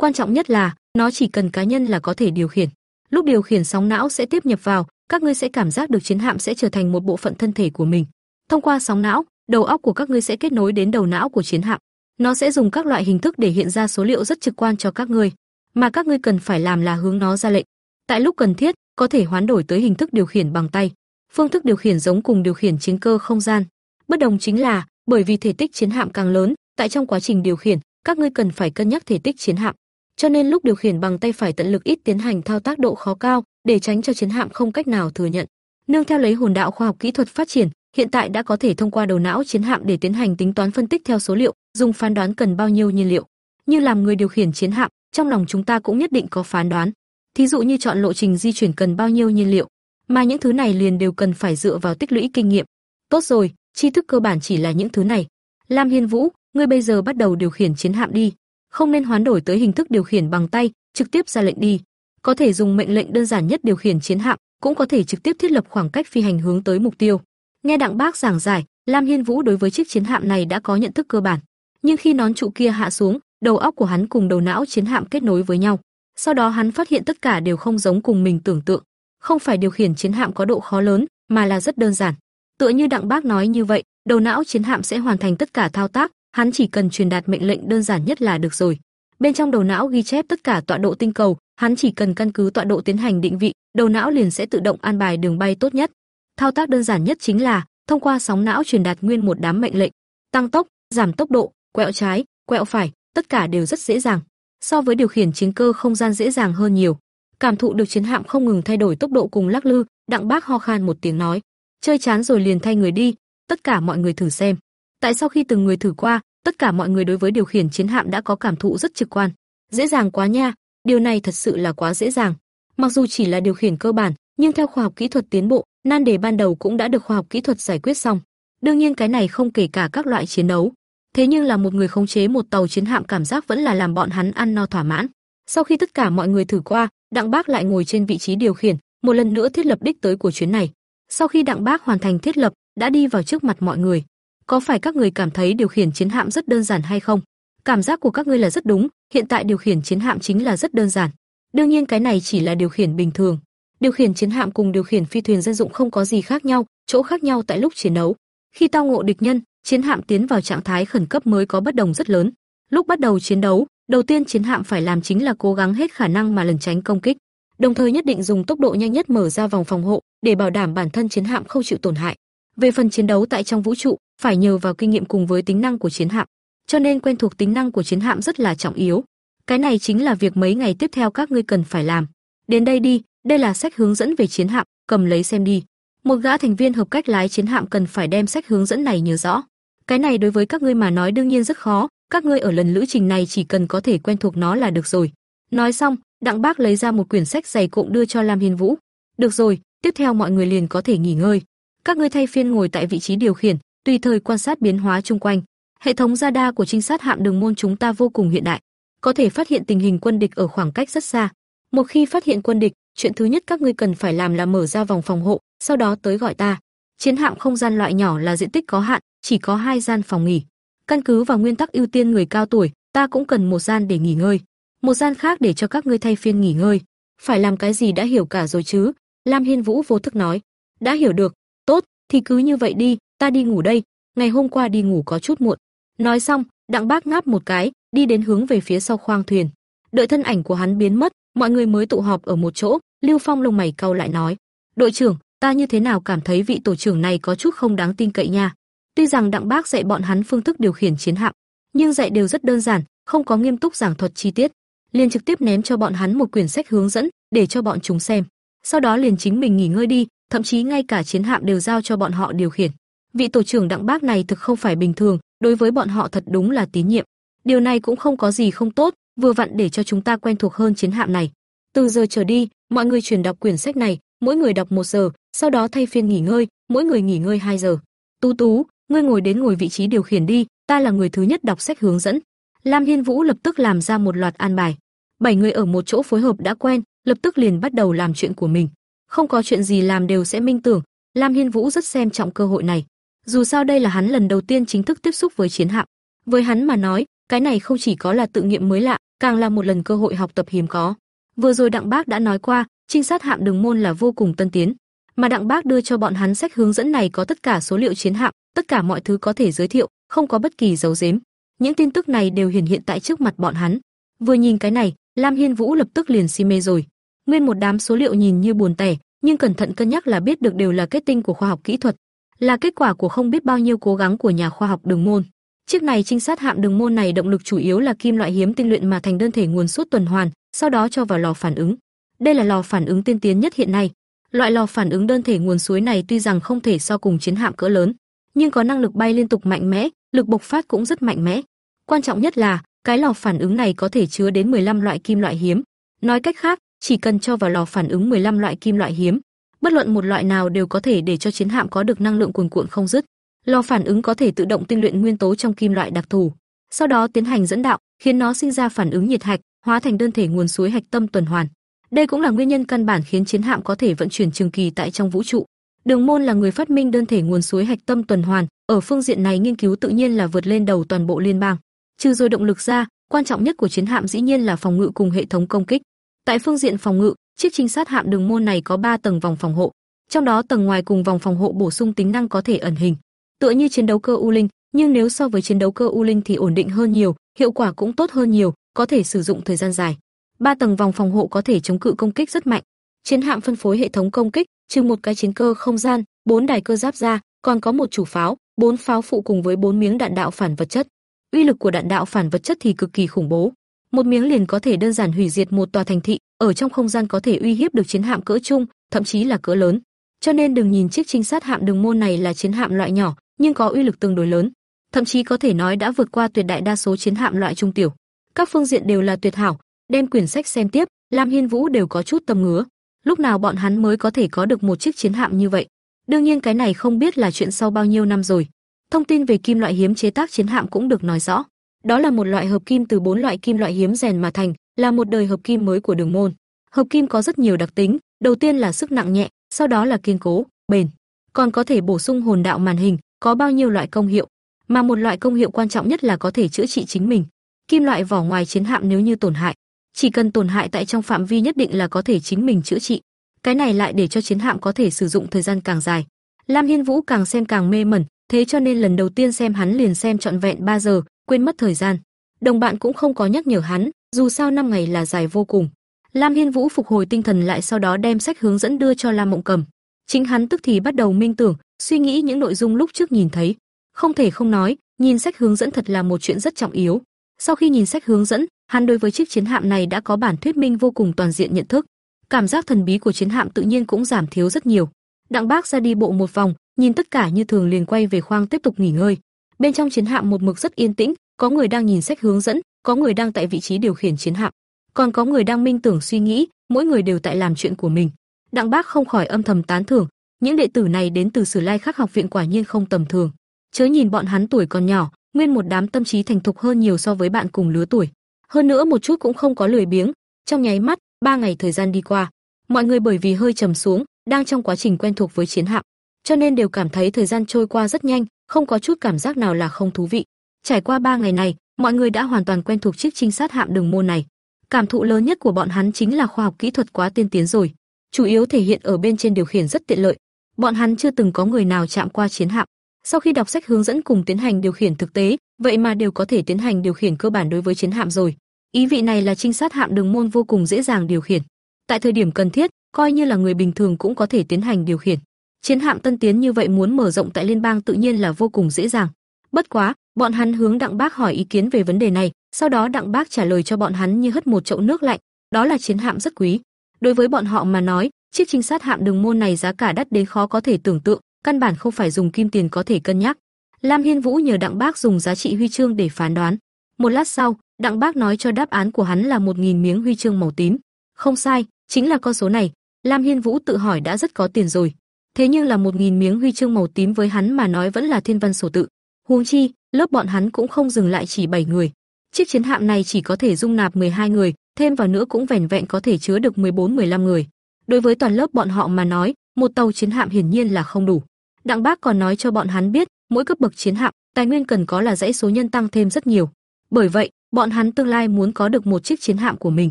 Quan trọng nhất là, nó chỉ cần cá nhân là có thể điều khiển. Lúc điều khiển sóng não sẽ tiếp nhập vào, các ngươi sẽ cảm giác được chiến hạm sẽ trở thành một bộ phận thân thể của mình. Thông qua sóng não, đầu óc của các ngươi sẽ kết nối đến đầu não của chiến hạm. Nó sẽ dùng các loại hình thức để hiện ra số liệu rất trực quan cho các ngươi, mà các ngươi cần phải làm là hướng nó ra lệnh. Tại lúc cần thiết, có thể hoán đổi tới hình thức điều khiển bằng tay. Phương thức điều khiển giống cùng điều khiển chiến cơ không gian. Bất đồng chính là, bởi vì thể tích chiến hạm càng lớn, tại trong quá trình điều khiển, các ngươi cần phải cân nhắc thể tích chiến hạm. Cho nên lúc điều khiển bằng tay phải tận lực ít tiến hành thao tác độ khó cao, để tránh cho chiến hạm không cách nào thừa nhận. Nương theo lấy hồn đạo khoa học kỹ thuật phát triển, hiện tại đã có thể thông qua đầu não chiến hạm để tiến hành tính toán phân tích theo số liệu, dùng phán đoán cần bao nhiêu nhiên liệu. Như làm người điều khiển chiến hạm, trong lòng chúng ta cũng nhất định có phán đoán. Thí dụ như chọn lộ trình di chuyển cần bao nhiêu nhiên liệu, mà những thứ này liền đều cần phải dựa vào tích lũy kinh nghiệm. Tốt rồi, tri thức cơ bản chỉ là những thứ này. Lam Hiên Vũ, ngươi bây giờ bắt đầu điều khiển chiến hạm đi, không nên hoán đổi tới hình thức điều khiển bằng tay, trực tiếp ra lệnh đi. Có thể dùng mệnh lệnh đơn giản nhất điều khiển chiến hạm, cũng có thể trực tiếp thiết lập khoảng cách phi hành hướng tới mục tiêu. Nghe Đặng Bác giảng giải, Lam Hiên Vũ đối với chiếc chiến hạm này đã có nhận thức cơ bản, nhưng khi nón trụ kia hạ xuống, đầu óc của hắn cùng đầu não chiến hạm kết nối với nhau. Sau đó hắn phát hiện tất cả đều không giống cùng mình tưởng tượng, không phải điều khiển chiến hạm có độ khó lớn, mà là rất đơn giản. Tựa như Đặng Bác nói như vậy, đầu não chiến hạm sẽ hoàn thành tất cả thao tác, hắn chỉ cần truyền đạt mệnh lệnh đơn giản nhất là được rồi. Bên trong đầu não ghi chép tất cả tọa độ tinh cầu, hắn chỉ cần căn cứ tọa độ tiến hành định vị, đầu não liền sẽ tự động an bài đường bay tốt nhất. Thao tác đơn giản nhất chính là thông qua sóng não truyền đạt nguyên một đám mệnh lệnh, tăng tốc, giảm tốc độ, quẹo trái, quẹo phải, tất cả đều rất dễ dàng. So với điều khiển chiến cơ không gian dễ dàng hơn nhiều. Cảm thụ được chiến hạm không ngừng thay đổi tốc độ cùng lắc lư, Đặng Bác ho khan một tiếng nói, chơi chán rồi liền thay người đi, tất cả mọi người thử xem. Tại sau khi từng người thử qua, tất cả mọi người đối với điều khiển chiến hạm đã có cảm thụ rất trực quan. Dễ dàng quá nha, điều này thật sự là quá dễ dàng. Mặc dù chỉ là điều khiển cơ bản, nhưng theo khoa học kỹ thuật tiến bộ, nan đề ban đầu cũng đã được khoa học kỹ thuật giải quyết xong. Đương nhiên cái này không kể cả các loại chiến đấu. Thế nhưng là một người khống chế một tàu chiến hạm cảm giác vẫn là làm bọn hắn ăn no thỏa mãn. Sau khi tất cả mọi người thử qua, Đặng Bác lại ngồi trên vị trí điều khiển, một lần nữa thiết lập đích tới của chuyến này. Sau khi Đặng Bác hoàn thành thiết lập, đã đi vào trước mặt mọi người. Có phải các người cảm thấy điều khiển chiến hạm rất đơn giản hay không? Cảm giác của các ngươi là rất đúng, hiện tại điều khiển chiến hạm chính là rất đơn giản. Đương nhiên cái này chỉ là điều khiển bình thường. Điều khiển chiến hạm cùng điều khiển phi thuyền dân dụng không có gì khác nhau, chỗ khác nhau tại lúc chiến đấu. Khi tao ngộ địch nhân, chiến hạm tiến vào trạng thái khẩn cấp mới có bất đồng rất lớn. Lúc bắt đầu chiến đấu, đầu tiên chiến hạm phải làm chính là cố gắng hết khả năng mà lẩn tránh công kích, đồng thời nhất định dùng tốc độ nhanh nhất mở ra vòng phòng hộ để bảo đảm bản thân chiến hạm không chịu tổn hại. Về phần chiến đấu tại trong vũ trụ, phải nhờ vào kinh nghiệm cùng với tính năng của chiến hạm, cho nên quen thuộc tính năng của chiến hạm rất là trọng yếu. Cái này chính là việc mấy ngày tiếp theo các ngươi cần phải làm. Đến đây đi, đây là sách hướng dẫn về chiến hạm, cầm lấy xem đi. Một gã thành viên hợp cách lái chiến hạm cần phải đem sách hướng dẫn này nhớ rõ. Cái này đối với các ngươi mà nói đương nhiên rất khó, các ngươi ở lần lữ trình này chỉ cần có thể quen thuộc nó là được rồi. Nói xong, Đặng Bác lấy ra một quyển sách dày cộm đưa cho Lam Hiên Vũ. Được rồi, tiếp theo mọi người liền có thể nghỉ ngơi. Các ngươi thay phiên ngồi tại vị trí điều khiển, tùy thời quan sát biến hóa chung quanh. Hệ thống radar của trinh sát hạm đường môn chúng ta vô cùng hiện đại, có thể phát hiện tình hình quân địch ở khoảng cách rất xa. Một khi phát hiện quân địch, chuyện thứ nhất các ngươi cần phải làm là mở ra vòng phòng hộ, sau đó tới gọi ta. Chiến hạm không gian loại nhỏ là diện tích có hạn, chỉ có hai gian phòng nghỉ. Căn cứ vào nguyên tắc ưu tiên người cao tuổi, ta cũng cần một gian để nghỉ ngơi, một gian khác để cho các ngươi thay phiên nghỉ ngơi. Phải làm cái gì đã hiểu cả rồi chứ? Lam Hiên Vũ vô thức nói. Đã hiểu được, tốt, thì cứ như vậy đi, ta đi ngủ đây, ngày hôm qua đi ngủ có chút muộn. Nói xong, Đặng Bác ngáp một cái, đi đến hướng về phía sau khoang thuyền. Đợi thân ảnh của hắn biến mất, mọi người mới tụ họp ở một chỗ, Lưu Phong lông mày cau lại nói: "Đội trưởng, ta như thế nào cảm thấy vị tổ trưởng này có chút không đáng tin cậy nha." Tuy rằng Đặng Bác dạy bọn hắn phương thức điều khiển chiến hạm, nhưng dạy đều rất đơn giản, không có nghiêm túc giảng thuật chi tiết, liền trực tiếp ném cho bọn hắn một quyển sách hướng dẫn để cho bọn chúng xem. Sau đó liền chính mình nghỉ ngơi đi, thậm chí ngay cả chiến hạm đều giao cho bọn họ điều khiển. Vị tổ trưởng Đặng Bác này thực không phải bình thường, đối với bọn họ thật đúng là tín nhiệm. Điều này cũng không có gì không tốt, vừa vặn để cho chúng ta quen thuộc hơn chiến hạm này. Từ giờ trở đi, mọi người truyền đọc quyển sách này, mỗi người đọc một giờ, sau đó thay phiên nghỉ ngơi, mỗi người nghỉ ngơi 2 giờ. Tú Tú, ngươi ngồi đến ngồi vị trí điều khiển đi, ta là người thứ nhất đọc sách hướng dẫn. Lam Hiên Vũ lập tức làm ra một loạt an bài. Bảy người ở một chỗ phối hợp đã quen, lập tức liền bắt đầu làm chuyện của mình. Không có chuyện gì làm đều sẽ minh tưởng, Lam Hiên Vũ rất xem trọng cơ hội này. Dù sao đây là hắn lần đầu tiên chính thức tiếp xúc với chiến hạm. Với hắn mà nói, cái này không chỉ có là tự nghiệm mới lạ, càng là một lần cơ hội học tập hiếm có. Vừa rồi Đặng Bác đã nói qua, trinh sát hạm đường môn là vô cùng tân tiến, mà Đặng Bác đưa cho bọn hắn sách hướng dẫn này có tất cả số liệu chiến hạm, tất cả mọi thứ có thể giới thiệu, không có bất kỳ dấu giếm. Những tin tức này đều hiển hiện tại trước mặt bọn hắn. Vừa nhìn cái này, Lam Hiên Vũ lập tức liền si mê rồi. Nguyên một đám số liệu nhìn như buồn tẻ, nhưng cẩn thận cân nhắc là biết được đều là kết tinh của khoa học kỹ thuật, là kết quả của không biết bao nhiêu cố gắng của nhà khoa học đường môn. Chiếc này trinh sát hạm đường môn này động lực chủ yếu là kim loại hiếm tinh luyện mà thành đơn thể nguồn suốt tuần hoàn, sau đó cho vào lò phản ứng. Đây là lò phản ứng tiên tiến nhất hiện nay. Loại lò phản ứng đơn thể nguồn suối này tuy rằng không thể so cùng chiến hạm cỡ lớn, nhưng có năng lực bay liên tục mạnh mẽ, lực bộc phát cũng rất mạnh mẽ. Quan trọng nhất là, cái lò phản ứng này có thể chứa đến 15 loại kim loại hiếm. Nói cách khác, chỉ cần cho vào lò phản ứng 15 loại kim loại hiếm, bất luận một loại nào đều có thể để cho chiến hạm có được năng lượng cuồn cuộn không dứt. Lò phản ứng có thể tự động tinh luyện nguyên tố trong kim loại đặc thù, sau đó tiến hành dẫn đạo, khiến nó sinh ra phản ứng nhiệt hạch, hóa thành đơn thể nguồn suối hạch tâm tuần hoàn. Đây cũng là nguyên nhân căn bản khiến chiến hạm có thể vận chuyển trường kỳ tại trong vũ trụ. Đường Môn là người phát minh đơn thể nguồn suối hạch tâm tuần hoàn, ở phương diện này nghiên cứu tự nhiên là vượt lên đầu toàn bộ liên bang. Trừ rồi động lực ra, quan trọng nhất của chiến hạm dĩ nhiên là phòng ngự cùng hệ thống công kích. Tại phương diện phòng ngự, chiếc trinh sát hạm Đường Môn này có 3 tầng vòng phòng hộ, trong đó tầng ngoài cùng vòng phòng hộ bổ sung tính năng có thể ẩn hình, tựa như chiến đấu cơ U Linh, nhưng nếu so với chiến đấu cơ U Linh thì ổn định hơn nhiều, hiệu quả cũng tốt hơn nhiều, có thể sử dụng thời gian dài. Ba tầng vòng phòng hộ có thể chống cự công kích rất mạnh. Chiến hạm phân phối hệ thống công kích, trừ một cái chiến cơ không gian, bốn đài cơ giáp ra, còn có một chủ pháo, bốn pháo phụ cùng với bốn miếng đạn đạo phản vật chất. Uy lực của đạn đạo phản vật chất thì cực kỳ khủng bố. Một miếng liền có thể đơn giản hủy diệt một tòa thành thị, ở trong không gian có thể uy hiếp được chiến hạm cỡ trung, thậm chí là cỡ lớn. Cho nên đừng nhìn chiếc trinh sát hạm đường môn này là chiến hạm loại nhỏ, nhưng có uy lực tương đối lớn, thậm chí có thể nói đã vượt qua tuyệt đại đa số chiến hạm loại trung tiểu. Các phương diện đều là tuyệt hảo, đem quyển sách xem tiếp, Lam Hiên Vũ đều có chút tâm ngứa. Lúc nào bọn hắn mới có thể có được một chiếc chiến hạm như vậy? Đương nhiên cái này không biết là chuyện sau bao nhiêu năm rồi. Thông tin về kim loại hiếm chế tác chiến hạm cũng được nói rõ. Đó là một loại hợp kim từ bốn loại kim loại hiếm rèn mà thành, là một đời hợp kim mới của Đường môn. Hợp kim có rất nhiều đặc tính, đầu tiên là sức nặng nhẹ, sau đó là kiên cố, bền, còn có thể bổ sung hồn đạo màn hình, có bao nhiêu loại công hiệu, mà một loại công hiệu quan trọng nhất là có thể chữa trị chính mình. Kim loại vỏ ngoài chiến hạm nếu như tổn hại, chỉ cần tổn hại tại trong phạm vi nhất định là có thể chính mình chữa trị. Cái này lại để cho chiến hạm có thể sử dụng thời gian càng dài. Lam Hiên Vũ càng xem càng mê mẩn, thế cho nên lần đầu tiên xem hắn liền xem trọn vẹn 3 giờ, quên mất thời gian. Đồng bạn cũng không có nhắc nhở hắn, dù sao năm ngày là dài vô cùng. Lam Hiên Vũ phục hồi tinh thần lại sau đó đem sách hướng dẫn đưa cho Lam Mộng Cầm. Chính hắn tức thì bắt đầu minh tưởng, suy nghĩ những nội dung lúc trước nhìn thấy. Không thể không nói, nhìn sách hướng dẫn thật là một chuyện rất trọng yếu. Sau khi nhìn sách hướng dẫn, hắn đối với chiếc chiến hạm này đã có bản thuyết minh vô cùng toàn diện nhận thức. Cảm giác thần bí của chiến hạm tự nhiên cũng giảm thiếu rất nhiều. Đặng Bác ra đi bộ một vòng, nhìn tất cả như thường liền quay về khoang tiếp tục nghỉ ngơi. Bên trong chiến hạm một mực rất yên tĩnh, có người đang nhìn sách hướng dẫn, có người đang tại vị trí điều khiển chiến hạm, còn có người đang minh tưởng suy nghĩ, mỗi người đều tại làm chuyện của mình. Đặng Bác không khỏi âm thầm tán thưởng, những đệ tử này đến từ Sử Lai Khắc học viện quả nhiên không tầm thường. Chớ nhìn bọn hắn tuổi còn nhỏ, nguyên một đám tâm trí thành thục hơn nhiều so với bạn cùng lứa tuổi. Hơn nữa một chút cũng không có lười biếng, trong nháy mắt, ba ngày thời gian đi qua, mọi người bởi vì hơi trầm xuống, đang trong quá trình quen thuộc với chiến hạm, cho nên đều cảm thấy thời gian trôi qua rất nhanh, không có chút cảm giác nào là không thú vị. Trải qua ba ngày này, mọi người đã hoàn toàn quen thuộc chiếc trinh sát hạm đường môn này. Cảm thụ lớn nhất của bọn hắn chính là khoa học kỹ thuật quá tiên tiến rồi, chủ yếu thể hiện ở bên trên điều khiển rất tiện lợi. Bọn hắn chưa từng có người nào chạm qua chiến hạm. Sau khi đọc sách hướng dẫn cùng tiến hành điều khiển thực tế, vậy mà đều có thể tiến hành điều khiển cơ bản đối với chiến hạm rồi. Ý vị này là trinh sát hạm đường môn vô cùng dễ dàng điều khiển. Tại thời điểm cần thiết, coi như là người bình thường cũng có thể tiến hành điều khiển. Chiến hạm tân tiến như vậy muốn mở rộng tại liên bang tự nhiên là vô cùng dễ dàng. Bất quá, bọn hắn hướng Đặng Bác hỏi ý kiến về vấn đề này, sau đó Đặng Bác trả lời cho bọn hắn như hất một chậu nước lạnh, đó là chiến hạm rất quý. Đối với bọn họ mà nói, chiếc trinh sát hạm đường môn này giá cả đắt đến khó có thể tưởng tượng, căn bản không phải dùng kim tiền có thể cân nhắc. Lam Hiên Vũ nhờ Đặng Bác dùng giá trị huy chương để phán đoán. Một lát sau, Đặng Bác nói cho đáp án của hắn là một nghìn miếng huy chương màu tím. Không sai, chính là con số này. Lam Hiên Vũ tự hỏi đã rất có tiền rồi. Thế nhưng là một nghìn miếng huy chương màu tím với hắn mà nói vẫn là thiên văn sổ tự. Huống chi, lớp bọn hắn cũng không dừng lại chỉ 7 người. Chiếc chiến hạm này chỉ có thể dung nạp 12 người, thêm vào nữa cũng vẻn vẹn có thể chứa được 14-15 người. Đối với toàn lớp bọn họ mà nói, một tàu chiến hạm hiển nhiên là không đủ. Đặng Bác còn nói cho bọn hắn biết, mỗi cấp bậc chiến hạm, tài nguyên cần có là dãy số nhân tăng thêm rất nhiều. Bởi vậy, bọn hắn tương lai muốn có được một chiếc chiến hạm của mình,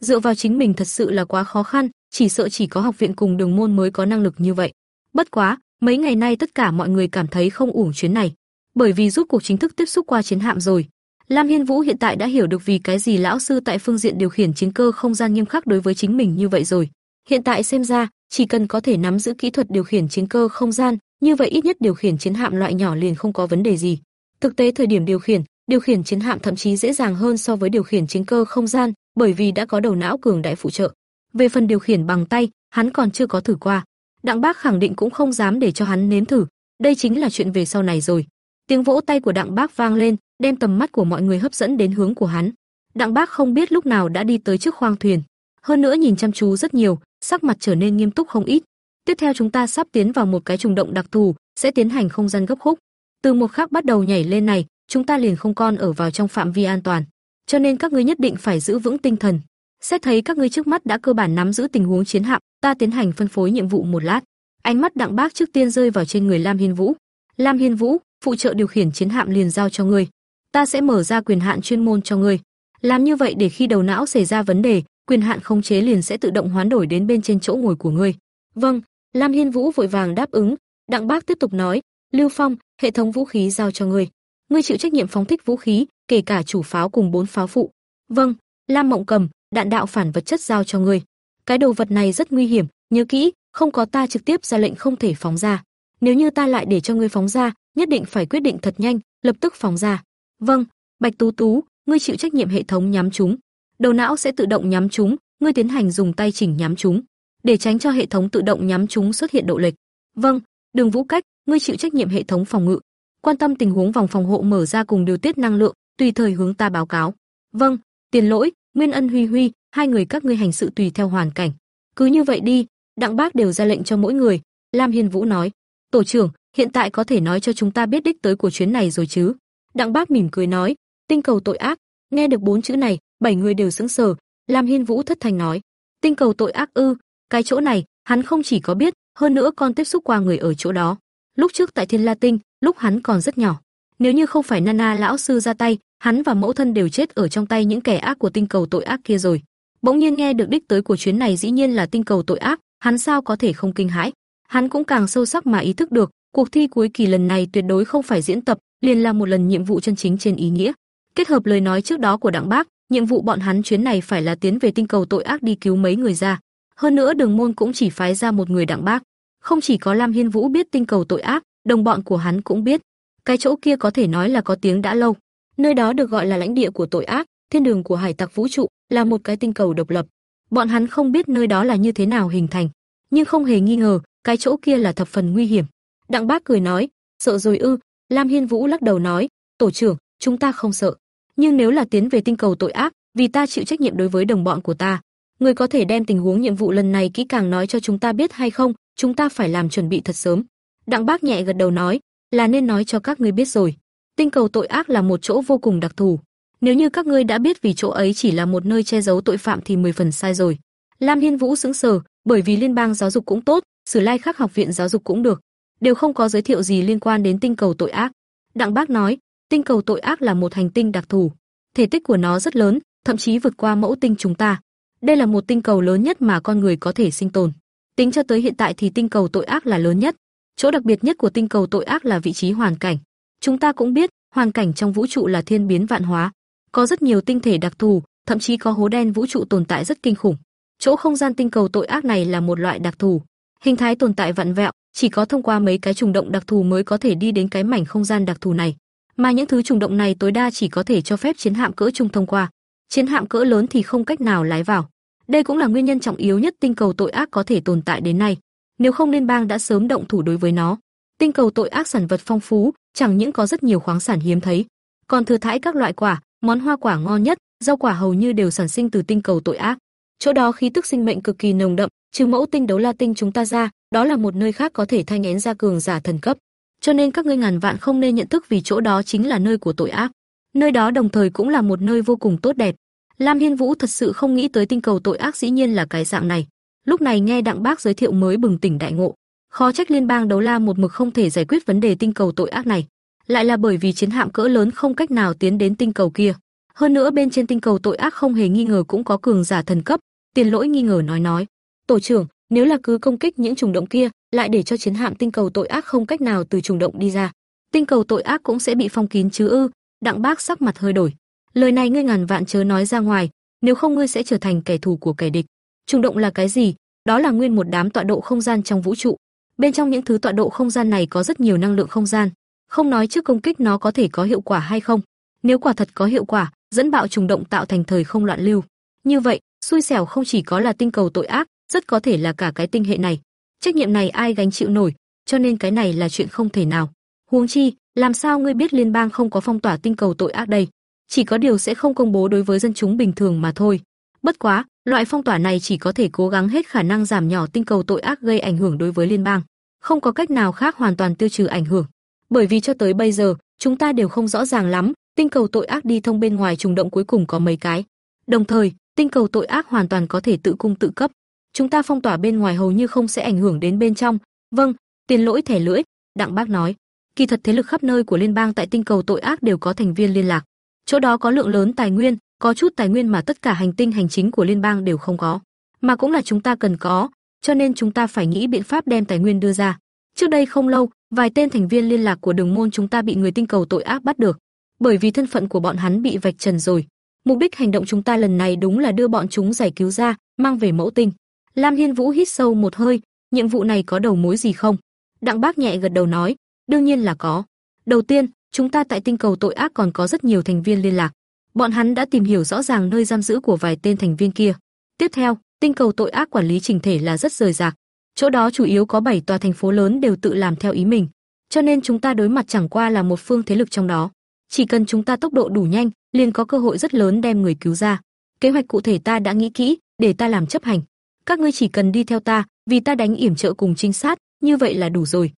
dựa vào chính mình thật sự là quá khó khăn, chỉ sợ chỉ có học viện cùng đường môn mới có năng lực như vậy. Bất quá, mấy ngày nay tất cả mọi người cảm thấy không ủng chuyến này, bởi vì rút cuộc chính thức tiếp xúc qua chiến hạm rồi. Lam Hiên Vũ hiện tại đã hiểu được vì cái gì lão sư tại phương diện điều khiển chiến cơ không gian nghiêm khắc đối với chính mình như vậy rồi. Hiện tại xem ra, chỉ cần có thể nắm giữ kỹ thuật điều khiển chiến cơ không gian, như vậy ít nhất điều khiển chiến hạm loại nhỏ liền không có vấn đề gì. Thực tế thời điểm điều khiển, điều khiển chiến hạm thậm chí dễ dàng hơn so với điều khiển chiến cơ không gian, bởi vì đã có đầu não cường đại phụ trợ. Về phần điều khiển bằng tay, hắn còn chưa có thử qua. Đặng Bác khẳng định cũng không dám để cho hắn nếm thử, đây chính là chuyện về sau này rồi. Tiếng vỗ tay của Đặng Bác vang lên, đem tầm mắt của mọi người hấp dẫn đến hướng của hắn. Đặng Bác không biết lúc nào đã đi tới trước khoang thuyền, hơn nữa nhìn chăm chú rất nhiều, sắc mặt trở nên nghiêm túc không ít. Tiếp theo chúng ta sắp tiến vào một cái trùng động đặc thù, sẽ tiến hành không gian gấp khúc. Từ một khắc bắt đầu nhảy lên này, chúng ta liền không con ở vào trong phạm vi an toàn, cho nên các ngươi nhất định phải giữ vững tinh thần. Xét thấy các ngươi trước mắt đã cơ bản nắm giữ tình huống chiến hạm, ta tiến hành phân phối nhiệm vụ một lát. Ánh mắt Đặng Bác trước tiên rơi vào trên người Lam Hiên Vũ. Lam Hiên Vũ, phụ trợ điều khiển chiến hạm liền giao cho ngươi. Ta sẽ mở ra quyền hạn chuyên môn cho ngươi. Làm như vậy để khi đầu não xảy ra vấn đề, quyền hạn khống chế liền sẽ tự động hoán đổi đến bên trên chỗ ngồi của ngươi. Vâng, Lam Hiên Vũ vội vàng đáp ứng. Đặng Bác tiếp tục nói, Lưu Phong, hệ thống vũ khí giao cho ngươi. Ngươi chịu trách nhiệm phóng thích vũ khí, kể cả chủ pháo cùng bốn pháo phụ. Vâng, Lam Mộng Cầm, đạn đạo phản vật chất giao cho ngươi. Cái đồ vật này rất nguy hiểm, nhớ kỹ, không có ta trực tiếp ra lệnh không thể phóng ra. Nếu như ta lại để cho ngươi phóng ra, nhất định phải quyết định thật nhanh, lập tức phóng ra. Vâng, Bạch Tú Tú, ngươi chịu trách nhiệm hệ thống nhắm chúng. Đầu não sẽ tự động nhắm chúng, ngươi tiến hành dùng tay chỉnh nhắm chúng, để tránh cho hệ thống tự động nhắm chúng xuất hiện độ lệch. Vâng, Đường Vũ Cách, ngươi chịu trách nhiệm hệ thống phòng ngự. Quan tâm tình huống vòng phòng hộ mở ra cùng điều tiết năng lượng, tùy thời hướng ta báo cáo. Vâng, Tiền Lỗi, Nguyên Ân Huy Huy, hai người các ngươi hành sự tùy theo hoàn cảnh. Cứ như vậy đi, Đặng Bác đều ra lệnh cho mỗi người, Lam Hiên Vũ nói: "Tổ trưởng, hiện tại có thể nói cho chúng ta biết đích tới của chuyến này rồi chứ?" Đặng Bác mỉm cười nói: "Tinh cầu tội ác." Nghe được bốn chữ này, bảy người đều sững sờ, Lam Hiên Vũ thất thành nói: "Tinh cầu tội ác ư?" Cái chỗ này, hắn không chỉ có biết, hơn nữa còn tiếp xúc qua người ở chỗ đó. Lúc trước tại Thiên La Tinh, lúc hắn còn rất nhỏ, nếu như không phải Nana lão sư ra tay, hắn và mẫu thân đều chết ở trong tay những kẻ ác của tinh cầu tội ác kia rồi. Bỗng nhiên nghe được đích tới của chuyến này dĩ nhiên là tinh cầu tội ác, hắn sao có thể không kinh hãi? Hắn cũng càng sâu sắc mà ý thức được, cuộc thi cuối kỳ lần này tuyệt đối không phải diễn tập, liền là một lần nhiệm vụ chân chính trên ý nghĩa. Kết hợp lời nói trước đó của Đặng Bác, nhiệm vụ bọn hắn chuyến này phải là tiến về tinh cầu tội ác đi cứu mấy người ra. Hơn nữa Đường Môn cũng chỉ phái ra một người Đặng Bác. Không chỉ có Lam Hiên Vũ biết tinh cầu tội ác, đồng bọn của hắn cũng biết. Cái chỗ kia có thể nói là có tiếng đã lâu. Nơi đó được gọi là lãnh địa của tội ác, thiên đường của hải tặc vũ trụ, là một cái tinh cầu độc lập. Bọn hắn không biết nơi đó là như thế nào hình thành, nhưng không hề nghi ngờ, cái chỗ kia là thập phần nguy hiểm. Đặng Bác cười nói, sợ rồi ư? Lam Hiên Vũ lắc đầu nói, tổ trưởng, chúng ta không sợ, nhưng nếu là tiến về tinh cầu tội ác, vì ta chịu trách nhiệm đối với đồng bọn của ta, người có thể đem tình huống nhiệm vụ lần này kỹ càng nói cho chúng ta biết hay không? Chúng ta phải làm chuẩn bị thật sớm. Đặng Bác nhẹ gật đầu nói, là nên nói cho các ngươi biết rồi. Tinh cầu tội ác là một chỗ vô cùng đặc thù. Nếu như các ngươi đã biết vì chỗ ấy chỉ là một nơi che giấu tội phạm thì mười phần sai rồi. Lam Hiên Vũ sững sờ, bởi vì liên bang giáo dục cũng tốt, Sử Lai Khắc học viện giáo dục cũng được, đều không có giới thiệu gì liên quan đến tinh cầu tội ác. Đặng Bác nói, tinh cầu tội ác là một hành tinh đặc thù, thể tích của nó rất lớn, thậm chí vượt qua mẫu tinh chúng ta. Đây là một tinh cầu lớn nhất mà con người có thể sinh tồn. Tính cho tới hiện tại thì tinh cầu tội ác là lớn nhất. Chỗ đặc biệt nhất của tinh cầu tội ác là vị trí hoàn cảnh. Chúng ta cũng biết, hoàn cảnh trong vũ trụ là thiên biến vạn hóa, có rất nhiều tinh thể đặc thù, thậm chí có hố đen vũ trụ tồn tại rất kinh khủng. Chỗ không gian tinh cầu tội ác này là một loại đặc thù, hình thái tồn tại vặn vẹo, chỉ có thông qua mấy cái trùng động đặc thù mới có thể đi đến cái mảnh không gian đặc thù này. Mà những thứ trùng động này tối đa chỉ có thể cho phép chiến hạm cỡ trung thông qua, chiến hạm cỡ lớn thì không cách nào lái vào. Đây cũng là nguyên nhân trọng yếu nhất tinh cầu tội ác có thể tồn tại đến nay. Nếu không liên bang đã sớm động thủ đối với nó. Tinh cầu tội ác sản vật phong phú, chẳng những có rất nhiều khoáng sản hiếm thấy, còn thừa thãi các loại quả, món hoa quả ngon nhất, rau quả hầu như đều sản sinh từ tinh cầu tội ác. Chỗ đó khí tức sinh mệnh cực kỳ nồng đậm, trừ mẫu tinh đấu la tinh chúng ta ra, đó là một nơi khác có thể thanh én ra cường giả thần cấp. Cho nên các ngươi ngàn vạn không nên nhận thức vì chỗ đó chính là nơi của tội ác. Nơi đó đồng thời cũng là một nơi vô cùng tốt đẹp. Lam Hiên Vũ thật sự không nghĩ tới tinh cầu tội ác dĩ nhiên là cái dạng này. Lúc này nghe Đặng Bác giới thiệu mới bừng tỉnh đại ngộ, khó trách liên bang đấu la một mực không thể giải quyết vấn đề tinh cầu tội ác này, lại là bởi vì chiến hạm cỡ lớn không cách nào tiến đến tinh cầu kia. Hơn nữa bên trên tinh cầu tội ác không hề nghi ngờ cũng có cường giả thần cấp, Tiền Lỗi nghi ngờ nói nói, "Tổ trưởng, nếu là cứ công kích những trùng động kia, lại để cho chiến hạm tinh cầu tội ác không cách nào từ trùng động đi ra, tinh cầu tội ác cũng sẽ bị phong kín chứ ư?" Đặng Bác sắc mặt hơi đổi. "Lời này ngươi ngàn vạn chớ nói ra ngoài, nếu không ngươi sẽ trở thành kẻ thù của kẻ địch." Trùng động là cái gì? Đó là nguyên một đám tọa độ không gian trong vũ trụ. Bên trong những thứ tọa độ không gian này có rất nhiều năng lượng không gian, không nói trước công kích nó có thể có hiệu quả hay không. Nếu quả thật có hiệu quả, dẫn bạo trùng động tạo thành thời không loạn lưu. Như vậy, xui xẻo không chỉ có là tinh cầu tội ác, rất có thể là cả cái tinh hệ này. Trách nhiệm này ai gánh chịu nổi, cho nên cái này là chuyện không thể nào. Huống chi, làm sao ngươi biết liên bang không có phong tỏa tinh cầu tội ác đây? Chỉ có điều sẽ không công bố đối với dân chúng bình thường mà thôi. Bất quá, loại phong tỏa này chỉ có thể cố gắng hết khả năng giảm nhỏ tinh cầu tội ác gây ảnh hưởng đối với liên bang, không có cách nào khác hoàn toàn tiêu trừ ảnh hưởng. Bởi vì cho tới bây giờ, chúng ta đều không rõ ràng lắm, tinh cầu tội ác đi thông bên ngoài trùng động cuối cùng có mấy cái. Đồng thời, tinh cầu tội ác hoàn toàn có thể tự cung tự cấp. Chúng ta phong tỏa bên ngoài hầu như không sẽ ảnh hưởng đến bên trong. Vâng, tiền lỗi thẻ lưỡi, Đặng Bác nói. Kỳ thật thế lực khắp nơi của liên bang tại tinh cầu tội ác đều có thành viên liên lạc. Chỗ đó có lượng lớn tài nguyên, có chút tài nguyên mà tất cả hành tinh hành chính của liên bang đều không có, mà cũng là chúng ta cần có, cho nên chúng ta phải nghĩ biện pháp đem tài nguyên đưa ra. Trước đây không lâu, vài tên thành viên liên lạc của đường môn chúng ta bị người tinh cầu tội ác bắt được, bởi vì thân phận của bọn hắn bị vạch trần rồi. Mục đích hành động chúng ta lần này đúng là đưa bọn chúng giải cứu ra, mang về mẫu tinh. Lam Hiên Vũ hít sâu một hơi, nhiệm vụ này có đầu mối gì không? Đặng Bác nhẹ gật đầu nói, đương nhiên là có. Đầu tiên, chúng ta tại tinh cầu tội ác còn có rất nhiều thành viên liên lạc. Bọn hắn đã tìm hiểu rõ ràng nơi giam giữ của vài tên thành viên kia. Tiếp theo, tinh cầu tội ác quản lý trình thể là rất rời rạc. Chỗ đó chủ yếu có 7 tòa thành phố lớn đều tự làm theo ý mình, cho nên chúng ta đối mặt chẳng qua là một phương thế lực trong đó. Chỉ cần chúng ta tốc độ đủ nhanh, liền có cơ hội rất lớn đem người cứu ra. Kế hoạch cụ thể ta đã nghĩ kỹ, để ta làm chấp hành. Các ngươi chỉ cần đi theo ta, vì ta đánh yểm trợ cùng trinh sát, như vậy là đủ rồi.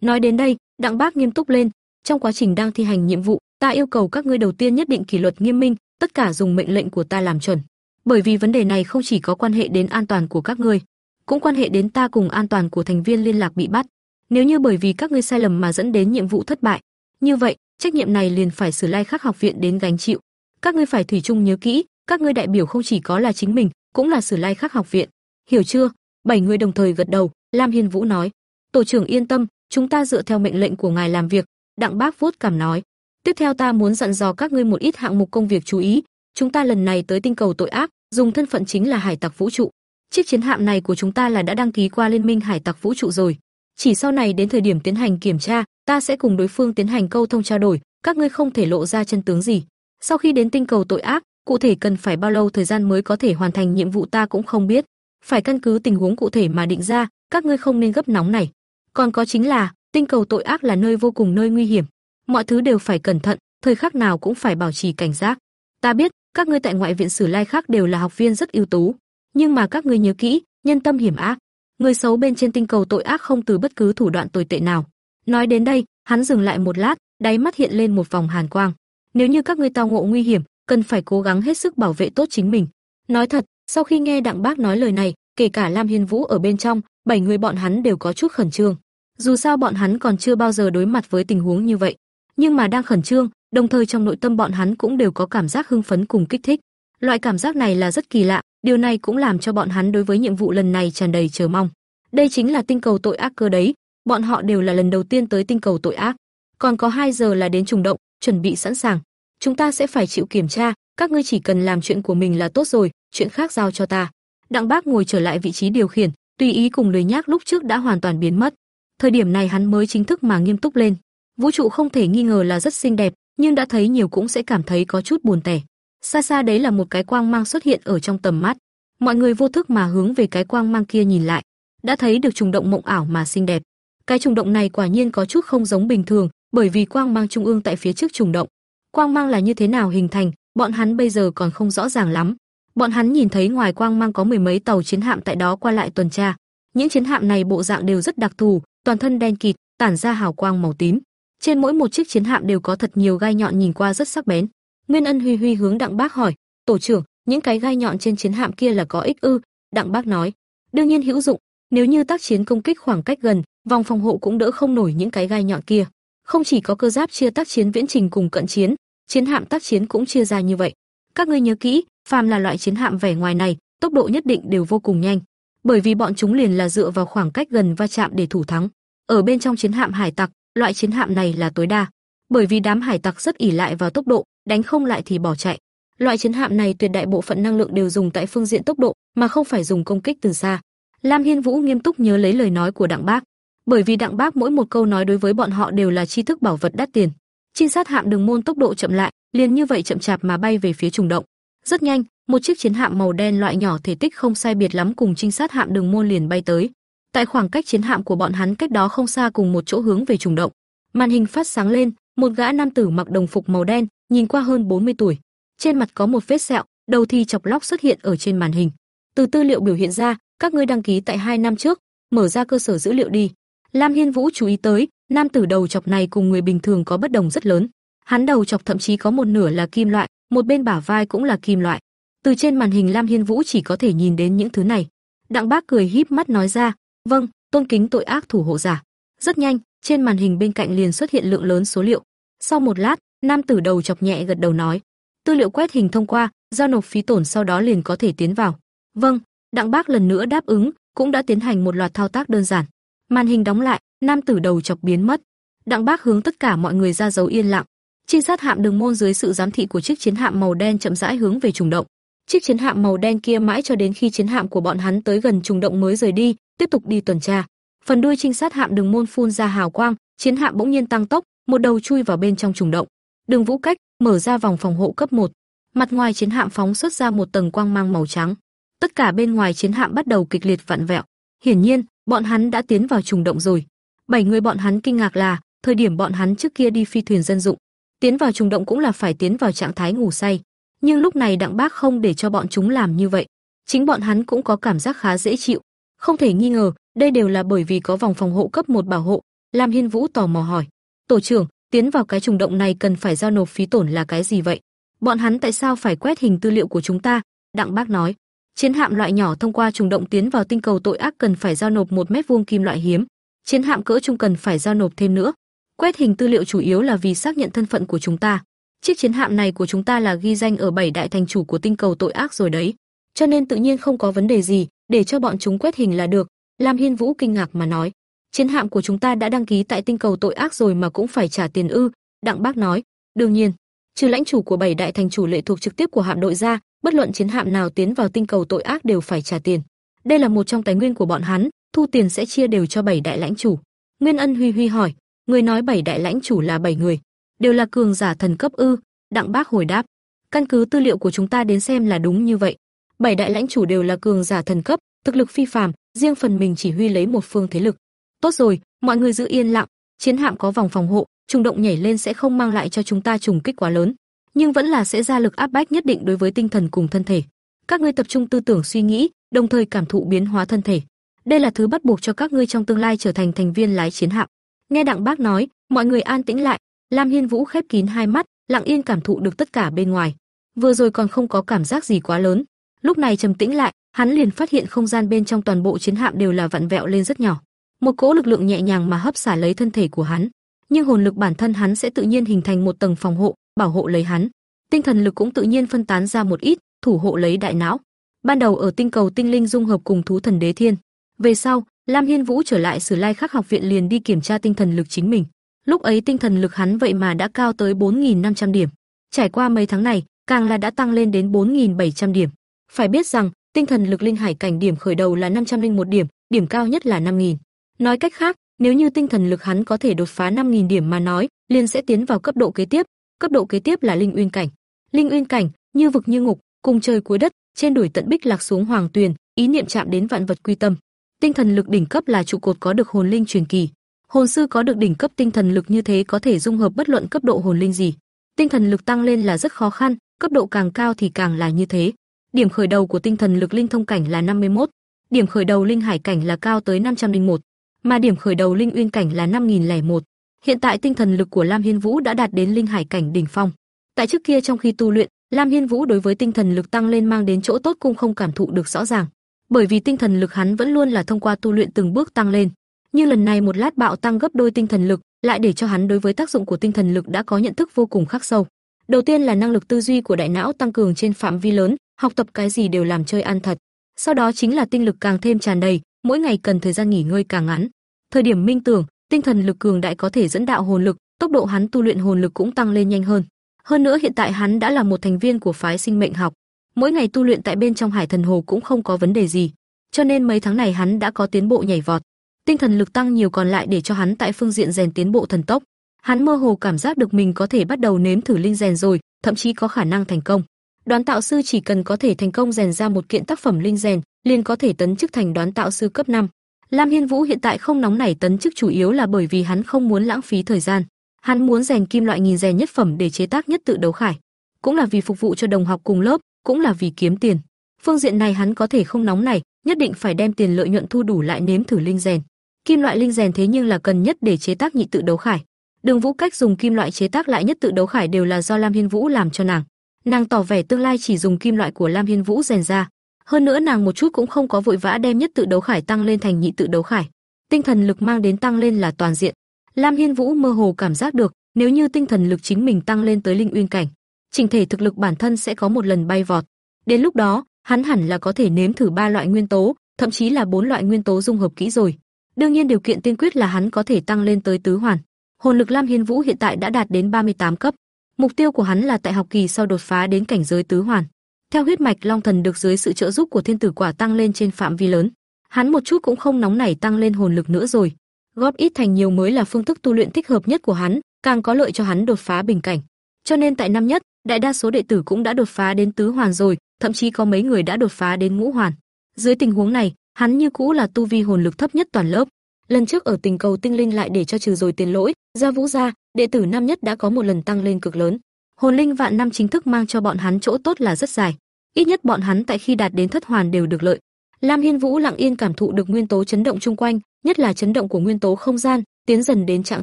Nói đến đây, Đặng Bác nghiêm túc lên, trong quá trình đang thi hành nhiệm vụ, ta yêu cầu các ngươi đầu tiên nhất định kỷ luật nghiêm minh, tất cả dùng mệnh lệnh của ta làm chuẩn. Bởi vì vấn đề này không chỉ có quan hệ đến an toàn của các ngươi, cũng quan hệ đến ta cùng an toàn của thành viên liên lạc bị bắt. Nếu như bởi vì các ngươi sai lầm mà dẫn đến nhiệm vụ thất bại, như vậy, trách nhiệm này liền phải Sử Lai Khắc học viện đến gánh chịu. Các ngươi phải thủy chung nhớ kỹ, các ngươi đại biểu không chỉ có là chính mình, cũng là Sử Lai Khắc học viện. Hiểu chưa? Bảy người đồng thời gật đầu, Lam Hiên Vũ nói: "Tổ trưởng yên tâm, chúng ta dựa theo mệnh lệnh của ngài làm việc." Đặng Bác vuốt cằm nói: "Tiếp theo ta muốn dặn dò các ngươi một ít hạng mục công việc chú ý, chúng ta lần này tới tinh cầu tội ác, dùng thân phận chính là hải tặc vũ trụ. Chiếc chiến hạm này của chúng ta là đã đăng ký qua Liên minh Hải tặc vũ trụ rồi. Chỉ sau này đến thời điểm tiến hành kiểm tra, ta sẽ cùng đối phương tiến hành câu thông trao đổi, các ngươi không thể lộ ra chân tướng gì. Sau khi đến tinh cầu tội ác, cụ thể cần phải bao lâu thời gian mới có thể hoàn thành nhiệm vụ ta cũng không biết, phải căn cứ tình huống cụ thể mà định ra, các ngươi không nên gấp nóng này. Còn có chính là, tinh cầu tội ác là nơi vô cùng nơi nguy hiểm, mọi thứ đều phải cẩn thận, thời khắc nào cũng phải bảo trì cảnh giác. Ta biết, các ngươi tại ngoại viện Sử Lai khác đều là học viên rất ưu tú, nhưng mà các ngươi nhớ kỹ, nhân tâm hiểm ác, người xấu bên trên tinh cầu tội ác không từ bất cứ thủ đoạn tồi tệ nào. Nói đến đây, hắn dừng lại một lát, đáy mắt hiện lên một vòng hàn quang. Nếu như các ngươi tao ngộ nguy hiểm, cần phải cố gắng hết sức bảo vệ tốt chính mình. Nói thật, sau khi nghe Đặng Bác nói lời này, kể cả Lam Hiên Vũ ở bên trong, bảy người bọn hắn đều có chút khẩn trương. Dù sao bọn hắn còn chưa bao giờ đối mặt với tình huống như vậy, nhưng mà đang khẩn trương, đồng thời trong nội tâm bọn hắn cũng đều có cảm giác hưng phấn cùng kích thích. Loại cảm giác này là rất kỳ lạ, điều này cũng làm cho bọn hắn đối với nhiệm vụ lần này tràn đầy chờ mong. Đây chính là tinh cầu tội ác cơ đấy, bọn họ đều là lần đầu tiên tới tinh cầu tội ác. Còn có 2 giờ là đến trùng động, chuẩn bị sẵn sàng. Chúng ta sẽ phải chịu kiểm tra, các ngươi chỉ cần làm chuyện của mình là tốt rồi, chuyện khác giao cho ta. Đặng Bác ngồi trở lại vị trí điều khiển, tùy ý cùng lười nhác lúc trước đã hoàn toàn biến mất. Thời điểm này hắn mới chính thức mà nghiêm túc lên. Vũ trụ không thể nghi ngờ là rất xinh đẹp, nhưng đã thấy nhiều cũng sẽ cảm thấy có chút buồn tẻ. Xa xa đấy là một cái quang mang xuất hiện ở trong tầm mắt. Mọi người vô thức mà hướng về cái quang mang kia nhìn lại, đã thấy được trùng động mộng ảo mà xinh đẹp. Cái trùng động này quả nhiên có chút không giống bình thường, bởi vì quang mang trung ương tại phía trước trùng động. Quang mang là như thế nào hình thành, bọn hắn bây giờ còn không rõ ràng lắm. Bọn hắn nhìn thấy ngoài quang mang có mười mấy tàu chiến hạm tại đó qua lại tuần tra, Những chiến hạm này bộ dạng đều rất đặc thù, toàn thân đen kịt, tản ra hào quang màu tím. Trên mỗi một chiếc chiến hạm đều có thật nhiều gai nhọn nhìn qua rất sắc bén. Nguyên Ân Huy Huy hướng Đặng Bác hỏi, "Tổ trưởng, những cái gai nhọn trên chiến hạm kia là có ích ư?" Đặng Bác nói, "Đương nhiên hữu dụng, nếu như tác chiến công kích khoảng cách gần, vòng phòng hộ cũng đỡ không nổi những cái gai nhọn kia. Không chỉ có cơ giáp chia tác chiến viễn trình cùng cận chiến, chiến hạm tác chiến cũng chia ra như vậy. Các ngươi nhớ kỹ, phàm là loại chiến hạm vẻ ngoài này, tốc độ nhất định đều vô cùng nhanh, bởi vì bọn chúng liền là dựa vào khoảng cách gần va chạm để thủ thắng. Ở bên trong chiến hạm hải tặc, loại chiến hạm này là tối đa, bởi vì đám hải tặc rất ỷ lại vào tốc độ, đánh không lại thì bỏ chạy. Loại chiến hạm này tuyệt đại bộ phận năng lượng đều dùng tại phương diện tốc độ, mà không phải dùng công kích từ xa. Lam Hiên Vũ nghiêm túc nhớ lấy lời nói của Đặng Bác, bởi vì Đặng Bác mỗi một câu nói đối với bọn họ đều là tri thức bảo vật đắt tiền. Trinh sát hạm đường môn tốc độ chậm lại, liền như vậy chậm chạp mà bay về phía trùng động. Rất nhanh, một chiếc chiến hạm màu đen loại nhỏ thể tích không sai biệt lắm cùng trinh sát hạm đường môn liền bay tới. Tại khoảng cách chiến hạm của bọn hắn cách đó không xa cùng một chỗ hướng về trùng động. Màn hình phát sáng lên, một gã nam tử mặc đồng phục màu đen, nhìn qua hơn 40 tuổi. Trên mặt có một vết sẹo, đầu thì chọc lóc xuất hiện ở trên màn hình. Từ tư liệu biểu hiện ra, các ngươi đăng ký tại hai năm trước, mở ra cơ sở dữ liệu đi. Lam Hiên Vũ chú ý tới, nam tử đầu chọc này cùng người bình thường có bất đồng rất lớn. Hắn đầu chọc thậm chí có một nửa là kim loại, một bên bả vai cũng là kim loại. Từ trên màn hình Lam Hiên Vũ chỉ có thể nhìn đến những thứ này. Đặng Bác cười híp mắt nói ra, "Vâng, tôn kính tội ác thủ hộ giả." Rất nhanh, trên màn hình bên cạnh liền xuất hiện lượng lớn số liệu. Sau một lát, nam tử đầu chọc nhẹ gật đầu nói, "Tư liệu quét hình thông qua, giao nộp phí tổn sau đó liền có thể tiến vào." "Vâng." Đặng Bác lần nữa đáp ứng, cũng đã tiến hành một loạt thao tác đơn giản. Màn hình đóng lại, nam tử đầu chọc biến mất. Đặng Bác hướng tất cả mọi người ra dấu yên lặng. Trinh sát hạm đường môn dưới sự giám thị của chiếc chiến hạm màu đen chậm rãi hướng về trùng động. Chiếc chiến hạm màu đen kia mãi cho đến khi chiến hạm của bọn hắn tới gần trùng động mới rời đi, tiếp tục đi tuần tra. Phần đuôi trinh sát hạm đường môn phun ra hào quang, chiến hạm bỗng nhiên tăng tốc, một đầu chui vào bên trong trùng động. Đường Vũ Cách mở ra vòng phòng hộ cấp 1. Mặt ngoài chiến hạm phóng xuất ra một tầng quang mang màu trắng. Tất cả bên ngoài chiến hạm bắt đầu kịch liệt vặn vẹo. Hiển nhiên, bọn hắn đã tiến vào trùng động rồi. Bảy người bọn hắn kinh ngạc là, thời điểm bọn hắn trước kia đi phi thuyền dân dụng, tiến vào trùng động cũng là phải tiến vào trạng thái ngủ say. Nhưng lúc này Đặng Bác không để cho bọn chúng làm như vậy. Chính bọn hắn cũng có cảm giác khá dễ chịu. Không thể nghi ngờ, đây đều là bởi vì có vòng phòng hộ cấp 1 bảo hộ. Lam Hiên Vũ tò mò hỏi, "Tổ trưởng, tiến vào cái trùng động này cần phải giao nộp phí tổn là cái gì vậy? Bọn hắn tại sao phải quét hình tư liệu của chúng ta?" Đặng Bác nói, Chiến hạm loại nhỏ thông qua trùng động tiến vào tinh cầu tội ác cần phải giao nộp một mét vuông kim loại hiếm. Chiến hạm cỡ trung cần phải giao nộp thêm nữa. Quét hình tư liệu chủ yếu là vì xác nhận thân phận của chúng ta. Chiếc chiến hạm này của chúng ta là ghi danh ở bảy đại thành chủ của tinh cầu tội ác rồi đấy, cho nên tự nhiên không có vấn đề gì, để cho bọn chúng quét hình là được." Lam Hiên Vũ kinh ngạc mà nói. "Chiến hạm của chúng ta đã đăng ký tại tinh cầu tội ác rồi mà cũng phải trả tiền ư?" Đặng Bác nói. "Đương nhiên, trừ lãnh chủ của bảy đại thành chủ lệ thuộc trực tiếp của hạm đội ra, bất luận chiến hạm nào tiến vào tinh cầu tội ác đều phải trả tiền. Đây là một trong tài nguyên của bọn hắn, thu tiền sẽ chia đều cho bảy đại lãnh chủ." Nguyên Ân Huy Huy hỏi, người nói bảy đại lãnh chủ là bảy người, đều là cường giả thần cấp ư? Đặng Bác hồi đáp, căn cứ tư liệu của chúng ta đến xem là đúng như vậy. Bảy đại lãnh chủ đều là cường giả thần cấp, thực lực phi phàm, riêng phần mình chỉ huy lấy một phương thế lực. Tốt rồi, mọi người giữ yên lặng, chiến hạm có vòng phòng hộ, trùng động nhảy lên sẽ không mang lại cho chúng ta trùng kích quá lớn, nhưng vẫn là sẽ ra lực áp bách nhất định đối với tinh thần cùng thân thể. Các ngươi tập trung tư tưởng suy nghĩ, đồng thời cảm thụ biến hóa thân thể. Đây là thứ bắt buộc cho các ngươi trong tương lai trở thành thành viên lái chiến hạm. Nghe Đặng Bác nói, mọi người an tĩnh lại, Lam Hiên Vũ khép kín hai mắt, lặng yên cảm thụ được tất cả bên ngoài. Vừa rồi còn không có cảm giác gì quá lớn, lúc này trầm tĩnh lại, hắn liền phát hiện không gian bên trong toàn bộ chiến hạm đều là vặn vẹo lên rất nhỏ. Một cỗ lực lượng nhẹ nhàng mà hấp xả lấy thân thể của hắn, nhưng hồn lực bản thân hắn sẽ tự nhiên hình thành một tầng phòng hộ, bảo hộ lấy hắn. Tinh thần lực cũng tự nhiên phân tán ra một ít, thủ hộ lấy đại não. Ban đầu ở tinh cầu tinh linh dung hợp cùng thú thần đế thiên, về sau, Lam Hiên Vũ trở lại Sử Lai Khắc học viện liền đi kiểm tra tinh thần lực chính mình. Lúc ấy tinh thần lực hắn vậy mà đã cao tới 4500 điểm. Trải qua mấy tháng này, càng là đã tăng lên đến 4700 điểm. Phải biết rằng, tinh thần lực linh hải cảnh điểm khởi đầu là 501 điểm, điểm cao nhất là 5000. Nói cách khác, nếu như tinh thần lực hắn có thể đột phá 5000 điểm mà nói, liền sẽ tiến vào cấp độ kế tiếp, cấp độ kế tiếp là linh uyên cảnh. Linh uyên cảnh, như vực như ngục, cùng trời cuối đất, trên đuổi tận bích lạc xuống hoàng tuyền, ý niệm chạm đến vạn vật quy tâm. Tinh thần lực đỉnh cấp là trụ cột có được hồn linh truyền kỳ, Hồn sư có được đỉnh cấp tinh thần lực như thế có thể dung hợp bất luận cấp độ hồn linh gì. Tinh thần lực tăng lên là rất khó khăn, cấp độ càng cao thì càng là như thế. Điểm khởi đầu của tinh thần lực linh thông cảnh là 51, điểm khởi đầu linh hải cảnh là cao tới 501, mà điểm khởi đầu linh uyên cảnh là 5001. Hiện tại tinh thần lực của Lam Hiên Vũ đã đạt đến linh hải cảnh đỉnh phong. Tại trước kia trong khi tu luyện, Lam Hiên Vũ đối với tinh thần lực tăng lên mang đến chỗ tốt cũng không cảm thụ được rõ ràng, bởi vì tinh thần lực hắn vẫn luôn là thông qua tu luyện từng bước tăng lên. Nhưng lần này một lát bạo tăng gấp đôi tinh thần lực, lại để cho hắn đối với tác dụng của tinh thần lực đã có nhận thức vô cùng khắc sâu. Đầu tiên là năng lực tư duy của đại não tăng cường trên phạm vi lớn, học tập cái gì đều làm chơi ăn thật. Sau đó chính là tinh lực càng thêm tràn đầy, mỗi ngày cần thời gian nghỉ ngơi càng ngắn. Thời điểm minh tưởng, tinh thần lực cường đại có thể dẫn đạo hồn lực, tốc độ hắn tu luyện hồn lực cũng tăng lên nhanh hơn. Hơn nữa hiện tại hắn đã là một thành viên của phái sinh mệnh học, mỗi ngày tu luyện tại bên trong Hải Thần Hồ cũng không có vấn đề gì, cho nên mấy tháng này hắn đã có tiến bộ nhảy vọt. Tinh thần lực tăng nhiều còn lại để cho hắn tại phương diện rèn tiến bộ thần tốc. Hắn mơ hồ cảm giác được mình có thể bắt đầu nếm thử linh rèn rồi, thậm chí có khả năng thành công. Đoán tạo sư chỉ cần có thể thành công rèn ra một kiện tác phẩm linh rèn, liền có thể tấn chức thành đoán tạo sư cấp 5. Lam Hiên Vũ hiện tại không nóng nảy tấn chức chủ yếu là bởi vì hắn không muốn lãng phí thời gian. Hắn muốn rèn kim loại nghìn rèn nhất phẩm để chế tác nhất tự đấu khải, cũng là vì phục vụ cho đồng học cùng lớp, cũng là vì kiếm tiền. Phương diện này hắn có thể không nóng nảy, nhất định phải đem tiền lợi nhuận thu đủ lại nếm thử linh rèn. Kim loại linh rèn thế nhưng là cần nhất để chế tác nhị tự đấu khải. Đường Vũ cách dùng kim loại chế tác lại nhất tự đấu khải đều là do Lam Hiên Vũ làm cho nàng. Nàng tỏ vẻ tương lai chỉ dùng kim loại của Lam Hiên Vũ rèn ra. Hơn nữa nàng một chút cũng không có vội vã đem nhất tự đấu khải tăng lên thành nhị tự đấu khải. Tinh thần lực mang đến tăng lên là toàn diện. Lam Hiên Vũ mơ hồ cảm giác được, nếu như tinh thần lực chính mình tăng lên tới linh uyên cảnh, chỉnh thể thực lực bản thân sẽ có một lần bay vọt. Đến lúc đó, hắn hẳn là có thể nếm thử ba loại nguyên tố, thậm chí là bốn loại nguyên tố dung hợp kỹ rồi. Đương nhiên điều kiện tiên quyết là hắn có thể tăng lên tới tứ hoàn. Hồn lực Lam Hiên Vũ hiện tại đã đạt đến 38 cấp. Mục tiêu của hắn là tại học kỳ sau đột phá đến cảnh giới tứ hoàn. Theo huyết mạch Long Thần được dưới sự trợ giúp của Thiên Tử Quả tăng lên trên phạm vi lớn, hắn một chút cũng không nóng nảy tăng lên hồn lực nữa rồi. Góp ít thành nhiều mới là phương thức tu luyện thích hợp nhất của hắn, càng có lợi cho hắn đột phá bình cảnh. Cho nên tại năm nhất, đại đa số đệ tử cũng đã đột phá đến tứ hoàn rồi, thậm chí có mấy người đã đột phá đến ngũ hoàn. Dưới tình huống này, hắn như cũ là tu vi hồn lực thấp nhất toàn lớp. Lần trước ở tình cầu tinh linh lại để cho trừ rồi tiền lỗi, ra vũ gia, đệ tử năm nhất đã có một lần tăng lên cực lớn. Hồn linh vạn năm chính thức mang cho bọn hắn chỗ tốt là rất dài, ít nhất bọn hắn tại khi đạt đến thất hoàn đều được lợi. Lam Hiên Vũ lặng yên cảm thụ được nguyên tố chấn động chung quanh, nhất là chấn động của nguyên tố không gian, tiến dần đến trạng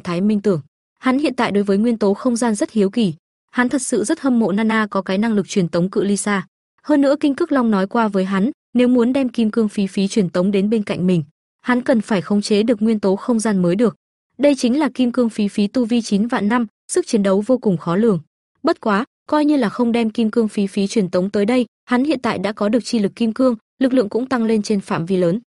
thái minh tưởng. Hắn hiện tại đối với nguyên tố không gian rất hiếu kỳ, hắn thật sự rất hâm mộ Nana có cái năng lực truyền tống cự ly xa. Hơn nữa Kinh Cực Long nói qua với hắn, nếu muốn đem kim cương phí phí truyền tống đến bên cạnh mình, hắn cần phải khống chế được nguyên tố không gian mới được. Đây chính là kim cương phí phí tu vi 9 vạn năm, sức chiến đấu vô cùng khó lường. Bất quá, coi như là không đem kim cương phí phí truyền tống tới đây, hắn hiện tại đã có được chi lực kim cương, lực lượng cũng tăng lên trên phạm vi lớn.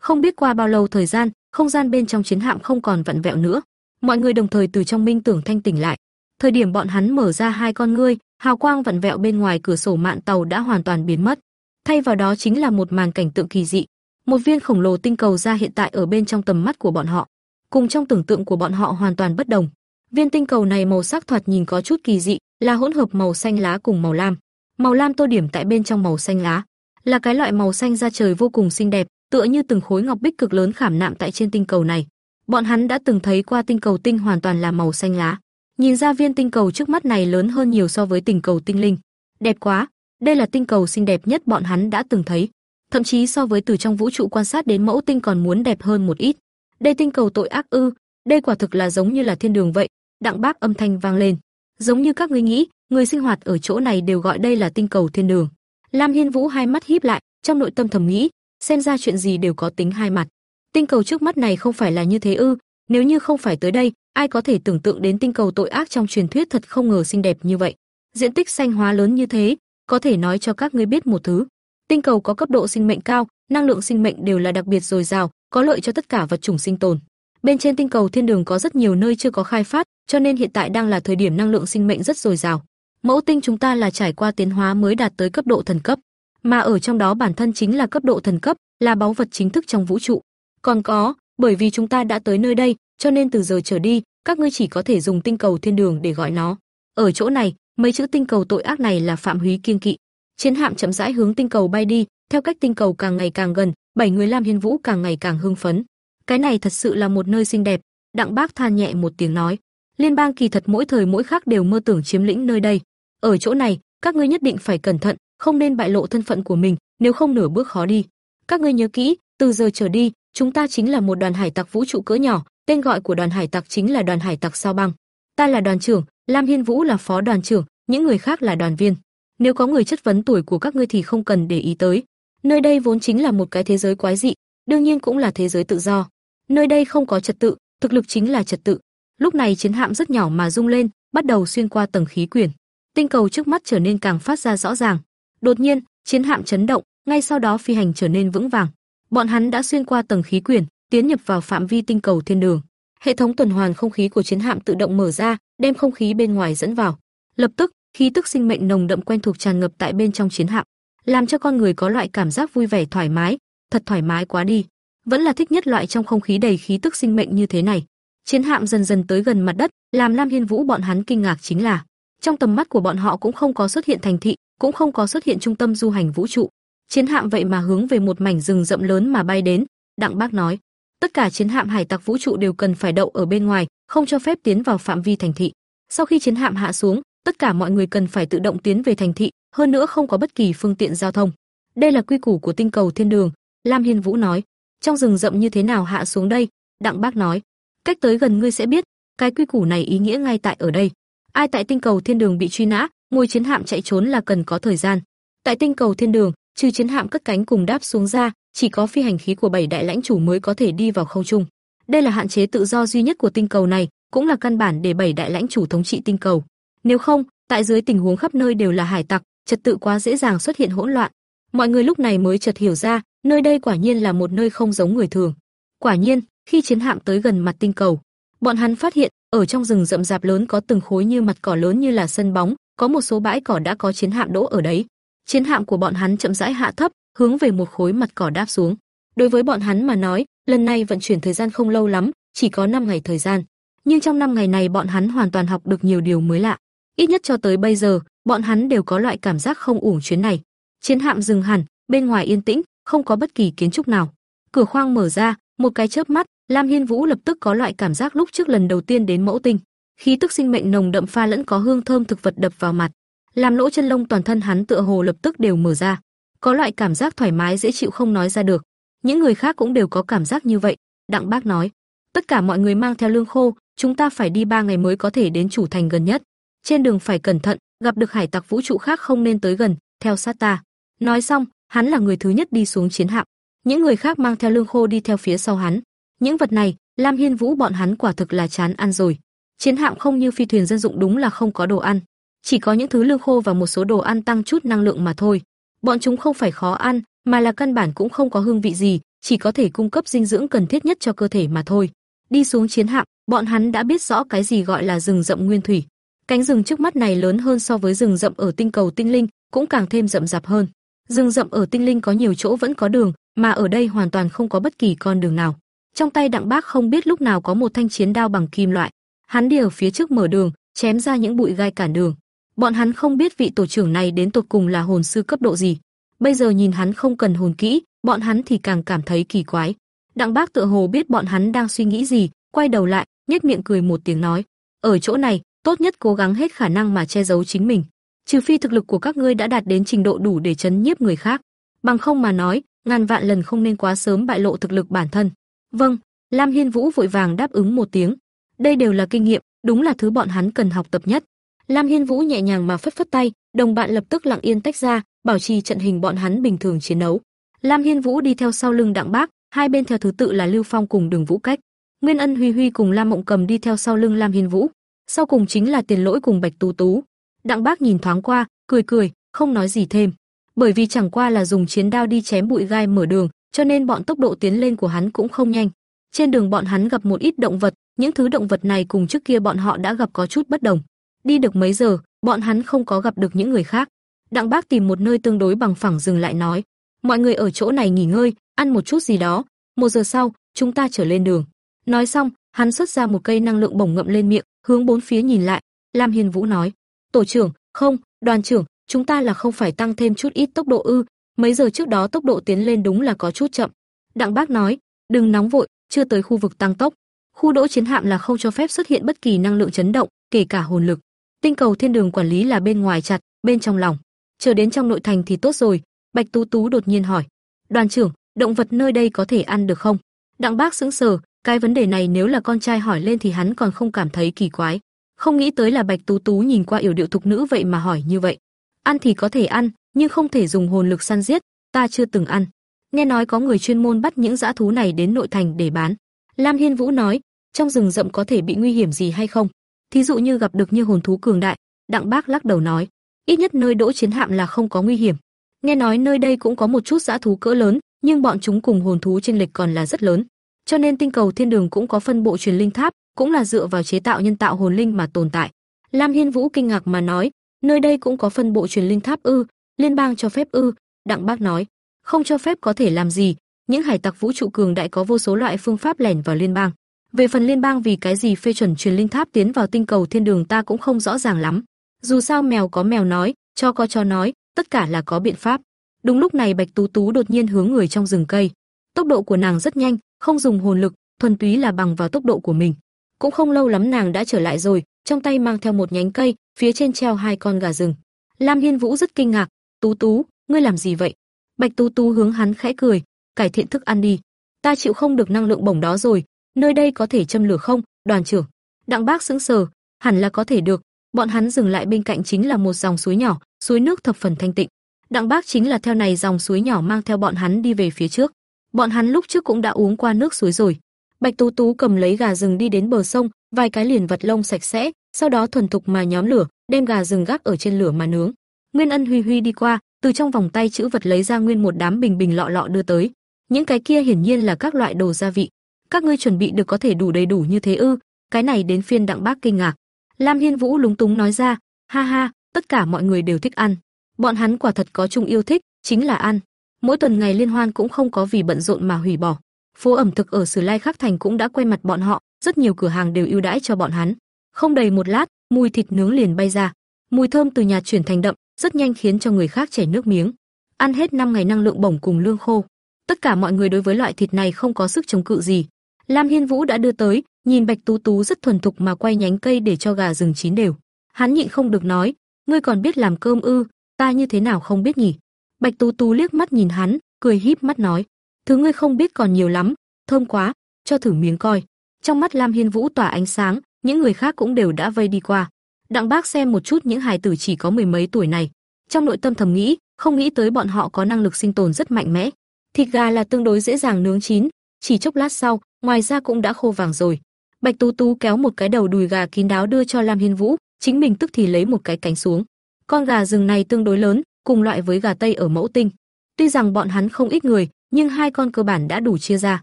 Không biết qua bao lâu thời gian, không gian bên trong chiến hạm không còn vặn vẹo nữa. Mọi người đồng thời từ trong minh tưởng thanh tỉnh lại. Thời điểm bọn hắn mở ra hai con ngươi, hào quang vặn vẹo bên ngoài cửa sổ mạn tàu đã hoàn toàn biến mất. Thay vào đó chính là một màn cảnh tượng kỳ dị. Một viên khổng lồ tinh cầu ra hiện tại ở bên trong tầm mắt của bọn họ, cùng trong tưởng tượng của bọn họ hoàn toàn bất đồng. Viên tinh cầu này màu sắc thoạt nhìn có chút kỳ dị, là hỗn hợp màu xanh lá cùng màu lam. Màu lam tô điểm tại bên trong màu xanh lá, là cái loại màu xanh da trời vô cùng xinh đẹp, tựa như từng khối ngọc bích cực lớn khảm nạm tại trên tinh cầu này. Bọn hắn đã từng thấy qua tinh cầu tinh hoàn toàn là màu xanh lá. Nhìn ra viên tinh cầu trước mắt này lớn hơn nhiều so với tinh cầu tinh linh. Đẹp quá, đây là tinh cầu xinh đẹp nhất bọn hắn đã từng thấy. Thậm chí so với từ trong vũ trụ quan sát đến mẫu tinh còn muốn đẹp hơn một ít. Đây tinh cầu tội ác ư, đây quả thực là giống như là thiên đường vậy. Đặng bác âm thanh vang lên. Giống như các ngươi nghĩ, người sinh hoạt ở chỗ này đều gọi đây là tinh cầu thiên đường. Lam Hiên Vũ hai mắt híp lại, trong nội tâm thầm nghĩ, xem ra chuyện gì đều có tính hai mặt. Tinh cầu trước mắt này không phải là như thế ư? Nếu như không phải tới đây, ai có thể tưởng tượng đến tinh cầu tội ác trong truyền thuyết thật không ngờ xinh đẹp như vậy. Diện tích xanh hóa lớn như thế, có thể nói cho các ngươi biết một thứ. Tinh cầu có cấp độ sinh mệnh cao, năng lượng sinh mệnh đều là đặc biệt dồi dào, có lợi cho tất cả vật chủng sinh tồn. Bên trên tinh cầu thiên đường có rất nhiều nơi chưa có khai phát, cho nên hiện tại đang là thời điểm năng lượng sinh mệnh rất dồi dào. Mẫu tinh chúng ta là trải qua tiến hóa mới đạt tới cấp độ thần cấp, mà ở trong đó bản thân chính là cấp độ thần cấp, là báu vật chính thức trong vũ trụ. Còn có, bởi vì chúng ta đã tới nơi đây, cho nên từ giờ trở đi, các ngươi chỉ có thể dùng tinh cầu thiên đường để gọi nó. Ở chỗ này, mấy chữ tinh cầu tội ác này là phạm húy kiên kỵ. Chiến hạm chậm rãi hướng tinh cầu bay đi, theo cách tinh cầu càng ngày càng gần, bảy người Lam Hiên Vũ càng ngày càng hưng phấn. Cái này thật sự là một nơi xinh đẹp, Đặng Bác than nhẹ một tiếng nói. Liên bang kỳ thật mỗi thời mỗi khắc đều mơ tưởng chiếm lĩnh nơi đây. Ở chỗ này, các ngươi nhất định phải cẩn thận, không nên bại lộ thân phận của mình, nếu không nửa bước khó đi. Các ngươi nhớ kỹ, từ giờ trở đi, chúng ta chính là một đoàn hải tặc vũ trụ cỡ nhỏ, tên gọi của đoàn hải tặc chính là đoàn hải tặc sao băng. Ta là đoàn trưởng, Lam Hiên Vũ là phó đoàn trưởng, những người khác là đoàn viên. Nếu có người chất vấn tuổi của các ngươi thì không cần để ý tới. Nơi đây vốn chính là một cái thế giới quái dị, đương nhiên cũng là thế giới tự do. Nơi đây không có trật tự, thực lực chính là trật tự. Lúc này chiến hạm rất nhỏ mà rung lên, bắt đầu xuyên qua tầng khí quyển. Tinh cầu trước mắt trở nên càng phát ra rõ ràng. Đột nhiên, chiến hạm chấn động, ngay sau đó phi hành trở nên vững vàng. Bọn hắn đã xuyên qua tầng khí quyển, tiến nhập vào phạm vi tinh cầu thiên đường. Hệ thống tuần hoàn không khí của chiến hạm tự động mở ra, đem không khí bên ngoài dẫn vào. Lập tức, khí tức sinh mệnh nồng đậm quen thuộc tràn ngập tại bên trong chiến hạm, làm cho con người có loại cảm giác vui vẻ thoải mái, thật thoải mái quá đi. Vẫn là thích nhất loại trong không khí đầy khí tức sinh mệnh như thế này. Chiến hạm dần dần tới gần mặt đất, làm Lam Hiên Vũ bọn hắn kinh ngạc chính là, trong tầm mắt của bọn họ cũng không có xuất hiện thành thị, cũng không có xuất hiện trung tâm du hành vũ trụ. Chiến hạm vậy mà hướng về một mảnh rừng rậm lớn mà bay đến, Đặng Bác nói, tất cả chiến hạm hải tặc vũ trụ đều cần phải đậu ở bên ngoài, không cho phép tiến vào phạm vi thành thị. Sau khi chiến hạm hạ xuống, tất cả mọi người cần phải tự động tiến về thành thị, hơn nữa không có bất kỳ phương tiện giao thông. Đây là quy củ của tinh cầu thiên đường, Lam Hiên Vũ nói. Trong rừng rậm như thế nào hạ xuống đây? Đặng Bác nói, cách tới gần ngươi sẽ biết, cái quy củ này ý nghĩa ngay tại ở đây. Ai tại tinh cầu thiên đường bị truy nã, ngồi chiến hạm chạy trốn là cần có thời gian. Tại tinh cầu thiên đường, trừ chiến hạm cất cánh cùng đáp xuống ra, chỉ có phi hành khí của bảy đại lãnh chủ mới có thể đi vào không trung. Đây là hạn chế tự do duy nhất của tinh cầu này, cũng là căn bản để bảy đại lãnh chủ thống trị tinh cầu. Nếu không, tại dưới tình huống khắp nơi đều là hải tặc, trật tự quá dễ dàng xuất hiện hỗn loạn. Mọi người lúc này mới chợt hiểu ra, nơi đây quả nhiên là một nơi không giống người thường. Quả nhiên, khi chiến hạm tới gần mặt tinh cầu, bọn hắn phát hiện, ở trong rừng rậm rạp lớn có từng khối như mặt cỏ lớn như là sân bóng, có một số bãi cỏ đã có chiến hạm đỗ ở đấy. Chiến hạm của bọn hắn chậm rãi hạ thấp, hướng về một khối mặt cỏ đáp xuống. Đối với bọn hắn mà nói, lần này vận chuyển thời gian không lâu lắm, chỉ có 5 ngày thời gian. Nhưng trong 5 ngày này bọn hắn hoàn toàn học được nhiều điều mới lạ. Ít nhất cho tới bây giờ, bọn hắn đều có loại cảm giác không uổng chuyến này. Chiến hạm dừng hẳn, bên ngoài yên tĩnh, không có bất kỳ kiến trúc nào. Cửa khoang mở ra, một cái chớp mắt, Lam Hiên Vũ lập tức có loại cảm giác lúc trước lần đầu tiên đến mẫu tinh. Khí tức sinh mệnh nồng đậm pha lẫn có hương thơm thực vật đập vào mặt, làm lỗ chân lông toàn thân hắn tựa hồ lập tức đều mở ra, có loại cảm giác thoải mái dễ chịu không nói ra được. Những người khác cũng đều có cảm giác như vậy, Đặng Bác nói. Tất cả mọi người mang theo lương khô, chúng ta phải đi ba ngày mới có thể đến chủ thành gần nhất. Trên đường phải cẩn thận, gặp được hải tặc vũ trụ khác không nên tới gần, theo sát ta. Nói xong, hắn là người thứ nhất đi xuống chiến hạm. Những người khác mang theo lương khô đi theo phía sau hắn. Những vật này, Lam Hiên Vũ bọn hắn quả thực là chán ăn rồi. Chiến hạm không như phi thuyền dân dụng đúng là không có đồ ăn, chỉ có những thứ lương khô và một số đồ ăn tăng chút năng lượng mà thôi. Bọn chúng không phải khó ăn, mà là căn bản cũng không có hương vị gì, chỉ có thể cung cấp dinh dưỡng cần thiết nhất cho cơ thể mà thôi. Đi xuống chiến hạm, bọn hắn đã biết rõ cái gì gọi là rừng rậm nguyên thủy. Cánh rừng trước mắt này lớn hơn so với rừng rậm ở tinh cầu tinh linh, cũng càng thêm rậm rạp hơn. Rừng rậm ở tinh linh có nhiều chỗ vẫn có đường, mà ở đây hoàn toàn không có bất kỳ con đường nào. Trong tay Đặng Bác không biết lúc nào có một thanh chiến đao bằng kim loại. Hắn đi ở phía trước mở đường, chém ra những bụi gai cản đường. Bọn hắn không biết vị tổ trưởng này đến tột cùng là hồn sư cấp độ gì. Bây giờ nhìn hắn không cần hồn kỹ, bọn hắn thì càng cảm thấy kỳ quái. Đặng Bác tựa hồ biết bọn hắn đang suy nghĩ gì, quay đầu lại, nhếch miệng cười một tiếng nói: "Ở chỗ này, tốt nhất cố gắng hết khả năng mà che giấu chính mình, trừ phi thực lực của các ngươi đã đạt đến trình độ đủ để chấn nhiếp người khác, bằng không mà nói, ngàn vạn lần không nên quá sớm bại lộ thực lực bản thân." "Vâng." Lam Hiên Vũ vội vàng đáp ứng một tiếng. Đây đều là kinh nghiệm, đúng là thứ bọn hắn cần học tập nhất. Lam Hiên Vũ nhẹ nhàng mà phất phất tay, đồng bạn lập tức lặng yên tách ra, bảo trì trận hình bọn hắn bình thường chiến đấu. Lam Hiên Vũ đi theo sau lưng Đặng Bác, hai bên theo thứ tự là Lưu Phong cùng Đường Vũ Cách. Nguyên Ân Huy Huy cùng Lam Mộng Cầm đi theo sau lưng Lam Hiên Vũ, sau cùng chính là Tiền Lỗi cùng Bạch Tú Tú. Đặng Bác nhìn thoáng qua, cười cười, không nói gì thêm, bởi vì chẳng qua là dùng chiến đao đi chém bụi gai mở đường, cho nên bọn tốc độ tiến lên của hắn cũng không nhanh. Trên đường bọn hắn gặp một ít động vật, những thứ động vật này cùng trước kia bọn họ đã gặp có chút bất đồng. Đi được mấy giờ, bọn hắn không có gặp được những người khác. Đặng Bác tìm một nơi tương đối bằng phẳng dừng lại nói, mọi người ở chỗ này nghỉ ngơi, ăn một chút gì đó, một giờ sau, chúng ta trở lên đường. Nói xong, hắn xuất ra một cây năng lượng bổng ngậm lên miệng, hướng bốn phía nhìn lại. Lam Hiên Vũ nói, tổ trưởng, không, đoàn trưởng, chúng ta là không phải tăng thêm chút ít tốc độ ư? Mấy giờ trước đó tốc độ tiến lên đúng là có chút chậm. Đặng Bác nói, đừng nóng vội, chưa tới khu vực tăng tốc. Khu đỗ chiến hạm là không cho phép xuất hiện bất kỳ năng lượng chấn động, kể cả hồn lực. Tinh cầu thiên đường quản lý là bên ngoài chặt, bên trong lòng. Chờ đến trong nội thành thì tốt rồi. Bạch Tú Tú đột nhiên hỏi, đoàn trưởng, động vật nơi đây có thể ăn được không? Đặng Bác sững sờ, cái vấn đề này nếu là con trai hỏi lên thì hắn còn không cảm thấy kỳ quái. Không nghĩ tới là Bạch Tú Tú nhìn qua yểu điệu thục nữ vậy mà hỏi như vậy. Ăn thì có thể ăn, nhưng không thể dùng hồn lực săn giết, ta chưa từng ăn. Nghe nói có người chuyên môn bắt những dã thú này đến nội thành để bán. Lam Hiên Vũ nói, trong rừng rậm có thể bị nguy hiểm gì hay không? Thí dụ như gặp được như hồn thú cường đại, Đặng Bác lắc đầu nói, ít nhất nơi đỗ chiến hạm là không có nguy hiểm. Nghe nói nơi đây cũng có một chút dã thú cỡ lớn, nhưng bọn chúng cùng hồn thú trên lệch còn là rất lớn. Cho nên tinh cầu thiên đường cũng có phân bộ truyền linh tháp, cũng là dựa vào chế tạo nhân tạo hồn linh mà tồn tại. Lam Hiên Vũ kinh ngạc mà nói, nơi đây cũng có phân bộ truyền linh tháp ư? Liên bang cho phép ư? Đặng Bác nói, không cho phép có thể làm gì, những hải tặc vũ trụ cường đại có vô số loại phương pháp lẻn vào liên bang. Về phần liên bang vì cái gì phê chuẩn truyền linh tháp tiến vào tinh cầu thiên đường ta cũng không rõ ràng lắm. Dù sao mèo có mèo nói, cho có cho nói, tất cả là có biện pháp. Đúng lúc này Bạch Tú Tú đột nhiên hướng người trong rừng cây. Tốc độ của nàng rất nhanh, không dùng hồn lực, thuần túy là bằng vào tốc độ của mình. Cũng không lâu lắm nàng đã trở lại rồi, trong tay mang theo một nhánh cây, phía trên treo hai con gà rừng. Lam Hiên Vũ rất kinh ngạc, "Tú Tú, ngươi làm gì vậy?" Bạch Tú Tú hướng hắn khẽ cười, "Cải thiện thức ăn đi. Ta chịu không được năng lượng bổng đó rồi, nơi đây có thể châm lửa không, đoàn trưởng?" Đặng Bác sững sờ, hẳn là có thể được, bọn hắn dừng lại bên cạnh chính là một dòng suối nhỏ, suối nước thập phần thanh tịnh. Đặng Bác chính là theo này dòng suối nhỏ mang theo bọn hắn đi về phía trước. Bọn hắn lúc trước cũng đã uống qua nước suối rồi. Bạch Tú Tú cầm lấy gà rừng đi đến bờ sông, vài cái liền vật lông sạch sẽ, sau đó thuần thục mà nhóm lửa, đem gà rừng gác ở trên lửa mà nướng. Nguyên Ân Huy Huy đi qua, từ trong vòng tay chữ vật lấy ra nguyên một đám bình bình lọ lọ đưa tới. Những cái kia hiển nhiên là các loại đồ gia vị. Các ngươi chuẩn bị được có thể đủ đầy đủ như thế ư? Cái này đến phiên Đặng Bác kinh ngạc. Lam Hiên Vũ lúng túng nói ra, ha ha, tất cả mọi người đều thích ăn. Bọn hắn quả thật có chung yêu thích, chính là ăn. Mỗi tuần ngày liên hoan cũng không có vì bận rộn mà hủy bỏ. Phố ẩm thực ở Sử Lai Khắc Thành cũng đã quen mặt bọn họ, rất nhiều cửa hàng đều ưu đãi cho bọn hắn. Không đầy một lát, mùi thịt nướng liền bay ra. Mùi thơm từ nhà chuyển thành đậm, rất nhanh khiến cho người khác chảy nước miếng. Ăn hết 5 ngày năng lượng bổng cùng lương khô. Tất cả mọi người đối với loại thịt này không có sức chống cự gì. Lam Hiên Vũ đã đưa tới, nhìn Bạch Tú Tú rất thuần thục mà quay nhánh cây để cho gà rừng chín đều. Hắn nhịn không được nói, ngươi còn biết làm cơm ư? Ta như thế nào không biết nhỉ? Bạch Tú Tú liếc mắt nhìn hắn, cười híp mắt nói, thứ ngươi không biết còn nhiều lắm, thơm quá, cho thử miếng coi. Trong mắt Lam Hiên Vũ tỏa ánh sáng, những người khác cũng đều đã vây đi qua. Đặng Bác xem một chút những hài tử chỉ có mười mấy tuổi này, trong nội tâm thầm nghĩ, không nghĩ tới bọn họ có năng lực sinh tồn rất mạnh mẽ. Thịt gà là tương đối dễ dàng nướng chín, chỉ chốc lát sau, ngoài ra cũng đã khô vàng rồi. Bạch Tú Tú kéo một cái đầu đùi gà kín đáo đưa cho Lam Hiên Vũ, chính mình tức thì lấy một cái cánh xuống. Con gà rừng này tương đối lớn, cùng loại với gà tây ở mẫu tinh. Tuy rằng bọn hắn không ít người, nhưng hai con cơ bản đã đủ chia ra.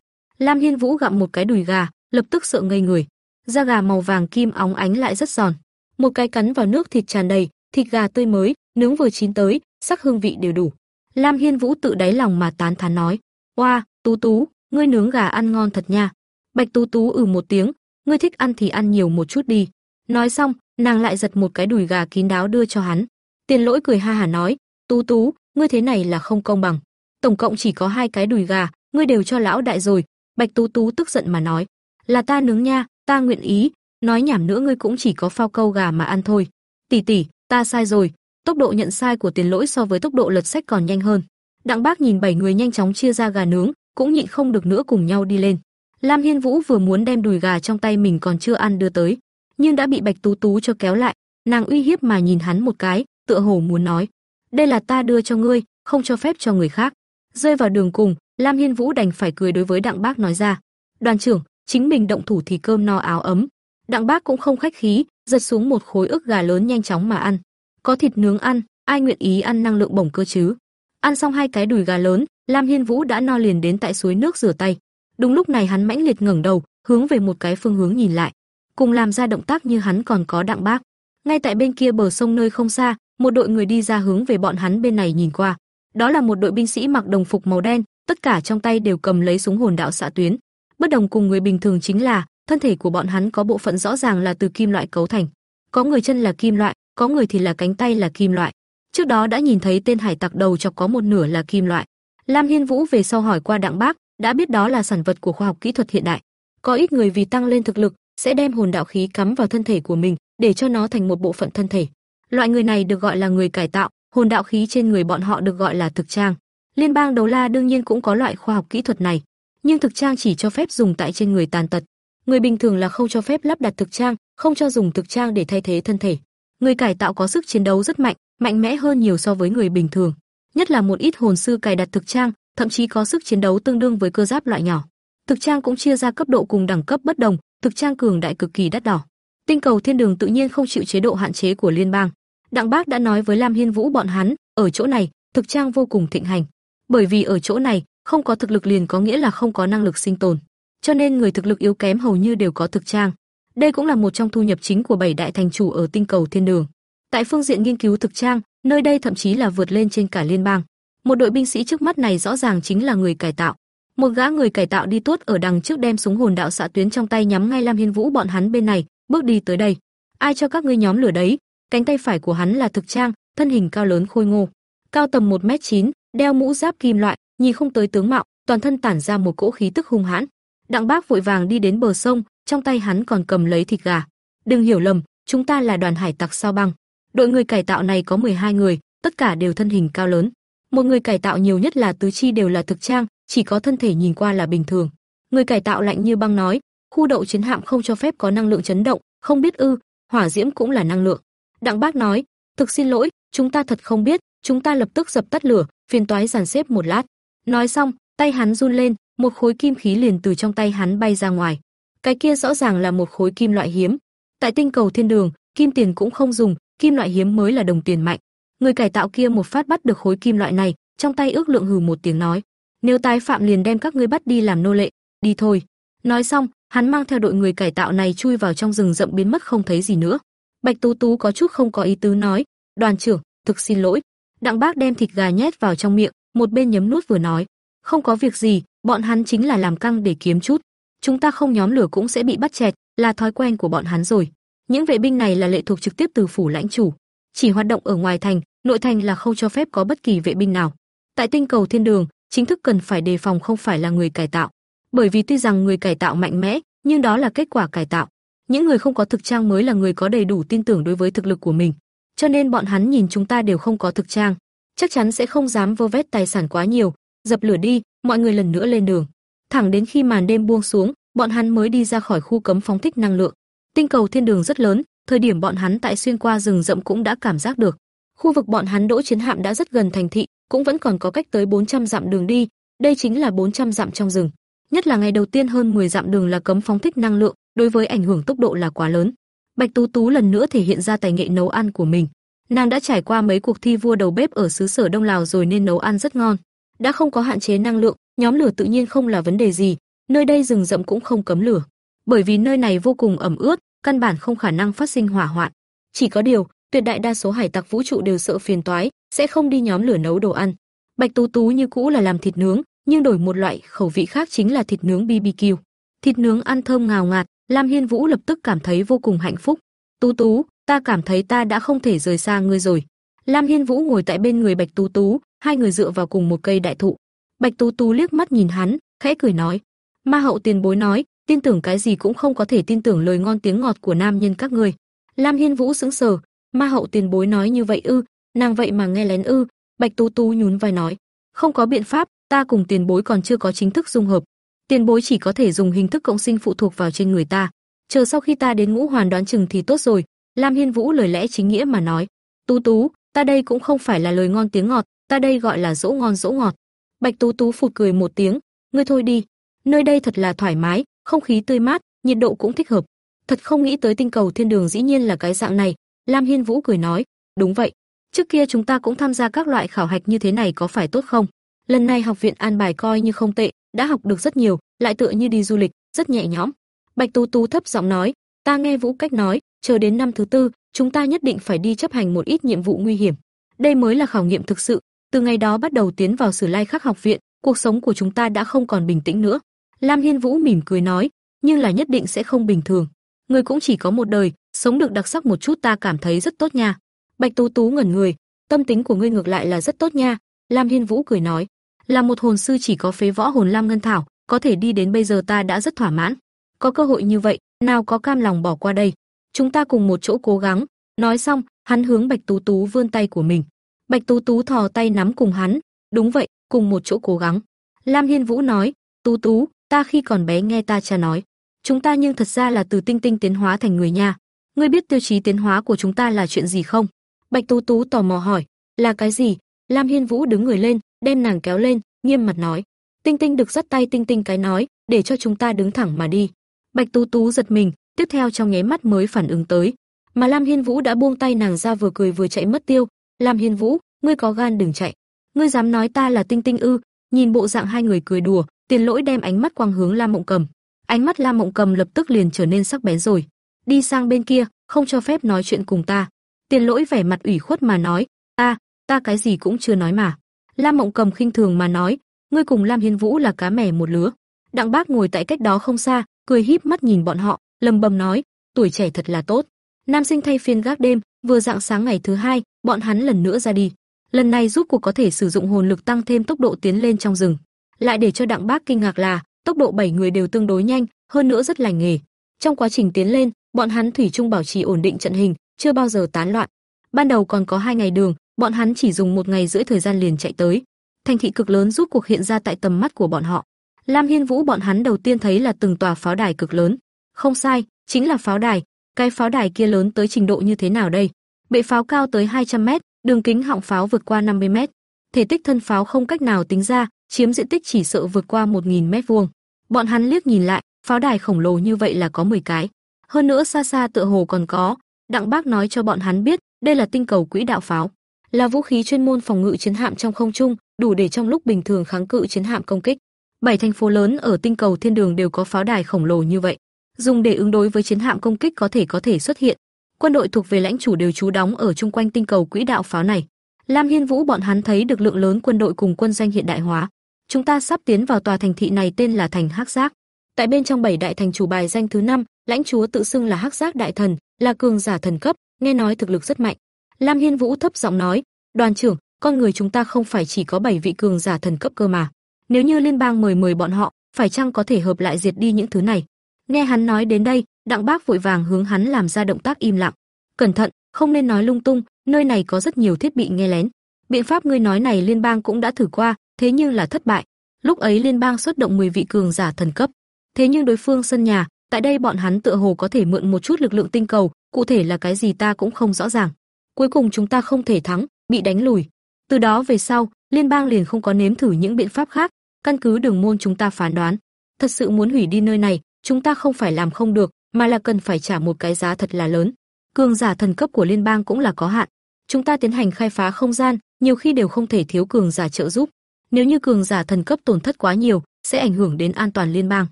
Lam Hiên Vũ gặm một cái đùi gà, lập tức sợ ngây người. Da gà màu vàng kim óng ánh lại rất giòn. Một cái cắn vào nước thịt tràn đầy, thịt gà tươi mới, nướng vừa chín tới, sắc hương vị đều đủ. Lam Hiên Vũ tự đáy lòng mà tán thán nói: "Oa, Tú Tú, ngươi nướng gà ăn ngon thật nha." Bạch Tú Tú ừ một tiếng, "Ngươi thích ăn thì ăn nhiều một chút đi." Nói xong, nàng lại giật một cái đùi gà kín đáo đưa cho hắn. Tiền Lỗi cười ha hả nói: "Tú Tú, ngươi thế này là không công bằng. Tổng cộng chỉ có hai cái đùi gà, ngươi đều cho lão đại rồi." Bạch Tú Tú tức giận mà nói: "Là ta nướng nha, ta nguyện ý, nói nhảm nữa ngươi cũng chỉ có phao câu gà mà ăn thôi." "Tỷ tỷ, ta sai rồi." Tốc độ nhận sai của Tiền Lỗi so với tốc độ lật sách còn nhanh hơn. Đặng Bác nhìn bảy người nhanh chóng chia ra gà nướng, cũng nhịn không được nữa cùng nhau đi lên. Lam Hiên Vũ vừa muốn đem đùi gà trong tay mình còn chưa ăn đưa tới, nhưng đã bị Bạch Tú Tú cho kéo lại, nàng uy hiếp mà nhìn hắn một cái, tựa hồ muốn nói: "Đây là ta đưa cho ngươi, không cho phép cho người khác." Rơi vào đường cùng, Lam Hiên Vũ đành phải cười đối với Đặng Bác nói ra: "Đoàn trưởng, chính mình động thủ thì cơm no áo ấm." Đặng Bác cũng không khách khí, giật xuống một khối ức gà lớn nhanh chóng mà ăn. Có thịt nướng ăn, ai nguyện ý ăn năng lượng bổng cơ chứ? Ăn xong hai cái đùi gà lớn, Lam Hiên Vũ đã no liền đến tại suối nước rửa tay. Đúng lúc này hắn mãnh liệt ngẩng đầu, hướng về một cái phương hướng nhìn lại. Cùng làm ra động tác như hắn còn có Đặng Bác. Ngay tại bên kia bờ sông nơi không xa, một đội người đi ra hướng về bọn hắn bên này nhìn qua. Đó là một đội binh sĩ mặc đồng phục màu đen, tất cả trong tay đều cầm lấy súng hồn đạo xạ tuyến. Bất đồng cùng người bình thường chính là, thân thể của bọn hắn có bộ phận rõ ràng là từ kim loại cấu thành. Có người chân là kim loại, có người thì là cánh tay là kim loại. Trước đó đã nhìn thấy tên hải tặc đầu chọc có một nửa là kim loại. Lam Hiên Vũ về sau hỏi qua Đặng Bác, đã biết đó là sản vật của khoa học kỹ thuật hiện đại. Có ít người vì tăng lên thực lực, sẽ đem hồn đạo khí cắm vào thân thể của mình, để cho nó thành một bộ phận thân thể. Loại người này được gọi là người cải tạo, hồn đạo khí trên người bọn họ được gọi là thực trang. Liên bang Đấu La đương nhiên cũng có loại khoa học kỹ thuật này, nhưng thực trang chỉ cho phép dùng tại trên người tàn tật. Người bình thường là không cho phép lắp đặt thực trang, không cho dùng thực trang để thay thế thân thể. Người cải tạo có sức chiến đấu rất mạnh, mạnh mẽ hơn nhiều so với người bình thường. Nhất là một ít hồn sư cài đặt thực trang, thậm chí có sức chiến đấu tương đương với cơ giáp loại nhỏ. Thực trang cũng chia ra cấp độ cùng đẳng cấp bất đồng, thực trang cường đại cực kỳ đắt đỏ. Tinh cầu thiên đường tự nhiên không chịu chế độ hạn chế của liên bang. Đặng Bác đã nói với Lam Hiên Vũ bọn hắn, ở chỗ này, thực trang vô cùng thịnh hành. Bởi vì ở chỗ này, không có thực lực liền có nghĩa là không có năng lực sinh tồn. Cho nên người thực lực yếu kém hầu như đều có thực trang. Đây cũng là một trong thu nhập chính của bảy đại thành chủ ở tinh cầu thiên đường. Tại phương diện nghiên cứu thực trang, nơi đây thậm chí là vượt lên trên cả liên bang. Một đội binh sĩ trước mắt này rõ ràng chính là người cải tạo. Một gã người cải tạo đi tuốt ở đằng trước đem súng hồn đạo xạ tuyến trong tay nhắm ngay Lam Hiên Vũ bọn hắn bên này, bước đi tới đây. Ai cho các ngươi nhóm lửa đấy? Cánh tay phải của hắn là thực trang, thân hình cao lớn khôi ngô, cao tầm 1m9, đeo mũ giáp kim loại, nhìn không tới tướng mạo, toàn thân tản ra một cỗ khí tức hung hãn. Đặng Bác vội vàng đi đến bờ sông, trong tay hắn còn cầm lấy thịt gà. Đừng hiểu lầm, chúng ta là đoàn hải tặc sao băng. Đội người cải tạo này có 12 người, tất cả đều thân hình cao lớn. Một người cải tạo nhiều nhất là tứ chi đều là thực trang, chỉ có thân thể nhìn qua là bình thường. Người cải tạo lạnh như băng nói, khu đậu chiến hạm không cho phép có năng lượng chấn động, không biết ư, hỏa diễm cũng là năng lượng. Đặng Bác nói, thực xin lỗi, chúng ta thật không biết, chúng ta lập tức dập tắt lửa, phiền toái giàn xếp một lát. Nói xong, tay hắn run lên, một khối kim khí liền từ trong tay hắn bay ra ngoài. Cái kia rõ ràng là một khối kim loại hiếm. Tại tinh cầu thiên đường, kim tiền cũng không dùng, kim loại hiếm mới là đồng tiền mạnh. Người cải tạo kia một phát bắt được khối kim loại này, trong tay ước lượng hừ một tiếng nói: "Nếu tái phạm liền đem các ngươi bắt đi làm nô lệ, đi thôi." Nói xong, hắn mang theo đội người cải tạo này chui vào trong rừng rậm biến mất không thấy gì nữa. Bạch Tú Tú có chút không có ý tứ nói: "Đoàn trưởng, thực xin lỗi." Đặng Bác đem thịt gà nhét vào trong miệng, một bên nhấm nuốt vừa nói: "Không có việc gì, bọn hắn chính là làm căng để kiếm chút. Chúng ta không nhóm lửa cũng sẽ bị bắt chẹt, là thói quen của bọn hắn rồi. Những vệ binh này là lệ thuộc trực tiếp từ phủ lãnh chủ, chỉ hoạt động ở ngoài thành, nội thành là không cho phép có bất kỳ vệ binh nào. Tại tinh cầu thiên đường, chính thức cần phải đề phòng không phải là người cải tạo, bởi vì tuy rằng người cải tạo mạnh mẽ, nhưng đó là kết quả cải tạo. Những người không có thực trang mới là người có đầy đủ tin tưởng đối với thực lực của mình. Cho nên bọn hắn nhìn chúng ta đều không có thực trang, chắc chắn sẽ không dám vơ vét tài sản quá nhiều, dập lửa đi, mọi người lần nữa lên đường. Thẳng đến khi màn đêm buông xuống, bọn hắn mới đi ra khỏi khu cấm phóng thích năng lượng. Tinh cầu thiên đường rất lớn, thời điểm bọn hắn tại xuyên qua rừng rậm cũng đã cảm giác được. Khu vực bọn hắn đỗ chiến hạm đã rất gần thành thị, cũng vẫn còn có cách tới 400 dặm đường đi, đây chính là 400 dặm trong rừng. Nhất là ngày đầu tiên hơn 10 dặm đường là cấm phóng thích năng lượng, đối với ảnh hưởng tốc độ là quá lớn. Bạch Tú Tú lần nữa thể hiện ra tài nghệ nấu ăn của mình. Nàng đã trải qua mấy cuộc thi vua đầu bếp ở xứ sở Đông Lào rồi nên nấu ăn rất ngon. Đã không có hạn chế năng lượng, nhóm lửa tự nhiên không là vấn đề gì, nơi đây rừng rậm cũng không cấm lửa, bởi vì nơi này vô cùng ẩm ướt, căn bản không khả năng phát sinh hỏa hoạn. Chỉ có điều, tuyệt đại đa số hải tặc vũ trụ đều sợ phiền toái, sẽ không đi nhóm lửa nấu đồ ăn. Bạch Tú Tú như cũ là làm thịt nướng, nhưng đổi một loại khẩu vị khác chính là thịt nướng BBQ. Thịt nướng ăn thơm ngào ngạt, Lam Hiên Vũ lập tức cảm thấy vô cùng hạnh phúc. Tú Tú, ta cảm thấy ta đã không thể rời xa ngươi rồi. Lam Hiên Vũ ngồi tại bên người Bạch Tú Tú, hai người dựa vào cùng một cây đại thụ. Bạch Tú Tú liếc mắt nhìn hắn, khẽ cười nói: "Ma hậu tiền bối nói, tin tưởng cái gì cũng không có thể tin tưởng lời ngon tiếng ngọt của nam nhân các ngươi." Lam Hiên Vũ sững sờ, Ma hậu tiền bối nói như vậy ư? Nàng vậy mà nghe lén ư? Bạch Tú Tú nhún vai nói: "Không có biện pháp, ta cùng tiền bối còn chưa có chính thức dung hợp. Tiền bối chỉ có thể dùng hình thức cộng sinh phụ thuộc vào trên người ta. Chờ sau khi ta đến ngũ hoàn đoán chừng thì tốt rồi." Lam Hiên Vũ lời lẽ chính nghĩa mà nói: "Tú Tú, ta đây cũng không phải là lời ngon tiếng ngọt, ta đây gọi là dỗ ngon dỗ ngọt." Bạch Tú Tú phụt cười một tiếng, "Ngươi thôi đi, nơi đây thật là thoải mái, không khí tươi mát, nhiệt độ cũng thích hợp. Thật không nghĩ tới tinh cầu thiên đường dĩ nhiên là cái dạng này." Lam Hiên Vũ cười nói, "Đúng vậy, trước kia chúng ta cũng tham gia các loại khảo hạch như thế này có phải tốt không? Lần này học viện an bài coi như không tệ, đã học được rất nhiều, lại tựa như đi du lịch, rất nhẹ nhõm." Bạch Tú Tú thấp giọng nói, "Ta nghe Vũ cách nói, chờ đến năm thứ tư, chúng ta nhất định phải đi chấp hành một ít nhiệm vụ nguy hiểm. Đây mới là khảo nghiệm thực sự, từ ngày đó bắt đầu tiến vào Sử Lai Khắc học viện, cuộc sống của chúng ta đã không còn bình tĩnh nữa." Lam Hiên Vũ mỉm cười nói, "Nhưng là nhất định sẽ không bình thường. Người cũng chỉ có một đời, sống được đặc sắc một chút ta cảm thấy rất tốt nha." Bạch Tú Tú ngẩn người, "Tâm tính của ngươi ngược lại là rất tốt nha." Lam Hiên Vũ cười nói, "Là một hồn sư chỉ có phế võ hồn lam ngân thảo, có thể đi đến bây giờ ta đã rất thỏa mãn. có cơ hội như vậy, nào có cam lòng bỏ qua đây. Chúng ta cùng một chỗ cố gắng." Nói xong, hắn hướng Bạch Tú Tú vươn tay của mình. Bạch Tú Tú thò tay nắm cùng hắn, "Đúng vậy, cùng một chỗ cố gắng." Lam Hiên Vũ nói, "Tú Tú, ta khi còn bé nghe ta cha nói, chúng ta nhưng thật ra là từ tinh tinh tiến hóa thành người nha. Ngươi biết tiêu chí tiến hóa của chúng ta là chuyện gì không?" Bạch Tú Tú tò mò hỏi, "Là cái gì?" Lam Hiên Vũ đứng người lên, đem nàng kéo lên, nghiêm mặt nói, "Tinh Tinh được dắt tay Tinh Tinh cái nói, để cho chúng ta đứng thẳng mà đi." Bạch Tú Tú giật mình, tiếp theo trong nháy mắt mới phản ứng tới, mà Lam Hiên Vũ đã buông tay nàng ra vừa cười vừa chạy mất tiêu. "Lam Hiên Vũ, ngươi có gan đừng chạy. Ngươi dám nói ta là Tinh Tinh ư?" Nhìn bộ dạng hai người cười đùa, Tiền Lỗi đem ánh mắt quang hướng Lam Mộng Cầm. Ánh mắt Lam Mộng Cầm lập tức liền trở nên sắc bén rồi. "Đi sang bên kia, không cho phép nói chuyện cùng ta." Tiền Lỗi vẻ mặt ủy khuất mà nói, "Ta, ta cái gì cũng chưa nói mà." Lam Mộng Cầm khinh thường mà nói, "Ngươi cùng Lam Hiên Vũ là cá mè một lứa." Đặng Bác ngồi tại cách đó không xa, cười híp mắt nhìn bọn họ, lầm bầm nói, "Tuổi trẻ thật là tốt." Nam sinh thay phiên gác đêm, vừa dạng sáng ngày thứ hai, bọn hắn lần nữa ra đi. Lần này giúp cuộc có thể sử dụng hồn lực tăng thêm tốc độ tiến lên trong rừng. Lại để cho Đặng Bác kinh ngạc là, tốc độ bảy người đều tương đối nhanh, hơn nữa rất lành nghề. Trong quá trình tiến lên, bọn hắn thủy chung bảo trì ổn định trận hình, chưa bao giờ tán loạn. Ban đầu còn có hai ngày đường, bọn hắn chỉ dùng một ngày rưỡi thời gian liền chạy tới. Thành thị cực lớn giúp cuộc hiện ra tại tầm mắt của bọn họ. Lam Hiên Vũ bọn hắn đầu tiên thấy là từng tòa pháo đài cực lớn. Không sai, chính là pháo đài, cái pháo đài kia lớn tới trình độ như thế nào đây? Bệ pháo cao tới 200 mét, đường kính họng pháo vượt qua 50 mét. Thể tích thân pháo không cách nào tính ra, chiếm diện tích chỉ sợ vượt qua 1000 mét vuông. Bọn hắn liếc nhìn lại, pháo đài khổng lồ như vậy là có 10 cái. Hơn nữa xa xa tựa hồ còn có, Đặng Bác nói cho bọn hắn biết, đây là tinh cầu quỹ đạo pháo, là vũ khí chuyên môn phòng ngự chiến hạm trong không trung, đủ để trong lúc bình thường kháng cự chiến hạm công kích. Bảy thành phố lớn ở tinh cầu thiên đường đều có pháo đài khổng lồ như vậy dùng để ứng đối với chiến hạm công kích có thể có thể xuất hiện. Quân đội thuộc về lãnh chủ đều trú đóng ở chung quanh tinh cầu quỹ đạo pháo này. Lam Hiên Vũ bọn hắn thấy được lượng lớn quân đội cùng quân danh hiện đại hóa. Chúng ta sắp tiến vào tòa thành thị này tên là thành Hắc Giác. Tại bên trong bảy đại thành chủ bài danh thứ năm, lãnh chúa tự xưng là Hắc Giác đại thần, là cường giả thần cấp, nghe nói thực lực rất mạnh. Lam Hiên Vũ thấp giọng nói, "Đoàn trưởng, con người chúng ta không phải chỉ có 7 vị cường giả thần cấp cơ mà. Nếu như liên bang mời mời bọn họ, phải chăng có thể hợp lại diệt đi những thứ này?" Nghe hắn nói đến đây, Đặng Bác vội vàng hướng hắn làm ra động tác im lặng. "Cẩn thận, không nên nói lung tung, nơi này có rất nhiều thiết bị nghe lén. Biện pháp ngươi nói này liên bang cũng đã thử qua, thế nhưng là thất bại. Lúc ấy liên bang xuất động 10 vị cường giả thần cấp, thế nhưng đối phương sân nhà, tại đây bọn hắn tựa hồ có thể mượn một chút lực lượng tinh cầu, cụ thể là cái gì ta cũng không rõ ràng. Cuối cùng chúng ta không thể thắng, bị đánh lùi. Từ đó về sau, liên bang liền không có nếm thử những biện pháp khác, căn cứ đường môn chúng ta phán đoán, thật sự muốn hủy đi nơi này, chúng ta không phải làm không được, mà là cần phải trả một cái giá thật là lớn. Cường giả thần cấp của liên bang cũng là có hạn. Chúng ta tiến hành khai phá không gian, nhiều khi đều không thể thiếu cường giả trợ giúp. Nếu như cường giả thần cấp tổn thất quá nhiều, sẽ ảnh hưởng đến an toàn liên bang.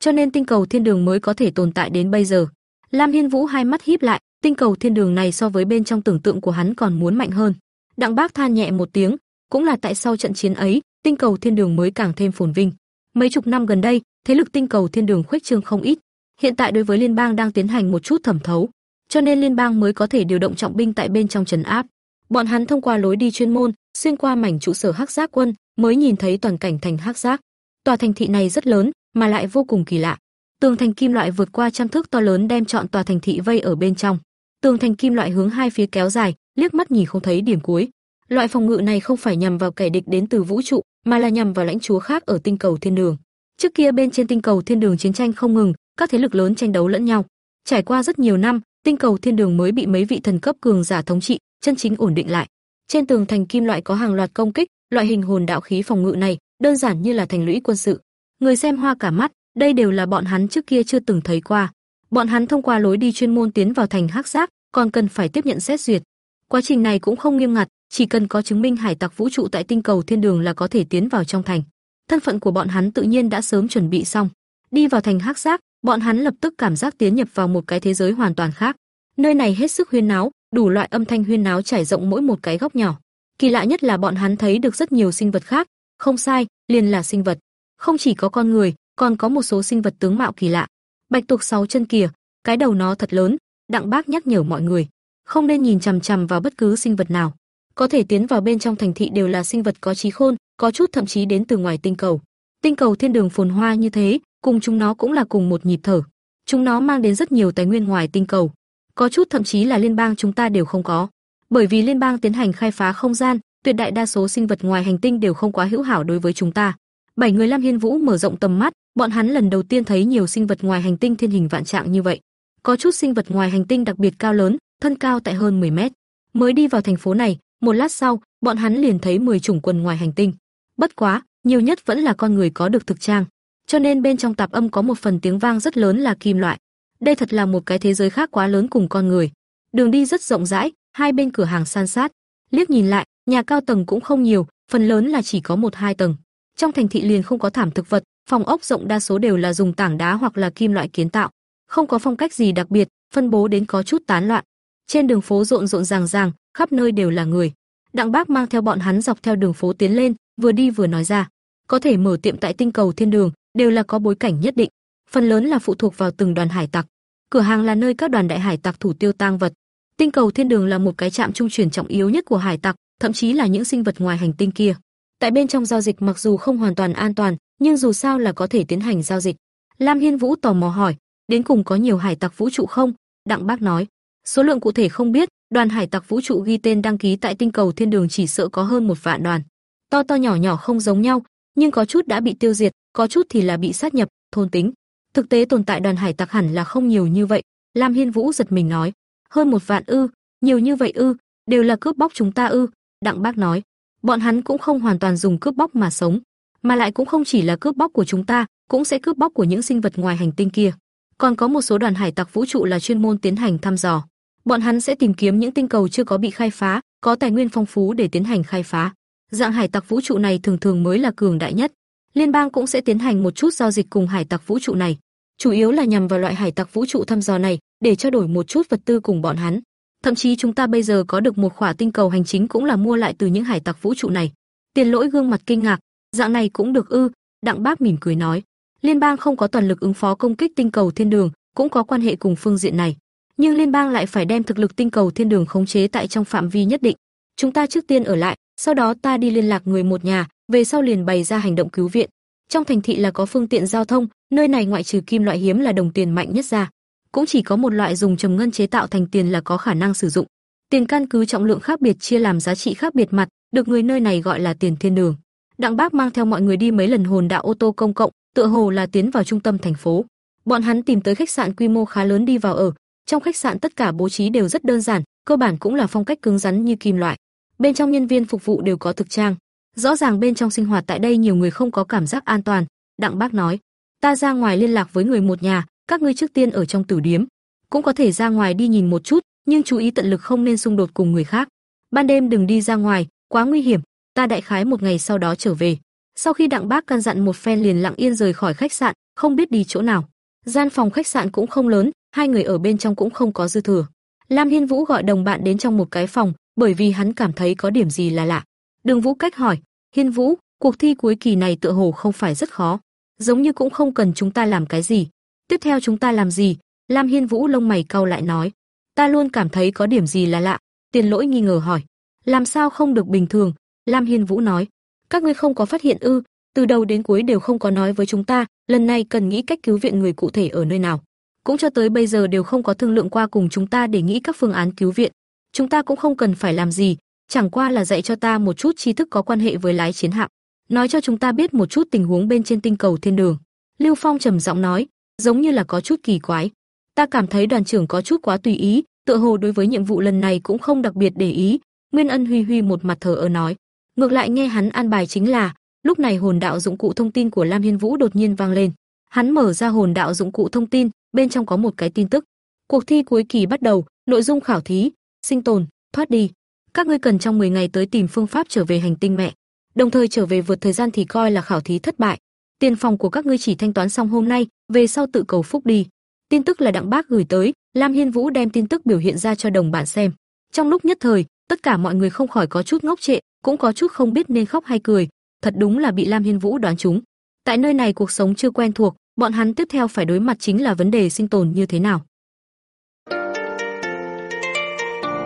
Cho nên tinh cầu thiên đường mới có thể tồn tại đến bây giờ. Lam Hiên Vũ hai mắt híp lại, tinh cầu thiên đường này so với bên trong tưởng tượng của hắn còn muốn mạnh hơn. Đặng Bác than nhẹ một tiếng, cũng là tại sau trận chiến ấy, tinh cầu thiên đường mới càng thêm phồn vinh. Mấy chục năm gần đây, thế lực tinh cầu thiên đường khuếch trương không ít. Hiện tại đối với liên bang đang tiến hành một chút thẩm thấu, cho nên liên bang mới có thể điều động trọng binh tại bên trong trấn áp. Bọn hắn thông qua lối đi chuyên môn, xuyên qua mảnh trụ sở Hắc Giác quân, mới nhìn thấy toàn cảnh thành Hắc Giác. Tòa thành thị này rất lớn, mà lại vô cùng kỳ lạ. Tường thành kim loại vượt qua trăm thước to lớn đem trọn tòa thành thị vây ở bên trong. Tường thành kim loại hướng hai phía kéo dài, liếc mắt nhìn không thấy điểm cuối. Loại phòng ngự này không phải nhằm vào kẻ địch đến từ vũ trụ, mà là nhằm vào lãnh chúa khác ở tinh cầu thiên đường. Trước kia bên trên tinh cầu thiên đường chiến tranh không ngừng, các thế lực lớn tranh đấu lẫn nhau. Trải qua rất nhiều năm, tinh cầu thiên đường mới bị mấy vị thần cấp cường giả thống trị, chân chính ổn định lại. Trên tường thành kim loại có hàng loạt công kích, loại hình hồn đạo khí phòng ngự này, đơn giản như là thành lũy quân sự. Người xem hoa cả mắt, đây đều là bọn hắn trước kia chưa từng thấy qua. Bọn hắn thông qua lối đi chuyên môn tiến vào thành Hắc Giác, còn cần phải tiếp nhận xét duyệt. Quá trình này cũng không nghiêm ngặt, chỉ cần có chứng minh hải tặc vũ trụ tại tinh cầu thiên đường là có thể tiến vào trong thành thân phận của bọn hắn tự nhiên đã sớm chuẩn bị xong. Đi vào thành Hắc Giác, bọn hắn lập tức cảm giác tiến nhập vào một cái thế giới hoàn toàn khác. Nơi này hết sức huyên náo, đủ loại âm thanh huyên náo trải rộng mỗi một cái góc nhỏ. Kỳ lạ nhất là bọn hắn thấy được rất nhiều sinh vật khác, không sai, liền là sinh vật. Không chỉ có con người, còn có một số sinh vật tướng mạo kỳ lạ. Bạch tuộc sáu chân kìa, cái đầu nó thật lớn, Đặng Bác nhắc nhở mọi người, không nên nhìn chằm chằm vào bất cứ sinh vật nào. Có thể tiến vào bên trong thành thị đều là sinh vật có trí khôn, có chút thậm chí đến từ ngoài tinh cầu. Tinh cầu thiên đường phồn hoa như thế, cùng chúng nó cũng là cùng một nhịp thở. Chúng nó mang đến rất nhiều tài nguyên ngoài tinh cầu, có chút thậm chí là liên bang chúng ta đều không có. Bởi vì liên bang tiến hành khai phá không gian, tuyệt đại đa số sinh vật ngoài hành tinh đều không quá hữu hảo đối với chúng ta. Bảy người Lam Hiên Vũ mở rộng tầm mắt, bọn hắn lần đầu tiên thấy nhiều sinh vật ngoài hành tinh thiên hình vạn trạng như vậy. Có chút sinh vật ngoài hành tinh đặc biệt cao lớn, thân cao tại hơn 10 mét. Mới đi vào thành phố này, một lát sau, bọn hắn liền thấy 10 chủng quần ngoài hành tinh. Bất quá, nhiều nhất vẫn là con người có được thực trang, cho nên bên trong tạp âm có một phần tiếng vang rất lớn là kim loại. Đây thật là một cái thế giới khác quá lớn cùng con người. Đường đi rất rộng rãi, hai bên cửa hàng san sát. Liếc nhìn lại, nhà cao tầng cũng không nhiều, phần lớn là chỉ có một hai tầng. Trong thành thị liền không có thảm thực vật, phòng ốc rộng đa số đều là dùng tảng đá hoặc là kim loại kiến tạo, không có phong cách gì đặc biệt, phân bố đến có chút tán loạn. Trên đường phố rộn rộn ràng ràng, khắp nơi đều là người. Đặng Bác mang theo bọn hắn dọc theo đường phố tiến lên, vừa đi vừa nói ra, có thể mở tiệm tại tinh cầu thiên đường, đều là có bối cảnh nhất định, phần lớn là phụ thuộc vào từng đoàn hải tặc. Cửa hàng là nơi các đoàn đại hải tặc thủ tiêu tang vật. Tinh cầu thiên đường là một cái trạm trung chuyển trọng yếu nhất của hải tặc, thậm chí là những sinh vật ngoài hành tinh kia. Tại bên trong giao dịch mặc dù không hoàn toàn an toàn, nhưng dù sao là có thể tiến hành giao dịch. Lam Hiên Vũ tò mò hỏi, đến cùng có nhiều hải tặc vũ trụ không? Đặng Bác nói, số lượng cụ thể không biết, đoàn hải tặc vũ trụ ghi tên đăng ký tại tinh cầu thiên đường chỉ sợ có hơn một vạn đoàn. To to nhỏ nhỏ không giống nhau, nhưng có chút đã bị tiêu diệt, có chút thì là bị sát nhập, thôn tính. Thực tế tồn tại đoàn hải tặc hẳn là không nhiều như vậy, Lam Hiên Vũ giật mình nói, hơn một vạn ư, nhiều như vậy ư, đều là cướp bóc chúng ta ư? Đặng Bác nói, bọn hắn cũng không hoàn toàn dùng cướp bóc mà sống, mà lại cũng không chỉ là cướp bóc của chúng ta, cũng sẽ cướp bóc của những sinh vật ngoài hành tinh kia. Còn có một số đoàn hải tặc vũ trụ là chuyên môn tiến hành thăm dò. Bọn hắn sẽ tìm kiếm những tinh cầu chưa có bị khai phá, có tài nguyên phong phú để tiến hành khai phá. Dạng hải tặc vũ trụ này thường thường mới là cường đại nhất. Liên bang cũng sẽ tiến hành một chút giao dịch cùng hải tặc vũ trụ này, chủ yếu là nhằm vào loại hải tặc vũ trụ thăm dò này, để trao đổi một chút vật tư cùng bọn hắn. Thậm chí chúng ta bây giờ có được một khỏa tinh cầu hành chính cũng là mua lại từ những hải tặc vũ trụ này. Tiền Lỗi gương mặt kinh ngạc, dạng này cũng được ư? Đặng Bác mỉm cười nói, liên bang không có toàn lực ứng phó công kích tinh cầu thiên đường, cũng có quan hệ cùng phương diện này, nhưng liên bang lại phải đem thực lực tinh cầu thiên đường khống chế tại trong phạm vi nhất định. Chúng ta trước tiên ở lại, sau đó ta đi liên lạc người một nhà, về sau liền bày ra hành động cứu viện. Trong thành thị là có phương tiện giao thông, nơi này ngoại trừ kim loại hiếm là đồng tiền mạnh nhất ra, cũng chỉ có một loại dùng trầm ngân chế tạo thành tiền là có khả năng sử dụng. Tiền căn cứ trọng lượng khác biệt chia làm giá trị khác biệt mặt, được người nơi này gọi là tiền thiên đường. Đặng Bác mang theo mọi người đi mấy lần hồn đạo ô tô công cộng, tựa hồ là tiến vào trung tâm thành phố. Bọn hắn tìm tới khách sạn quy mô khá lớn đi vào ở, trong khách sạn tất cả bố trí đều rất đơn giản, cơ bản cũng là phong cách cứng rắn như kim loại. Bên trong nhân viên phục vụ đều có thực trang. Rõ ràng bên trong sinh hoạt tại đây nhiều người không có cảm giác an toàn, Đặng Bác nói: "Ta ra ngoài liên lạc với người một nhà, các ngươi trước tiên ở trong tử điếm, cũng có thể ra ngoài đi nhìn một chút, nhưng chú ý tận lực không nên xung đột cùng người khác. Ban đêm đừng đi ra ngoài, quá nguy hiểm, ta đại khái một ngày sau đó trở về." Sau khi Đặng Bác căn dặn một phen liền lặng yên rời khỏi khách sạn, không biết đi chỗ nào. Gian phòng khách sạn cũng không lớn, hai người ở bên trong cũng không có dư thừa. Lam Hiên Vũ gọi đồng bạn đến trong một cái phòng, bởi vì hắn cảm thấy có điểm gì là lạ. Đường Vũ cách hỏi, "Hiên Vũ, cuộc thi cuối kỳ này tựa hồ không phải rất khó, giống như cũng không cần chúng ta làm cái gì. Tiếp theo chúng ta làm gì?" Lam Hiên Vũ lông mày cau lại nói, "Ta luôn cảm thấy có điểm gì là lạ." Tiền Lỗi nghi ngờ hỏi, "Làm sao không được bình thường?" Lam Hiên Vũ nói, "Các ngươi không có phát hiện ư? Từ đầu đến cuối đều không có nói với chúng ta, lần này cần nghĩ cách cứu viện người cụ thể ở nơi nào." cũng cho tới bây giờ đều không có thương lượng qua cùng chúng ta để nghĩ các phương án cứu viện. Chúng ta cũng không cần phải làm gì, chẳng qua là dạy cho ta một chút tri thức có quan hệ với lái chiến hạm, nói cho chúng ta biết một chút tình huống bên trên tinh cầu thiên đường. Lưu Phong trầm giọng nói, giống như là có chút kỳ quái. Ta cảm thấy đoàn trưởng có chút quá tùy ý, tựa hồ đối với nhiệm vụ lần này cũng không đặc biệt để ý. Nguyên Ân Huy Huy một mặt thờ ơ nói, ngược lại nghe hắn an bài chính là, lúc này hồn đạo dụng cụ thông tin của Lam Hiên Vũ đột nhiên vang lên. Hắn mở ra hồn đạo dụng cụ thông tin, bên trong có một cái tin tức. Cuộc thi cuối kỳ bắt đầu, nội dung khảo thí, sinh tồn, thoát đi. Các ngươi cần trong 10 ngày tới tìm phương pháp trở về hành tinh mẹ. Đồng thời trở về vượt thời gian thì coi là khảo thí thất bại. Tiền phòng của các ngươi chỉ thanh toán xong hôm nay, về sau tự cầu phúc đi. Tin tức là Đặng Bác gửi tới, Lam Hiên Vũ đem tin tức biểu hiện ra cho đồng bạn xem. Trong lúc nhất thời, tất cả mọi người không khỏi có chút ngốc trệ, cũng có chút không biết nên khóc hay cười, thật đúng là bị Lam Hiên Vũ đoán trúng. Tại nơi này cuộc sống chưa quen thuộc, bọn hắn tiếp theo phải đối mặt chính là vấn đề sinh tồn như thế nào.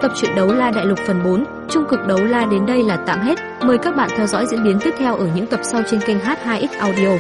Tập truyện đấu la đại lục phần 4, trung cực đấu la đến đây là tạm hết. Mời các bạn theo dõi diễn biến tiếp theo ở những tập sau trên kênh H2X Audio.